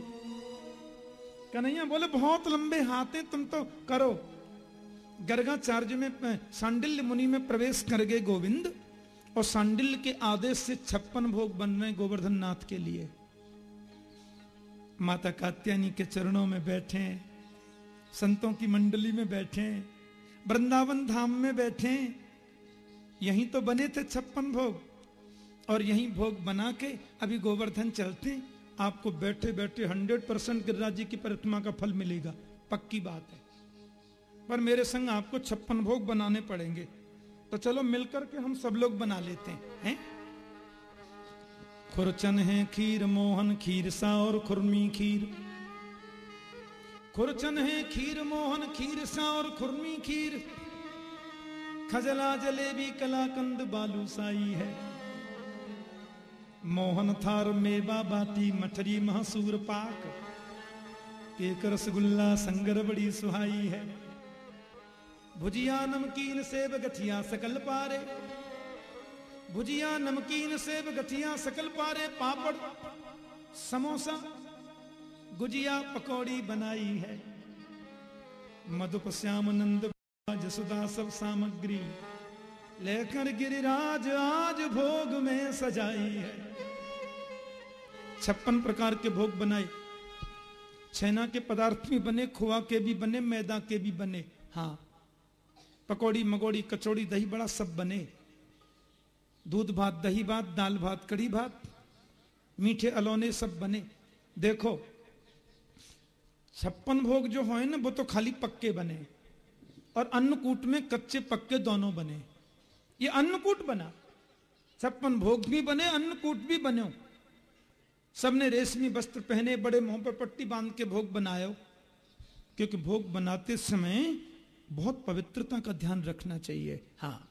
कन्हैया बोले, बहुत लंबे हाथ तुम तो करो। गर्गाचार्य में सांडिल्य मुनि में प्रवेश कर गए गोविंद, और सांडिल्य के आदेश से छप्पन भोग बन रहे गोवर्धन नाथ के लिए। माता कात्यानी के चरणों में बैठे संतों की मंडली में बैठे, वृंदावन धाम में बैठे, यहीं तो बने थे छप्पन भोग, और यहीं भोग बना के अभी गोवर्धन चलते आपको बैठे बैठे हंड्रेड परसेंट गिरिराज जी की प्रतिमा का फल मिलेगा, पक्की बात है। पर मेरे संग आपको छप्पन भोग बनाने पड़ेंगे। तो चलो मिलकर के हम सब लोग बना लेते हैं हैं? खुरचन है खीर, मोहन खीर सा और खुरमी खीर। खुरचन है खीर मोहन, खीर सा और खुरमी खीर। खजला जलेबी कलाकंद बालू साई है। मोहन थार मेवा बाटी मठरी महसूर पाक। केक रसगुल्ला संगर बड़ी सुहाई है। भुजिया नमकीन सेब गठिया सकल पारे। भुजिया नमकीन सेब गठिया सकल पारे पापड़, समोसा गुजिया पकौड़ी बनाई है। मधुप श्याम नंद जसुदा सब सामग्री लेकर गिरिराज आज भोग में सजाई है। छप्पन प्रकार के भोग बनाए। छेना के पदार्थ भी बने, खोआ के भी बने, मैदा के भी बने। हाँ पकौड़ी, मगोड़ी, कचौड़ी, दही बड़ा सब बने। दूध भात, दही भात, दाल भात कड़ी भात, मीठे अलौने सब बने। देखो छप्पन भोग जो है ना, वो तो खाली पक्के बने। और अन्नकूट में कच्चे पक्के दोनों बने। ये अन्नकूट बना। छप्पन भोग भी बने, अन्नकूट भी बने। सबने रेशमी वस्त्र पहने, बड़े मुँह पर पट्टी बाँध के भोग बनायो क्योंकि भोग बनाते समय बहुत पवित्रता का ध्यान रखना चाहिए। हाँ।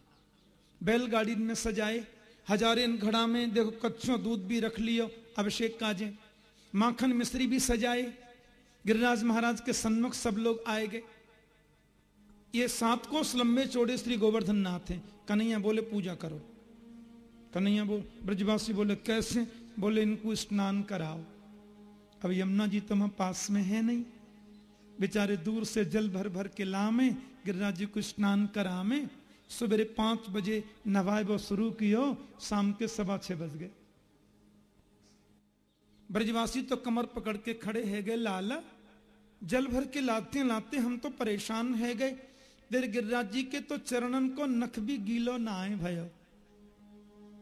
बैलगाड़ी में सजाए, हजारे घड़ा में, देखो कच्चों दूध भी रख लियो, अभिषेक काजे। माखन मिश्री भी सजाए गिरिराज महाराज के सन्मुख सब लोग आए गए। ये सात कोस लंबे चौड़े श्री गोवर्धन नाथ हैं। कन्हैया बोले, पूजा करो। कन्हैया बोल ब्रजवासी बोले, कैसे? बोले, इनको स्नान कराओ। अब यमुना जी तो पास में है नहीं। बेचारे दूर से जल भर भर के लामे, गिरिराज जी को स्नान करामे। सवेरे पाँच बजे नवाए वो शुरू कियो, शाम के सवा छह बज गए। ब्रजवासी तो कमर पकड़ के खड़े है गए, लाला। जल भर के लाते लाते हम तो परेशान है गए। तेरे गिरिराज जी के तो चरणन को नख भी गीलो ना आए भयो।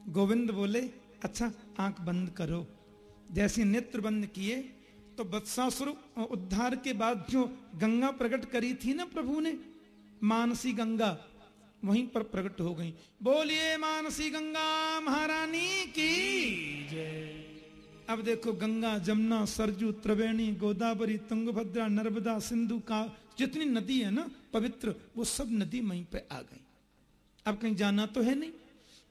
गोविंद बोले अच्छा आँख बंद करो। जैसे नेत्र बंद किए तो बत्सासुर उद्धार के बाद जो गंगा प्रकट करी थी ना प्रभु ने, मानसी गंगा, वहीं पर प्रकट हो गई। बोलिए मानसी गंगा, महारानी की अब देखो गंगा, जमुना, सरजू, त्रिवेणी, गोदावरी, तुंगभद्रा, नर्मदा, सिंधु, का जितनी नदी है ना, पवित्र, वो सब नदी वहीं पे आ गई। अब कहीं जाना तो है नहीं।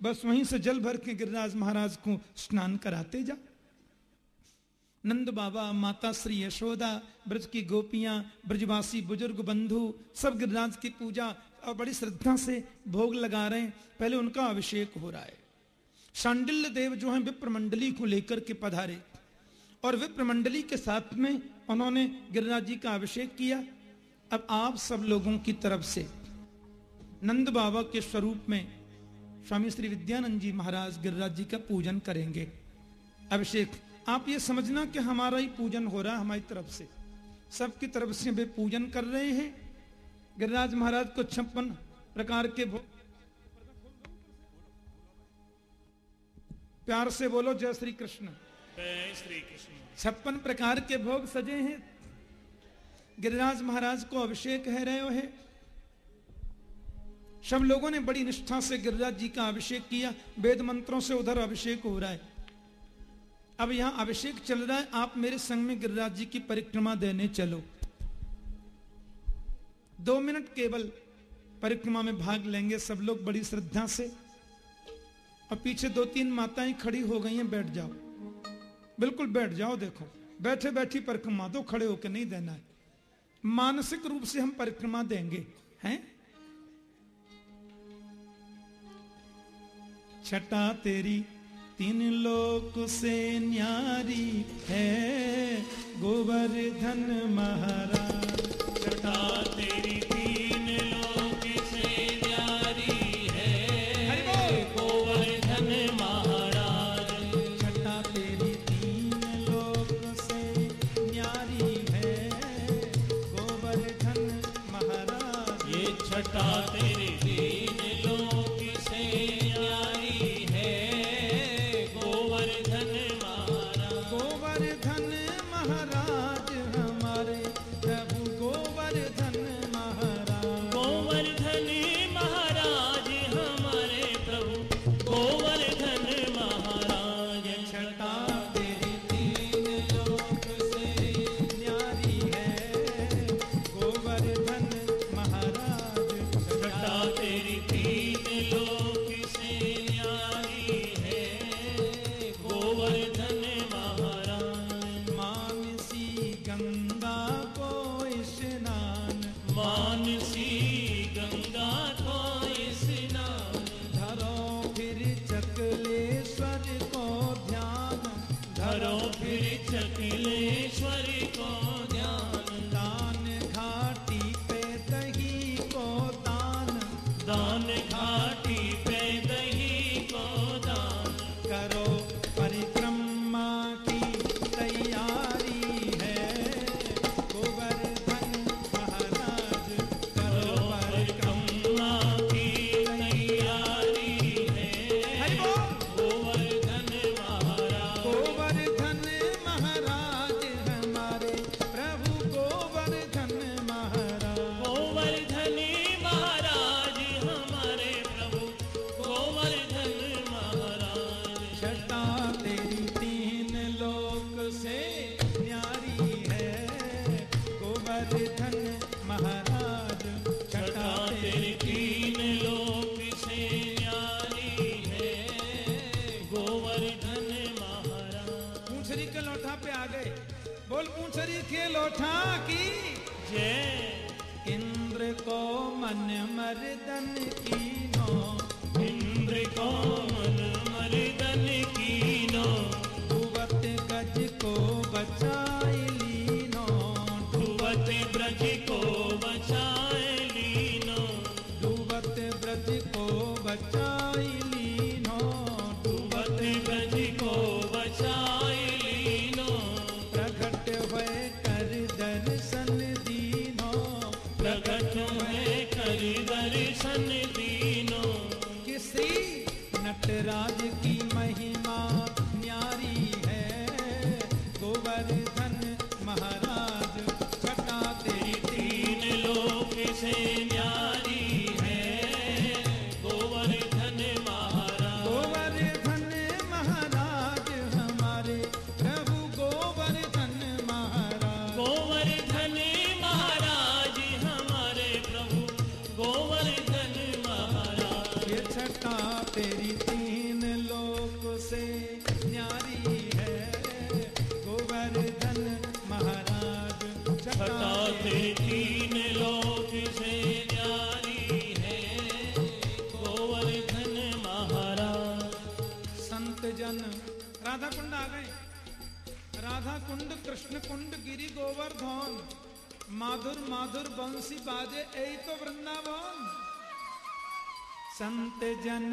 बस वहीं से जल भर के गिरिराज महाराज को स्नान कराते जा। नंद बाबा, माता श्री यशोदा, ब्रज की गोपियाँ, ब्रजवासी, बुज़ुर्ग, बंधु, सब गिरिराज की पूजा, और बड़ी श्रद्धा से भोग लगा रहे हैं। पहले उनका अभिषेक हो रहा है। शांडिल्य देव जो है विप्रमंडली को लेकर के पधारे। और विप्रमंडली के साथ में उन्होंने गिरिराज जी का अभिषेक किया। अब आप सब लोगों की तरफ़ से नंद बाबा के स्वरूप में स्वामी श्री विद्यानंद जी महाराज गिरिराज जी का पूजन करेंगे। अभिषेक, आप ये समझना कि हमारा ही पूजन हो रहा है हमारी तरफ़ से। सबकी तरफ़ से वे पूजन कर रहे हैं। गिरिराज महाराज को छप्पन प्रकार के भोग प्यार से बोलो जय श्री कृष्ण। श्री कृष्ण। छप्पन प्रकार के भोग सजे हैं। गिरिराज महाराज को अभिषेक कह रहे हैं। सब लोगों ने बड़ी निष्ठा से गिरिराज जी का अभिषेक किया। वेद मंत्रों से उधर अभिषेक हो रहा है। अब यहाँ अभिषेक चल रहा है। आप मेरे संग में गिरिराज जी की परिक्रमा देने चलो। दो मिनट केवल परिक्रमा में भाग लेंगे। सब लोग बड़ी श्रद्धा से और पीछे दो तीन माताएँ खड़ी हो गई हैं, बैठ जाओ। बिल्कुल बैठ जाओ, देखो। बैठे बैठी परिक्रमा दो, खड़े होकर नहीं देना है। मानसिक रूप से हम परिक्रमा देंगे, हैं? छटा तेरी, तीन लोक से न्यारी है, गोवर्धन महाराज। छटा तेरी जन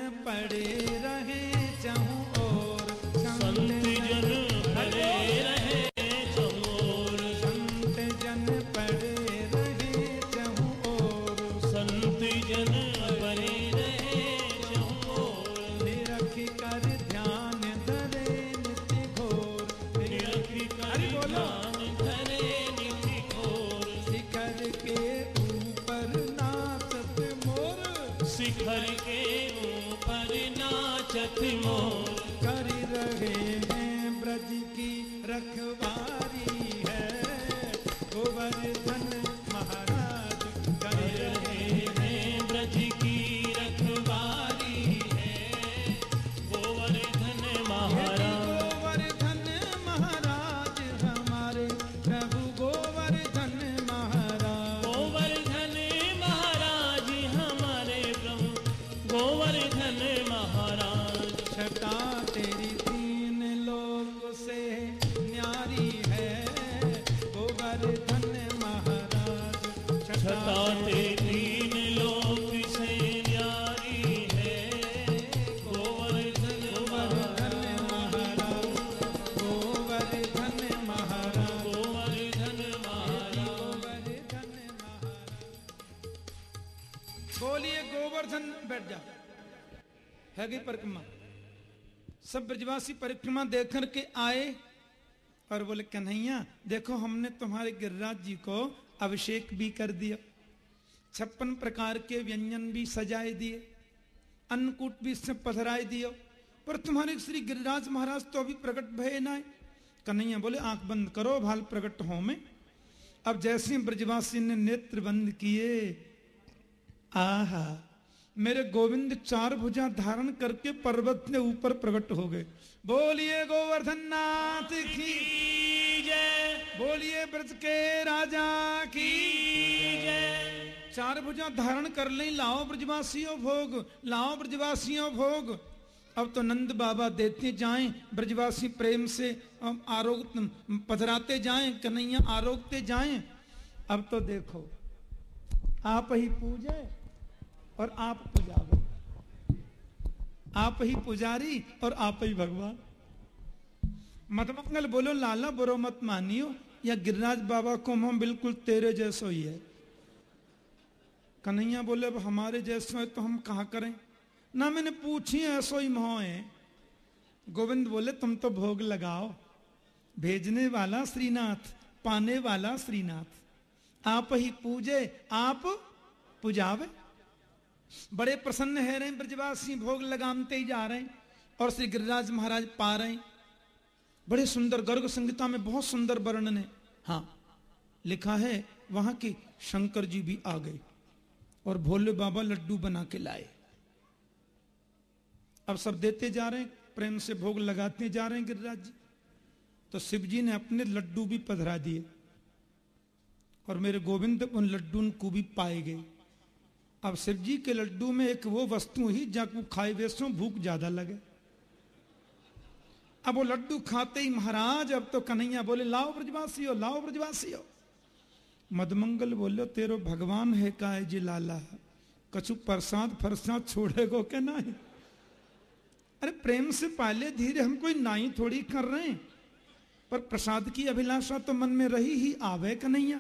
सब ब्रजवासी परिक्रमा देख करके आए और बोले, कन्हैया, देखो हमने तुम्हारे गिरिराज जी को अभिषेक भी कर दिया। छप्पन प्रकार के व्यंजन भी सजाए दिए, अन्नकूट भी इससे पधराए दियो पर तुम्हारे श्री गिरिराज महाराज तो अभी प्रकट भय ना कन्हैया बोले, आँख बंद करो भाल प्रकट हो में। अब जैसे ब्रजवासी ने नेत्र बंद किए, आहा मेरे गोविंद चार भुजा धारण करके पर्वत ने ऊपर प्रकट हो गए। बोलिए गोवर्धन नाथ की जय। बोलिए ब्रज के राजा की जय। चार भुजा धारण कर ले लाओ ब्रजवासियों भोग लाओ ब्रजवासियों भोग। अब तो नंद बाबा देते जाएँ ब्रजवासी प्रेम से आरोग पधराते जाएँ कन्हैया आरोगते जाएँ। अब तो देखो आप ही पूजे। और आप पुजारी। आप ही पुजारी और आप ही भगवान। मतमंगल बोलो, लाला बुरो मत मानियो, या गिरिराज बाबा को हम बिल्कुल तेरे जैसो ही है। कन्हैया बोले, अब हमारे जैसे है तो हम कहा करें? ना मैंने पूछी, ऐसो ही मोह है? गोविंद बोले, तुम तो भोग लगाओ। भेजने वाला श्रीनाथ, पाने वाला श्रीनाथ। आप ही पूजे, आप पुजावे। बड़े प्रसन्न है रहे ब्रजवासी भोग लगामते ही जा रहे हैं और श्री गिरिराज महाराज पा रहे बड़े सुंदर गर्ग संगीता में बहुत सुंदर वर्णन है। हाँ लिखा है, वहाँ के शंकर जी भी आ गए और भोले बाबा लड्डू बना के लाए। अब सब देते जा रहे हैं, प्रेम से भोग लगाते जा रहे हैं गिरिराज जी। तो शिव जी ने अपने लड्डू भी पधरा दिए और मेरे गोविंद उन लड्डू को भी पाए गए। अब शिव जी के लड्डू में एक वो वस्तु ही जाकू खाए वेसों भूख ज़्यादा लगे। अब वो लड्डू खाते ही महाराज, अब तो कन्हैया बोले, लाओ ब्रजवासी हो लाओ ब्रजवासी हो मदमंगल बोलो, तेरो भगवान है काय जी लाला? कछु प्रसाद फरसाद छोड़ेगो के नहीं? अरे प्रेम से पाले धीरे हम कोई नाई थोड़ी कर रहे हैं, पर प्रसाद की अभिलाषा तो मन में रही ही, आवे कन्हैया?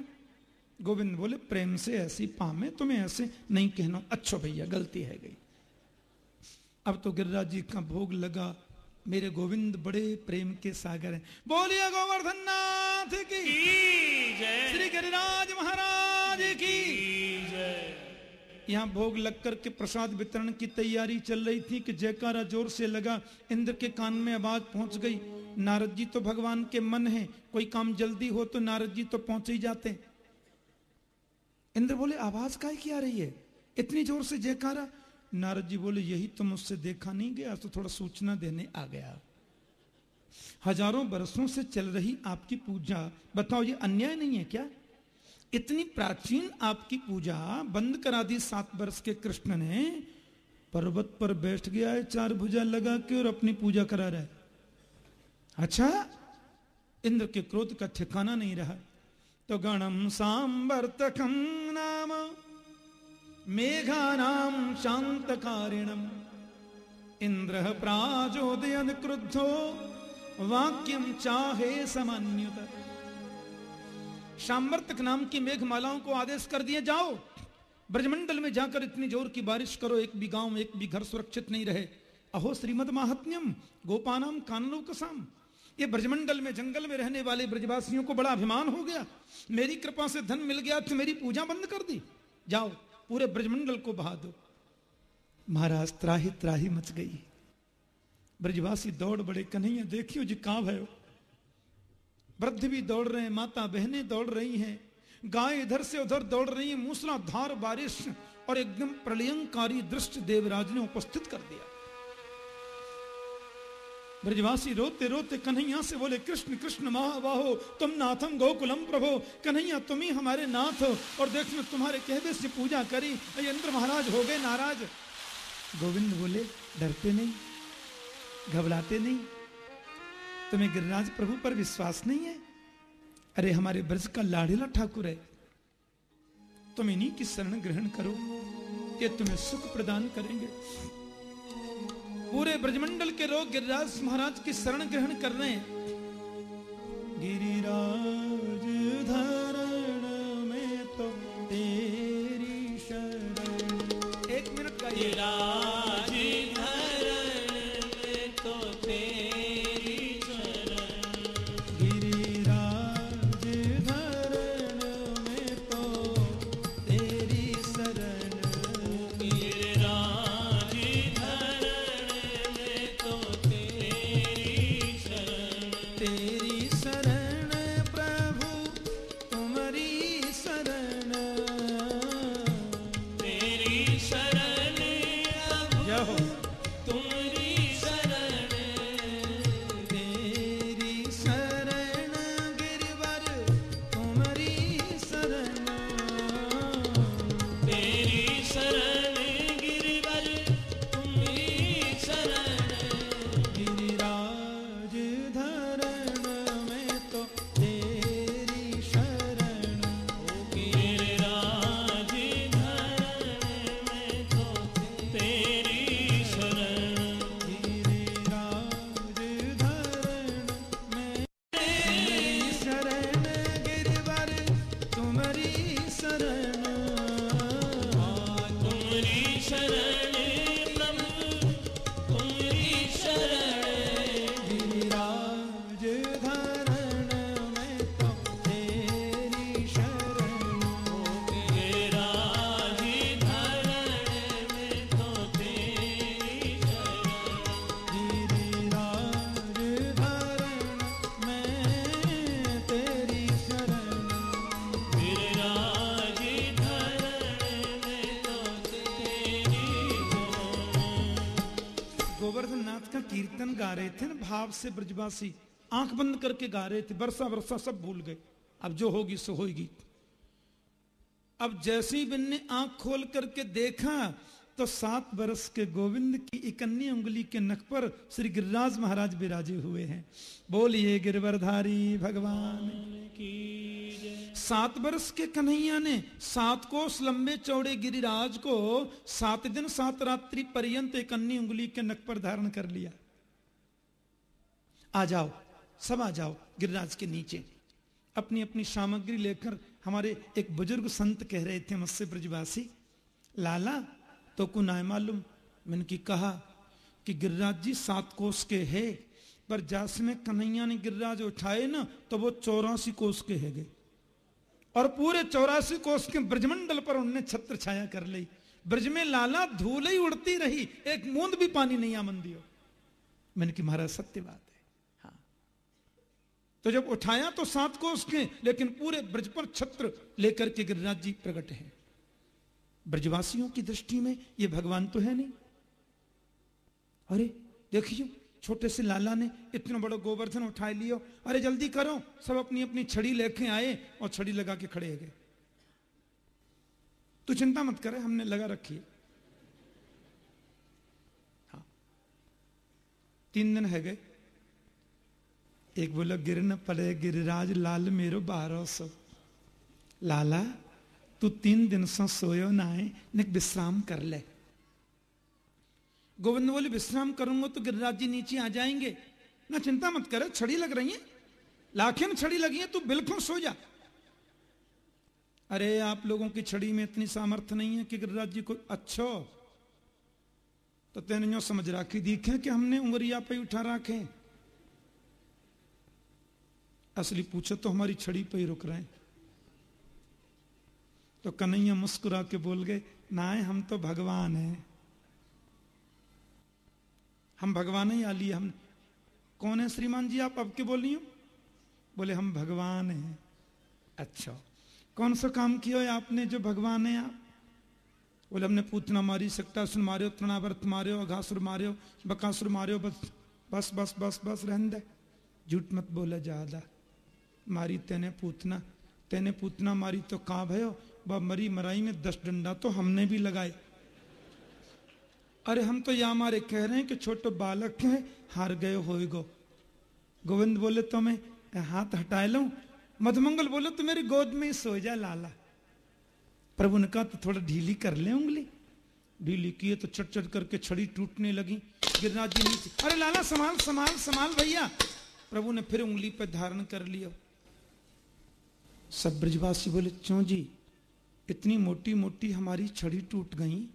गोविंद बोले प्रेम से ऐसी पामे तुम्हें ऐसे नहीं कहना। अच्छा भैया गलती है गई। अब तो गिरिराज जी का भोग लगा। मेरे गोविंद बड़े प्रेम के सागर हैं। बोलिए गोवर्धन नाथ की जय। श्री गिरिराज महाराज की जय। यहाँ भोग लग कर के प्रसाद वितरण की तैयारी चल रही थी कि जयकारा ज़ोर से लगा। इंद्र के कान में आवाज़ पहुँच गई। नारद जी तो भगवान के मन है। कोई काम जल्दी हो तो नारद जी तो पहुँच ही जाते इंद्र बोले, आवाज़ काय की आ रही है? इतनी ज़ोर से जयकारा? नारद जी बोले, यही तो मुझसे देखा नहीं गया तो थोड़ा सूचना देने आ गया। हज़ारों बरसों से चल रही आपकी पूजा, बताओ ये अन्याय नहीं है क्या? इतनी प्राचीन आपकी पूजा बंद करा दी सात वर्ष के कृष्ण ने। पर्वत पर बैठ गया है, चार भुजा लगा के और अपनी पूजा करा रहा है। अच्छा इंद्र के क्रोध का ठिकाना नहीं रहा। तो गणम सांवर्तकम नाम मेघानाम शांतकारिणम इंद्र प्राचोदयन क्रुद्धो वाक्यम चाहे समन्युत। शामवर्तक नाम की मेघमालाओं को आदेश कर दिए, जाओ। ब्रजमंडल में जाकर इतनी ज़ोर की बारिश करो, एक भी गाँव, एक भी घर सुरक्षित नहीं रहे। अहो, श्रीमद महात्म्यम, गोपानाम कानलो कसाम। ये ब्रजमंडल में, जंगल में रहने वाले ब्रजवासियों को बड़ा अभिमान हो गया। मेरी कृपा से धन मिल गया तो मेरी पूजा बंद कर दी। जाओ, पूरे ब्रजमंडल को बहा दो। महाराज, त्राही त्राही मच गई। ब्रजवासी दौड़ बड़े कन्हैया, देखियो जी कहाँ भयो वृद्ध भी दौड़ रहे हैं, माता बहनें दौड़ रही हैं। गाय इधर से उधर दौड़ रही है, मूसलाधार बारिश और एकदम प्रलयंकारी दृष्टि देवराज ने उपस्थित कर दिया। ब्रजवासी रोते रोते कन्हैया से बोले, कृष्ण कृष्ण, महाबाहो, तुम नाथम गोकुलम प्रभो, कन्हैया तुम ही हमारे नाथ हो, और देखना तुम्हारे कहवे से पूजा करी इंद्र महाराज हो गए नाराज़। गोविंद बोले, डरते नहीं, घबराते नहीं, तुम्हें गिरिराज प्रभु पर विश्वास नहीं है? अरे हमारे ब्रज का लाड़ेला ठाकुर है, तुम इन्हीं की शरण ग्रहण करो, ये तुम्हें सुख प्रदान करेंगे। पूरे ब्रजमंडल के लोग गिरिराज महाराज की शरण ग्रहण कर रहे हैं। गिरिराज धरण में तो तेरी शरण। एक मिनट का ये भाव से ब्रजवासी, आँख बंद करके गा रहे थे, बरसा बरसा सब भूल गए। अब जो होगी सो होगी अब जैसे बिन ने आँख खोल करके देखा तो सात बरस के गोविंद की इकन्नी उंगली के नख पर श्री गिरिराज महाराज विराजे हुए हैं। बोलिए, गिरवरधारी भगवान। की सात बरस के कन्हैया ने सात कोस लंबे चौड़े गिरिराज को सात दिन सात रात्रि पर्यंत एक अन्नी उंगली के नक पर धारण कर लिया। आ जाओ, सब आ जाओ गिरिराज के नीचे। अपनी अपनी सामग्री लेकर हमारे एक बुज़ुर्ग संत कह रहे थे मुझसे ब्रजवासी, लाला तो को ना मालूम? मैंने की, कहा कि गिरिराज जी सात कोस के है, पर जास में कन्हैया ने गिरिराज उठाए ना तो वो चौरासी कोस के है गए। और पूरे चौरासी कोस के ब्रजमंडल पर उनने छत्र छाया कर ली। ब्रज में लाला धूल ही उड़ती रही, एक मूंद भी पानी नहीं आमन दियो मैंने की, महाराज, सत्य बात। है हाँ तो जब उठाया तो सात को के, लेकिन पूरे ब्रज पर छत्र लेकर के गिरिराज जी प्रकट हैं। ब्रजवासियों की दृष्टि में ये भगवान तो है नहीं। अरे देखियो छोटे से लाला ने इतना बड़ा गोवर्धन उठा लियो। अरे, जल्दी करो, सब अपनी अपनी छड़ी लेके आए और छड़ी लगा के खड़े गए। तू चिंता मत करे, हमने लगा रखी है। हाँ। तीन दिन है गए। एक बोला, गिर न पड़े गिरिराज, लाल मेरो बारह सौ। लाला, तू तीन दिन से सोयो ना है ने विश्राम कर ले। गोविंद बोले, विश्राम करूँगा तो गिरिराज जी नीचे आ जाएँगे। ना चिंता मत करे, छड़ी लग रही है। लाखें छड़ी लगी है, तू बिल्कुल सो जा। अरे, आप लोगों की छड़ी में इतनी सामर्थ्य नहीं है कि गिरिराज जी को अच्छो तो तेने समझ राखी, दिखे कि हमने उंगरिया पे उठा रखे असली पूछो तो हमारी छड़ी पे ही रुक रहे हैं। तो कन्हैया मुस्कुरा के बोल गए ना हम तो भगवान हैं। हम भगवान ही आ लिए हम, कौन है श्रीमान जी, आप अब के बोल रही हो? बोले, हम भगवान हैं। अच्छा कौन सा काम किया है आपने जो भगवान है आप? बोले, हमने पूतना मारी सकटासुर मारियो तृणावर्त मारियो, अघासुर मारियो, बकासुर मारियो, बस बस बस बस बस, रहन दे। झूठ मत बोला ज़्यादा। मारी, तेने पूतना तेने पूतना मारी तो कहा भयो वह मरी, मराई में दस डंडा तो हमने भी लगाए। अरे, हम तो या हमारे कह रहे हैं कि छोटे बालक हैं, हार गए होएगो। गोविंद बोले तो मैं हाथ हटा लू? मधुमंगल बोले तो मेरी गोद में ही सो जा लाला। प्रभु ने कहा तो थोड़ा ढीली कर ले उंगली। ढीली किए तो चट चट करके छड़ी टूटने लगी। गिरनाथ जी नीचे, अरे लाला, संभाल संभाल संभाल भैया। प्रभु ने फिर उंगली पर धारण कर लिया। सब ब्रजवासी बोले, क्यों जी? इतनी मोटी मोटी हमारी छड़ी टूट गई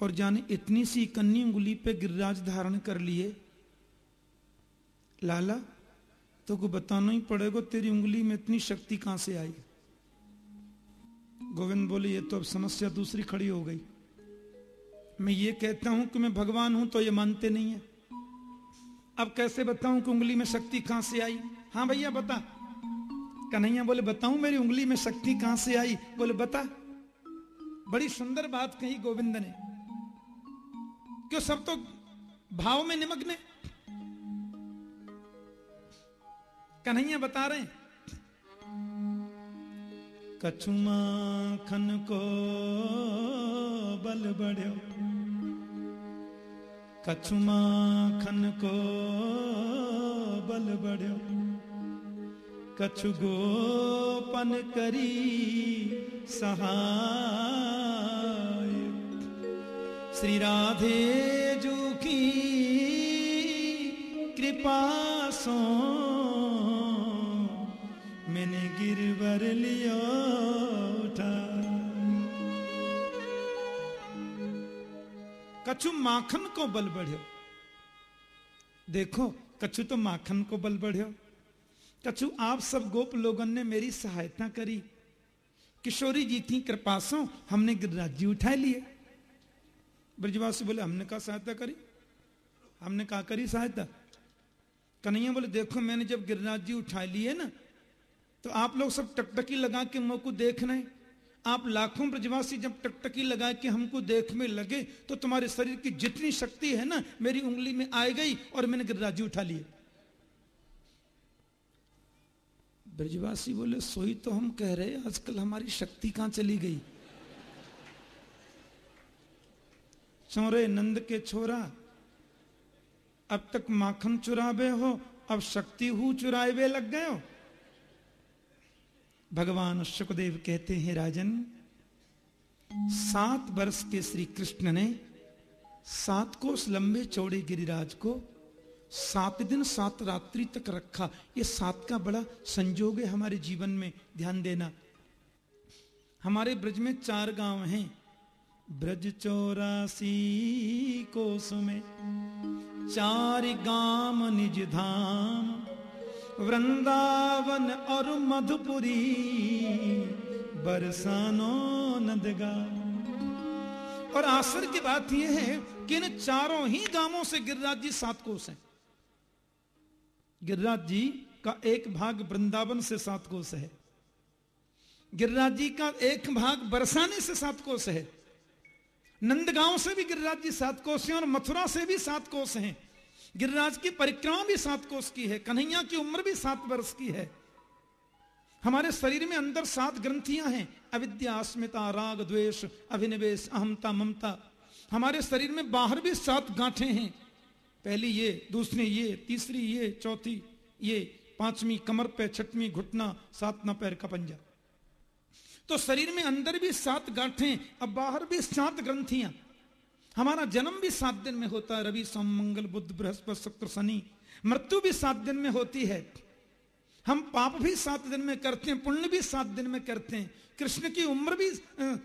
और जाने इतनी सी कन्नी उंगली पे गिरिराज धारण कर लिए। लाला तो को बताना ही पड़ेगा तेरी उंगली में इतनी शक्ति कहाँ से आई? गोविंद बोले, ये तो अब समस्या दूसरी खड़ी हो गई। मैं ये कहता हूँ कि मैं भगवान हूँ तो ये मानते नहीं है। अब कैसे बताऊँ कि उंगली में शक्ति कहाँ से आई? हाँ भैया, बता। कन्हैया बोले, बताऊँ मेरी उंगली में शक्ति कहाँ से आई? बोले, बता। बड़ी सुंदर बात कही गोविंद ने। क्यों सब तो भाव में निमग्न कन्हैया बता रहे हैं कछुमा खन को बल बढ़ो कछुमा खन को बल बढ़ो कछु गोपन करी सहाय। श्री राधे जू की कृपा सो, मैंने गिरवर लिया कछु माखन को बल बढ़ो देखो, कछु तो माखन को बल बढ़्यो। कछु आप सब गोप लोगन ने मेरी सहायता करी। किशोरी जी थी कृपा से हमने गिरिराज जी उठा लिए। ब्रजवासी बोले, हमने कहा सहायता करी? हमने कहा करी सहायता। कन्हैया बोले, देखो मैंने जब गिरिराज जी उठा लिए ना तो आप लोग सब टकटकी लगा के मुँह को देख रहे आप लाखों ब्रजवासी जब टकटकी लगा के हमको देखने लगे तो तुम्हारे शरीर की जितनी शक्ति है ना, मेरी उंगली में आ गई और मैंने गिरिराजी उठा लिए। ब्रजवासी बोले, सोई तो हम कह रहे आजकल हमारी शक्ति कहाँ चली गई? चौरे नंद के छोरा, अब तक माखन चुरावे हो, अब शक्ति हु चुरावे लग गए हो? भगवान सुखदेव कहते हैं, राजन, सात वर्ष के श्री कृष्ण ने सात कोस लंबे चौड़े गिरिराज को सात दिन सात रात्रि तक रखा। ये सात का बड़ा संजोग है हमारे जीवन में, ध्यान देना। हमारे ब्रज में चार गाँव हैं। ब्रज चौरासी कोस में चार गाँव निज धाम, वृंदावन और मधुपुरी, बरसानो नदगा और आसर की बात यह है कि इन चारों ही गाँवों से गिरिराज जी सात कोस हैं। गिरिराज जी का एक भाग वृंदावन से सात कोस है। गिरिराज जी का एक भाग बरसाने से सात कोस है। नंदगांव से भी गिरिराज जी सात कोस हैं और मथुरा से भी सात कोस हैं। गिरिराज की परिक्रमा भी सात कोस की है, कन्हैया की उम्र भी सात वर्ष की है। हमारे शरीर में अंदर सात ग्रंथियाँ हैं, अविद्या, अस्मिता, राग, द्वेष, अभिनिवेश अहमता ममता। हमारे शरीर में बाहर भी सात गांठे हैं। पहली ये, दूसरी ये, तीसरी ये, चौथी ये, पांचवी कमर पे, छठवीं घुटना सातवा पैर का पंजा। तो शरीर में अंदर भी सात गांठें, अब बाहर भी सात ग्रंथियाँ। हमारा जन्म भी सात दिन में होता है, रवि, सोम, मंगल बुद्ध बृहस्पति, शुक्र, शनि। मृत्यु भी सात दिन में होती है। हम पाप भी सात दिन में करते हैं, पुण्य भी सात दिन में करते हैं। कृष्ण की उम्र भी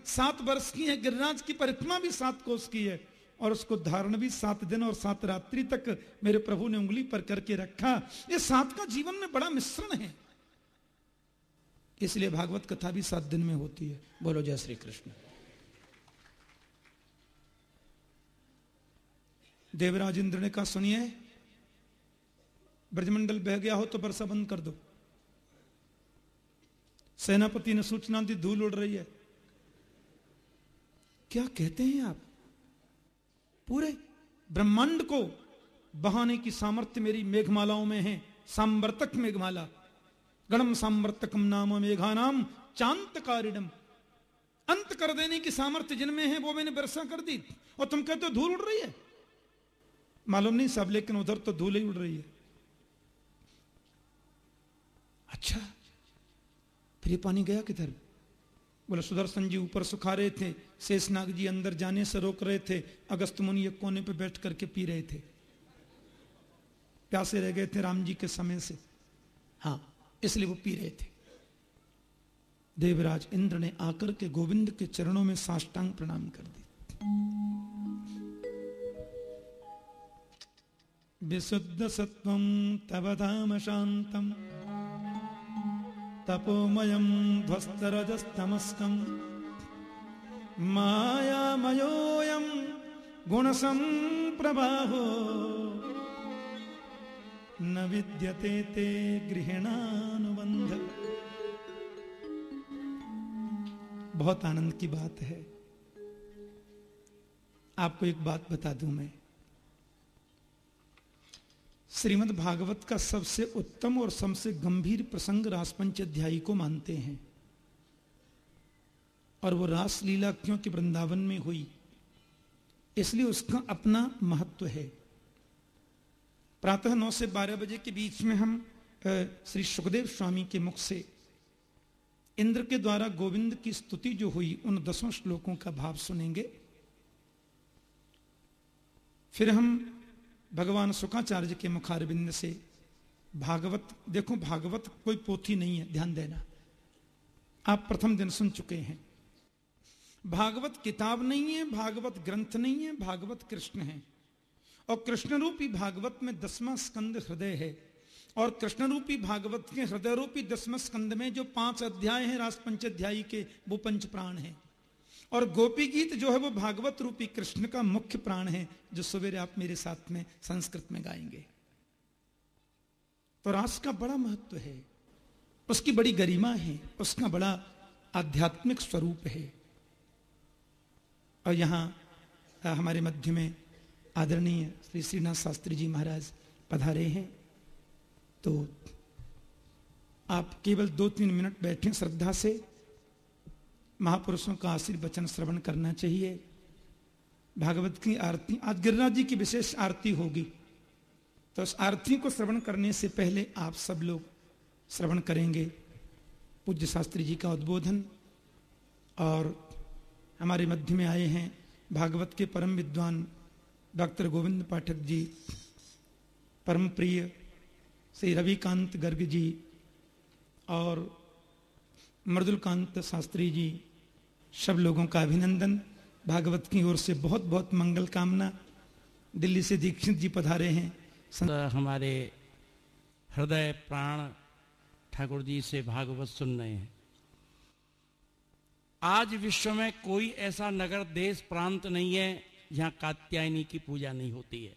सात वर्ष की है, गिरिराज की परिक्रमा भी सात कोष की है। और उसको धारण भी सात दिन और सात रात्रि तक मेरे प्रभु ने उंगली पर करके रखा। ये सात का जीवन में बड़ा मिश्रण है। इसलिए भागवत कथा भी सात दिन में होती है। बोलो, जय श्री कृष्ण। देवराज इंद्र ने कहा, सुनिए, ब्रजमंडल बह गया हो तो बरसा बंद कर दो। सेनापति ने सूचना दी, धूल उड़ रही है। क्या कहते हैं आप? पूरे ब्रह्मांड को बहाने की सामर्थ्य मेरी मेघमालाओं में है। सांवर्तक मेघमाला, गणम सांवर्तकम नाम मेघा नाम चांत कारिडम अंत कर देने की सामर्थ्य जिनमें है वो मैंने वर्षा कर दी। और तुम कहते हो धूल उड़ रही है? मालूम नहीं सब, लेकिन उधर तो धूल ही उड़ रही है। अच्छा फिर ये पानी गया किधर? बोले सुदर्शन जी ऊपर सुखा रहे थे शेषनाग जी अंदर जाने से रोक रहे थे अगस्त मुनि एक कोने पे बैठ करके पी रहे थे। प्यासे रह गए थे राम जी के समय से। हाँ। इसलिए वो पी रहे थे। देवराज इंद्र ने आकर के गोविंद के चरणों में साष्टांग प्रणाम कर दी विशुद्ध सत्वं तव धाम शांतम। तपोमयं ध्वस्तरजस्तमस्कम्। मायामयोऽयं गुणसम्प्रवाहो न विद्यते ते गृहिणानुबंध बहुत आनंद की बात है। आपको एक बात बता दूँ मैं। श्रीमद् भागवत का सबसे उत्तम और सबसे गंभीर प्रसंग रासपंच अध्यायी को मानते हैं। और वो रासलीला क्योंकि वृंदावन में हुई? इसलिए उसका अपना महत्व है। प्रातः नौ से बारह बजे के बीच में हम श्री सुखदेव स्वामी के मुख से इंद्र के द्वारा गोविंद की स्तुति जो हुई, उन दसों श्लोकों का भाव सुनेंगे। फिर हम भगवान सुखाचार्य के मुखारबिंद से, भागवत, देखो भागवत कोई पोथी नहीं है, ध्यान देना। आप प्रथम दिन सुन चुके हैं। भागवत किताब नहीं है, भागवत ग्रंथ नहीं है, भागवत कृष्ण है। और कृष्ण रूपी भागवत में दसवां स्कंद हृदय है। और कृष्ण रूपी भागवत के हृदय रूपी दसवें स्कंद में जो पाँच अध्याय हैं रास पंचाध्यायी के, वो पंच प्राण हैं। और गोपी गीत जो है वो भागवत रूपी कृष्ण का मुख्य प्राण है, जो सवेरे आप मेरे साथ में संस्कृत में गाएँगे। तो रास का बड़ा महत्व है, उसकी बड़ी गरिमा है, उसका बड़ा आध्यात्मिक स्वरूप है। और यहाँ हमारे मध्य में आदरणीय श्री श्रीनाथ शास्त्री जी महाराज पधारे हैं। तो आप केवल दो तीन मिनट बैठे श्रद्धा से। महापुरुषों का आशीर्वचन श्रवण करना चाहिए। भागवत की आरती, आज गिरिराज जी की विशेष आरती होगी। तो उस आरती को श्रवण करने से पहले आप सब लोग श्रवण करेंगे। पूज्य शास्त्री जी का उद्बोधन और हमारे मध्य में आए हैं भागवत के परम विद्वान डॉक्टर गोविंद पाठक जी, परम प्रिय श्री रविकांत गर्ग जी और मृदुलकांत शास्त्री जी, सब लोगों का अभिनंदन। भागवत की ओर से बहुत बहुत मंगल कामना। दिल्ली से दीक्षित जी पधारे हैं। संत हमारे हृदय प्राण ठाकुर जी से भागवत सुन रहे हैं। आज विश्व में कोई ऐसा नगर देश प्रांत नहीं है जहाँ कात्यायनी की पूजा नहीं होती है।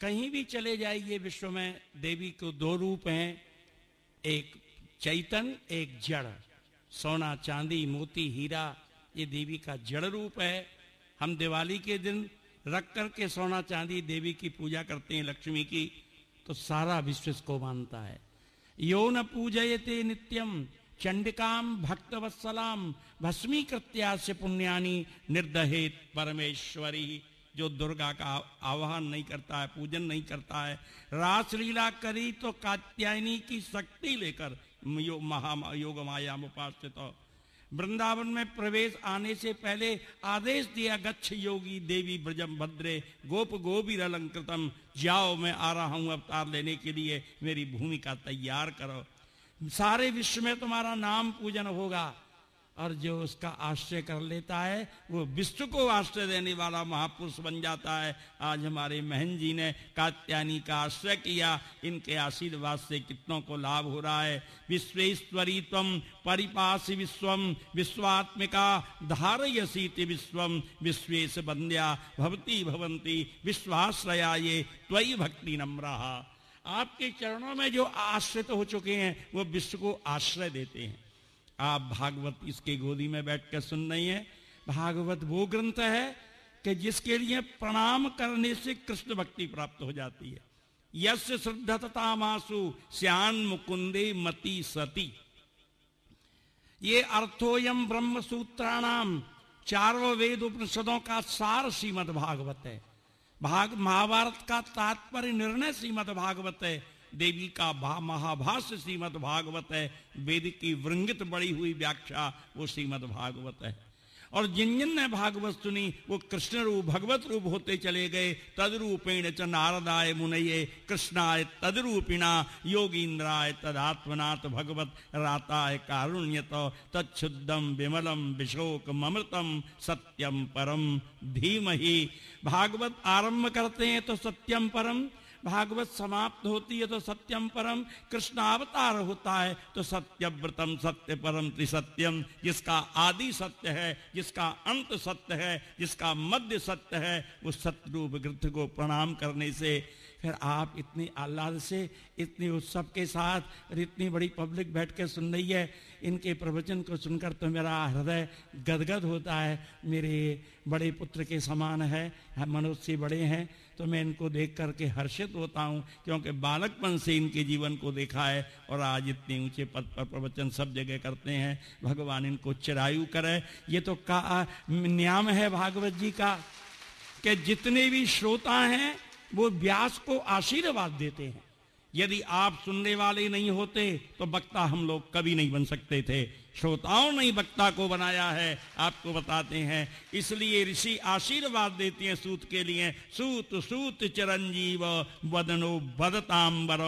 कहीं भी चले जाइए विश्व में, देवी को दो रूप हैं। एक चैतन, एक जड़। सोना, चांदी, मोती, हीरा, ये देवी का जड़ रूप है। हम दिवाली के दिन रख करके सोना, चांदी, देवी की पूजा करते हैं लक्ष्मी की तो सारा विश्व को मानता है। यो न पूजयते नित्यम चंडिकाम भक्त वत्सलाम भस्मी कृत्यास्य पुण्यानी निर्दहित परमेश्वरी। जो दुर्गा का आह्वान नहीं करता है, पूजन नहीं करता है, रासलीला करी तो कात्यायनी की शक्ति लेकर यो, महा योग माया उपासित वृंदावन में प्रवेश आने से पहले आदेश दिया गच्छ योगी देवी ब्रजम भद्रे गोप गोबीर अलंकृतम जाओ मैं आ रहा हूँ अवतार लेने के लिए मेरी भूमिका तैयार करो। सारे विश्व में तुम्हारा नाम पूजन होगा। और जो उसका आश्रय कर लेता है, वो विश्व को आश्रय देने वाला महापुरुष बन जाता है। आज हमारे महन जी ने कात्यानी का आश्रय किया। इनके आशीर्वाद से कितनों को लाभ हो रहा है। विश्वेश्वरी तम परिपास विश्वम विश्वात्मिका धारयसीति विश्वम विश्वेश बंद्या भवती भवंती विश्वाश्रया ये त्वयि भक्ति नम्रा। आपके चरणों में जो आश्रित तो हो चुके हैं, वो विश्व को आश्रय देते हैं। आप भागवत इसके गोदी में बैठ कर सुन रही हैं। भागवत वो ग्रंथ है कि जिसके लिए प्रणाम करने से कृष्ण भक्ति प्राप्त हो जाती है। यश श्रद्धता मासु, श्यान मुकुंदे मति सती। ये अर्थोयम ब्रह्म सूत्राणाम चारों वेद उपनिषदों का सार श्रीमद भागवत है। भाग महाभारत का तात्पर्य निर्णय श्रीमद भागवत है। देवी का भा, महाभाष्य श्रीमद भागवत है वेद की वृंगित बड़ी हुई व्याख्या वो श्रीमद भागवत है। और जिन जिन ने भागवत सुनी, वो कृष्ण रूप भगवत रूप होते चले गए। तदरूपेण च नारदाय मुनये, कृष्णाय तदरूपिणा, योगींद्राय तदात्मनाथ भगवत, राताय कारुण्यत तच्छुद्धम विमलम विशोक ममृतम सत्यम परम धीमहि। भागवत आरंभ करते हैं तो सत्यम परम भागवत समाप्त होती है तो सत्यम परम, कृष्ण अवतार होता है तो सत्यव्रतम सत्य परम त्रिसत्यम। जिसका आदि सत्य है, जिसका अंत सत्य है, जिसका मध्य सत्य है उस सत्यरूप ग्रंथ को प्रणाम करने से फिर आप इतनी आह्लाद से, इतनी उत्सव के साथ, और इतनी बड़ी पब्लिक बैठ के सुन रही है, इनके प्रवचन को सुनकर तो मेरा हृदय गदगद होता है। मेरे बड़े पुत्र के समान है मनुष्य बड़े हैं तो मैं इनको देख करके हर्षित होता हूँ, क्योंकि बालकपन से इनके जीवन को देखा है, और आज इतने ऊँचे पद पर प्रवचन सब जगह करते हैं। भगवान इनको चिरायु करे। ये तो का, नियम है भागवत जी का, कि जितने भी श्रोता हैं, वो व्यास को आशीर्वाद देते हैं। यदि आप सुनने वाले नहीं होते तो वक्ता हम लोग कभी नहीं बन सकते थे। श्रोताओं ने वक्ता को बनाया है। आपको बताते हैं, इसलिए ऋषि आशीर्वाद देते हैं सूत के लिए। सूत सूत चिरंजीव, वदनो बदतांबर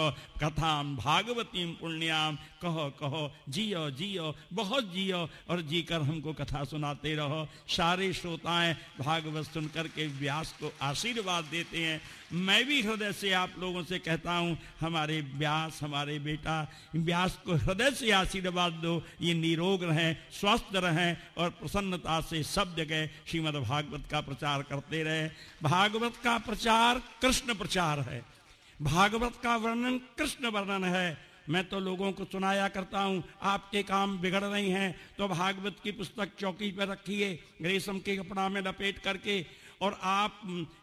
कथाम भागवती पुण्याम कहो कहो, जियो जियो, बहुत जियो, और जीकर हमको कथा सुनाते रहो। सारे श्रोताएँ भागवत सुनकर के व्यास को आशीर्वाद देते हैं। मैं भी हृदय से आप लोगों से कहता हूँ, हमारे व्यास, हमारे बेटा, व्यास को हृदय से आशीर्वाद दो, ये निरोग रहें, स्वस्थ रहें और प्रसन्नता से सब जगह श्रीमद भागवत का प्रचार करते रहे। भागवत का प्रचार कृष्ण प्रचार है। भागवत का वर्णन कृष्ण वर्णन है। मैं तो लोगों को सुनाया करता हूँ, आपके काम बिगड़ रहे हैं तो भागवत की पुस्तक चौकी पर रखिए, रेशम के कपड़ा में लपेट करके और आप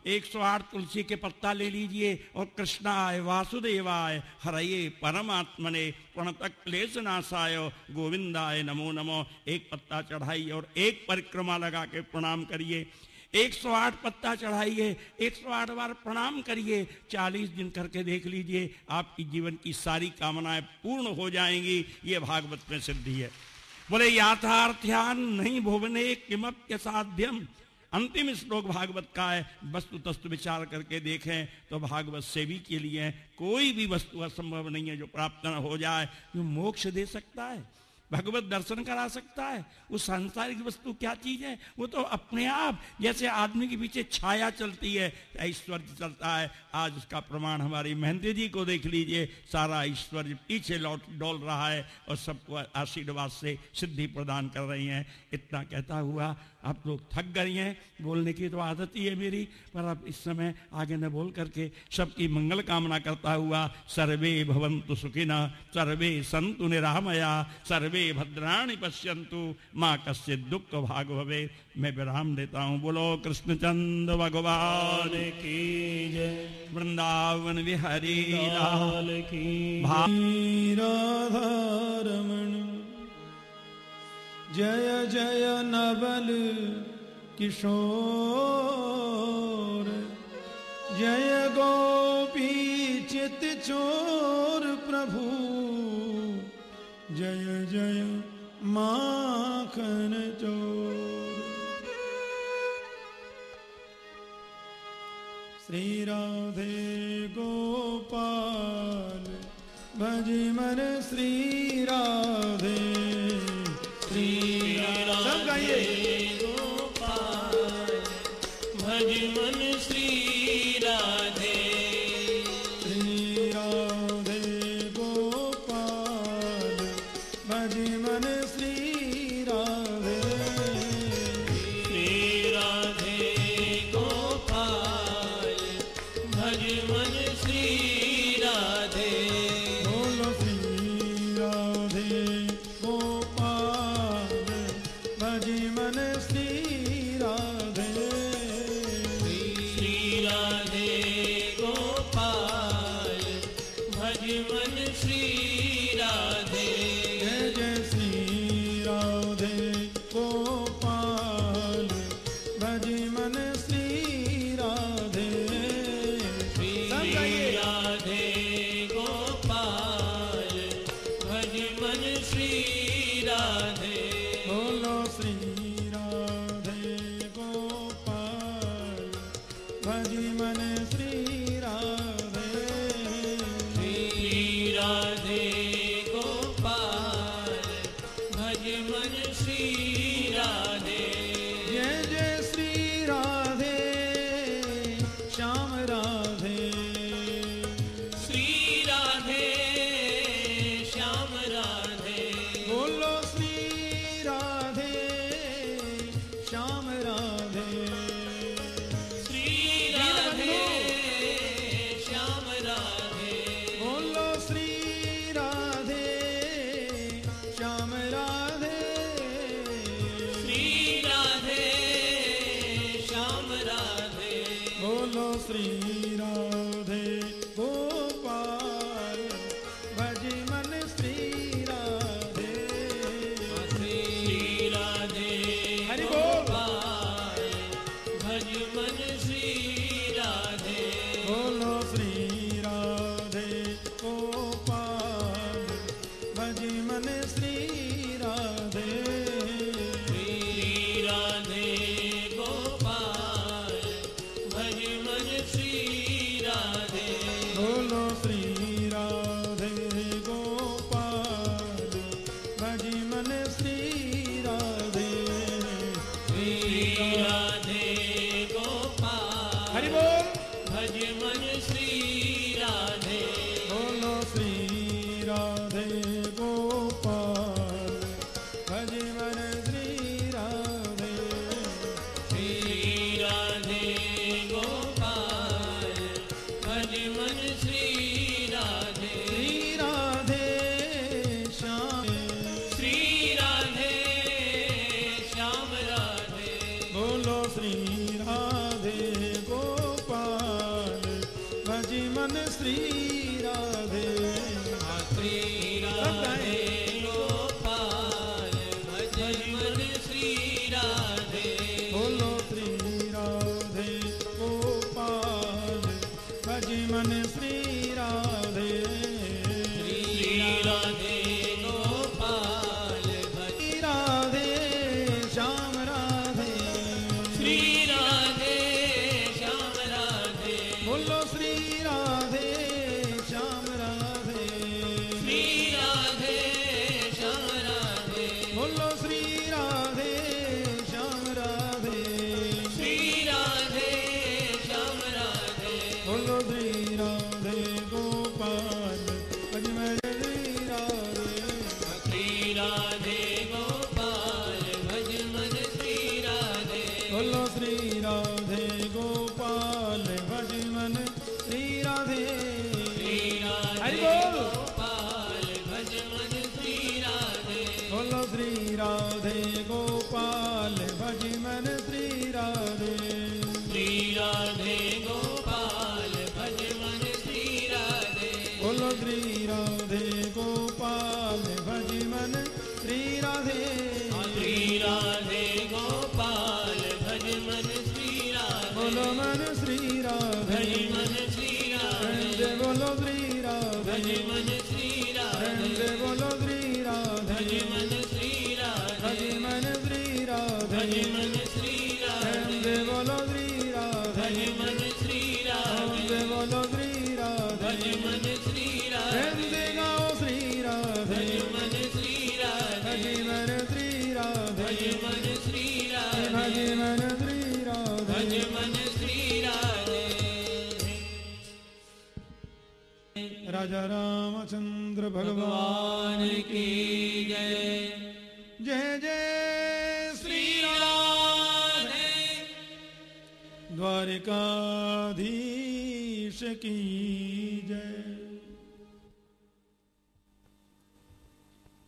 108 तुलसी के पत्ता ले लीजिए और कृष्णा कृष्णाय वासुदेवाय हरये परमात्मने, प्रणतक क्लेश नाशाय, गोविंदाय नमो नमो। एक पत्ता चढ़ाइए और एक परिक्रमा लगा के प्रणाम करिए। 108 पत्ता चढ़ाइए 108 बार प्रणाम करिए 40 दिन करके देख लीजिए, आपकी जीवन की सारी कामनाएँ पूर्ण हो जाएँगी, ये भागवत में सिद्धि है। बोले याथार्थ्यान नहीं भुवने किमप्य साध्यम अंतिम श्लोक भागवत का है वस्तु तस्तु विचार करके देखें तो भागवत सेवी के लिए कोई भी वस्तु असंभव नहीं है जो प्राप्त न हो जाए, जो मोक्ष दे सकता है, भगवत दर्शन करा सकता है। वो सांसारिक वस्तु क्या चीज़ है? वो तो अपने आप, जैसे आदमी के पीछे छाया चलती है, ऐश्वर्य चलता है। आज उसका प्रमाण हमारी मेहनती जी को देख लीजिए, सारा ऐश्वर्य पीछे लौट, डोल रहा है और सबको आशीर्वाद से सिद्धि प्रदान कर रही हैं। इतना कहता हुआ आप लोग थक गई हैं बोलने की तो आदत ही है मेरी पर अब इस समय आगे न बोल करके सबकी मंगल कामना करता हुआ सर्वे भवंतु सुखिना सर्वे संतु निरामया सर्वे भद्राणी पश्यंतु माँ कश्य दुख भाग भवे मैं विराम देता हूँ बोलो कृष्णचंद भगवान की जय। वृंदावन विहरी लाल की राधारमण जय जय नबल किशोर। जय गोपी चित चोर प्रभु। जय जय माखन चोर। श्री राधे गोपाल भज मन श्री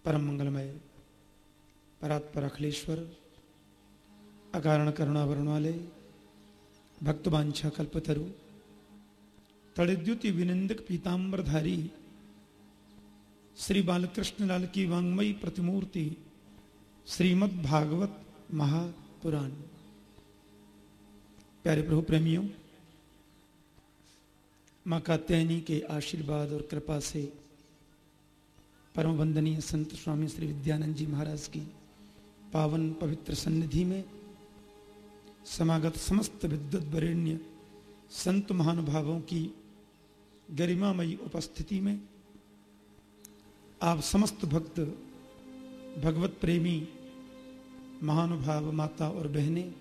परम मंगलमय परात्पर अखिलेश्वर अकारण करुणा वरुण वाले भक्तवांछा कल्पतरु तड़िद्युति विनिंदक पीताम्बरधारी, श्री बालकृष्ण लाल की वांगमयी प्रतिमूर्ति, श्रीमद् भागवत महापुराण। प्यारे प्रभु प्रेमियों, माँ कात्यायनी के आशीर्वाद और कृपा से परम वंदनीय संत स्वामी श्री विद्यानंद जी महाराज की पावन पवित्र सन्निधि में समागत समस्त विद्युत वरेण्य संत महानुभावों की गरिमामयी उपस्थिति में आप समस्त भक्त, भगवत प्रेमी, महानुभाव माता और बहनें,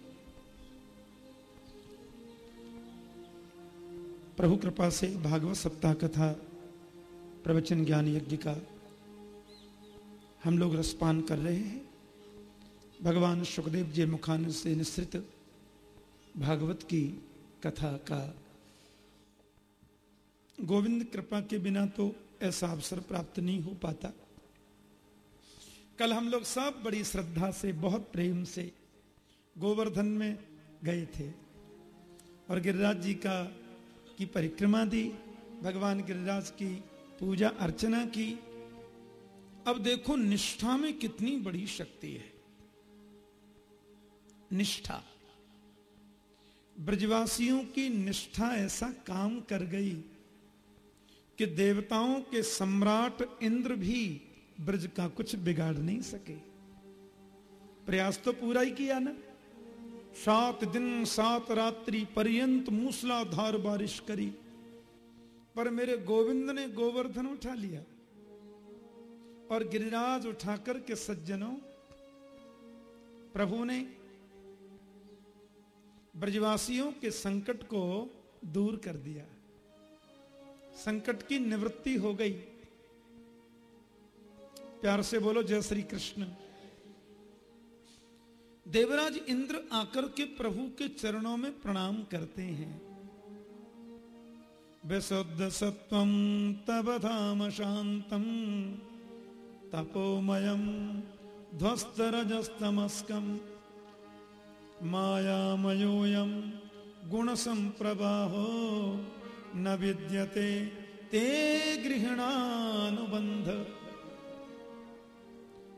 प्रभु कृपा से भागवत सप्ताह कथा, प्रवचन ज्ञान यज्ञ का हम लोग रसपान कर रहे हैं। भगवान सुखदेव जी मुखान से निश्रित भागवत की कथा का। गोविंद कृपा के बिना तो ऐसा अवसर प्राप्त नहीं हो पाता। कल हम लोग सब बड़ी श्रद्धा से, बहुत प्रेम से गोवर्धन में गए थे और गिरिराज जी का की परिक्रमा दी, भगवान गिरिराज की पूजा अर्चना की अब देखो निष्ठा में कितनी बड़ी शक्ति है। निष्ठा। ब्रजवासियों की निष्ठा ऐसा काम कर गई कि देवताओं के सम्राट इंद्र भी ब्रज का कुछ बिगाड़ नहीं सके। प्रयास तो पूरा ही किया ना। सात दिन, सात रात्रि पर्यंत मूसलाधार बारिश करी। पर मेरे गोविंद ने गोवर्धन उठा लिया। और गिरिराज उठाकर के सज्जनों, प्रभु ने ब्रजवासियों के संकट को दूर कर दिया। संकट की निवृत्ति हो गई। प्यार से बोलो, जय श्री कृष्ण। देवराज इंद्र आकर के प्रभु के चरणों में प्रणाम करते हैं। विशुद्ध सत्व तब धाम शांतम। तपोमयम ध्वस्त रजस्तमस्कम मायामयोयम गुण संप्रवाहो न विद्यते ते गृहणानुबंध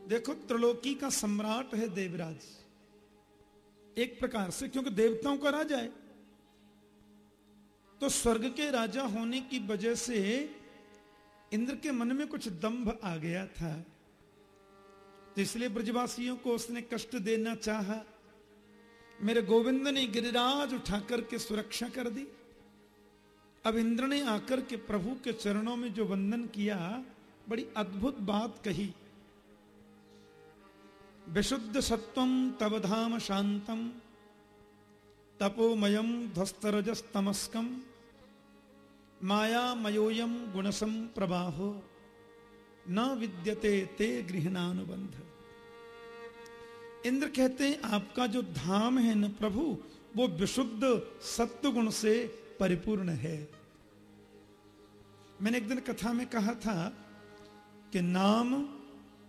देखो, त्रिलोकी का सम्राट है देवराज। एक प्रकार से, क्योंकि देवताओं का राजा है। तो स्वर्ग के राजा होने की वजह से इंद्र के मन में कुछ दंभ आ गया था। तो इसलिए ब्रजवासियों को उसने कष्ट देना चाहा। मेरे गोविंद ने गिरिराज उठाकर के सुरक्षा कर दी। अब इंद्र ने आकर के प्रभु के चरणों में जो वंदन किया, बड़ी अद्भुत बात कही। विशुद्ध सत्वम तव धाम शांतम तपोमयम ध्वस्तरजस्तमस्कम। मायामयोयम गुणसम प्रवाहो, न विद्यते ते गृहणानुबंध। इंद्र कहते हैं, आपका जो धाम है न प्रभु, वो विशुद्ध सत्व गुण से परिपूर्ण है। मैंने एक दिन कथा में कहा था कि नाम,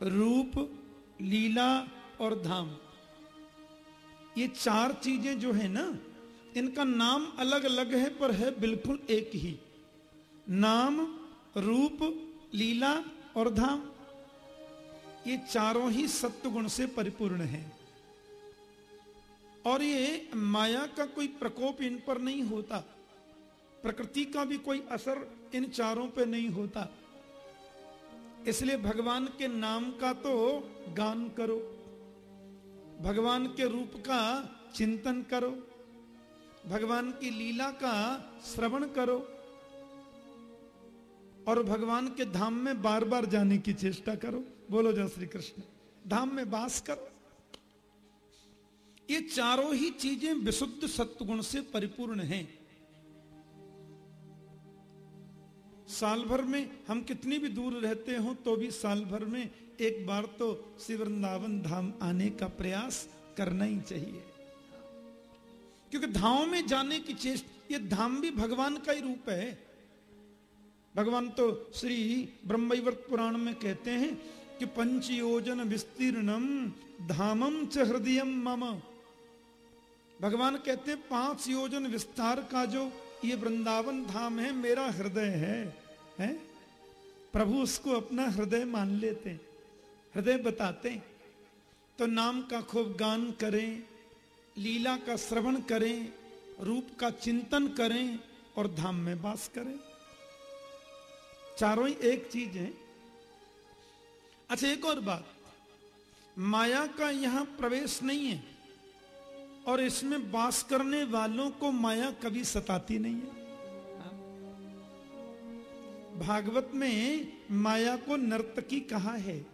रूप, लीला और धाम, ये चार चीज़ें जो है ना, इनका नाम अलग अलग है, पर है बिल्कुल एक ही। नाम, रूप, लीला और धाम। ये चारों ही सत्व गुण से परिपूर्ण है। और ये माया का कोई प्रकोप इन पर नहीं होता। प्रकृति का भी कोई असर इन चारों पे नहीं होता। इसलिए भगवान के नाम का तो गान करो। भगवान के रूप का चिंतन करो। भगवान की लीला का श्रवण करो। और भगवान के धाम में बार बार जाने की चेष्टा करो। बोलो जय श्री कृष्ण। धाम में बास करो। ये चारों ही चीज़ें विशुद्ध सत्गुण से परिपूर्ण हैं। साल भर में हम कितनी भी दूर रहते हो तो भी साल भर में एक बार तो श्री वृंदावन धाम आने का प्रयास करना ही चाहिए। क्योंकि धाम में जाने की चेष्ट, ये धाम भी भगवान का ही रूप है। भगवान तो श्री ब्रह्मवर्त पुराण में कहते हैं कि पंच योजन विस्तीर्णम धामम च हृदय मम। भगवान कहते हैं पाँच योजन विस्तार का जो ये वृंदावन धाम है मेरा हृदय है, है? प्रभु उसको अपना हृदय मान लेते हृदय बताते तो नाम का खूब गान करें लीला का श्रवण करें रूप का चिंतन करें और धाम में वास करें। चारों ही एक चीज़ है। अच्छा एक और बात। माया का यहाँ प्रवेश नहीं है और इसमें बास करने वालों को माया कभी सताती नहीं है। भागवत में माया को नर्तकी कहा है।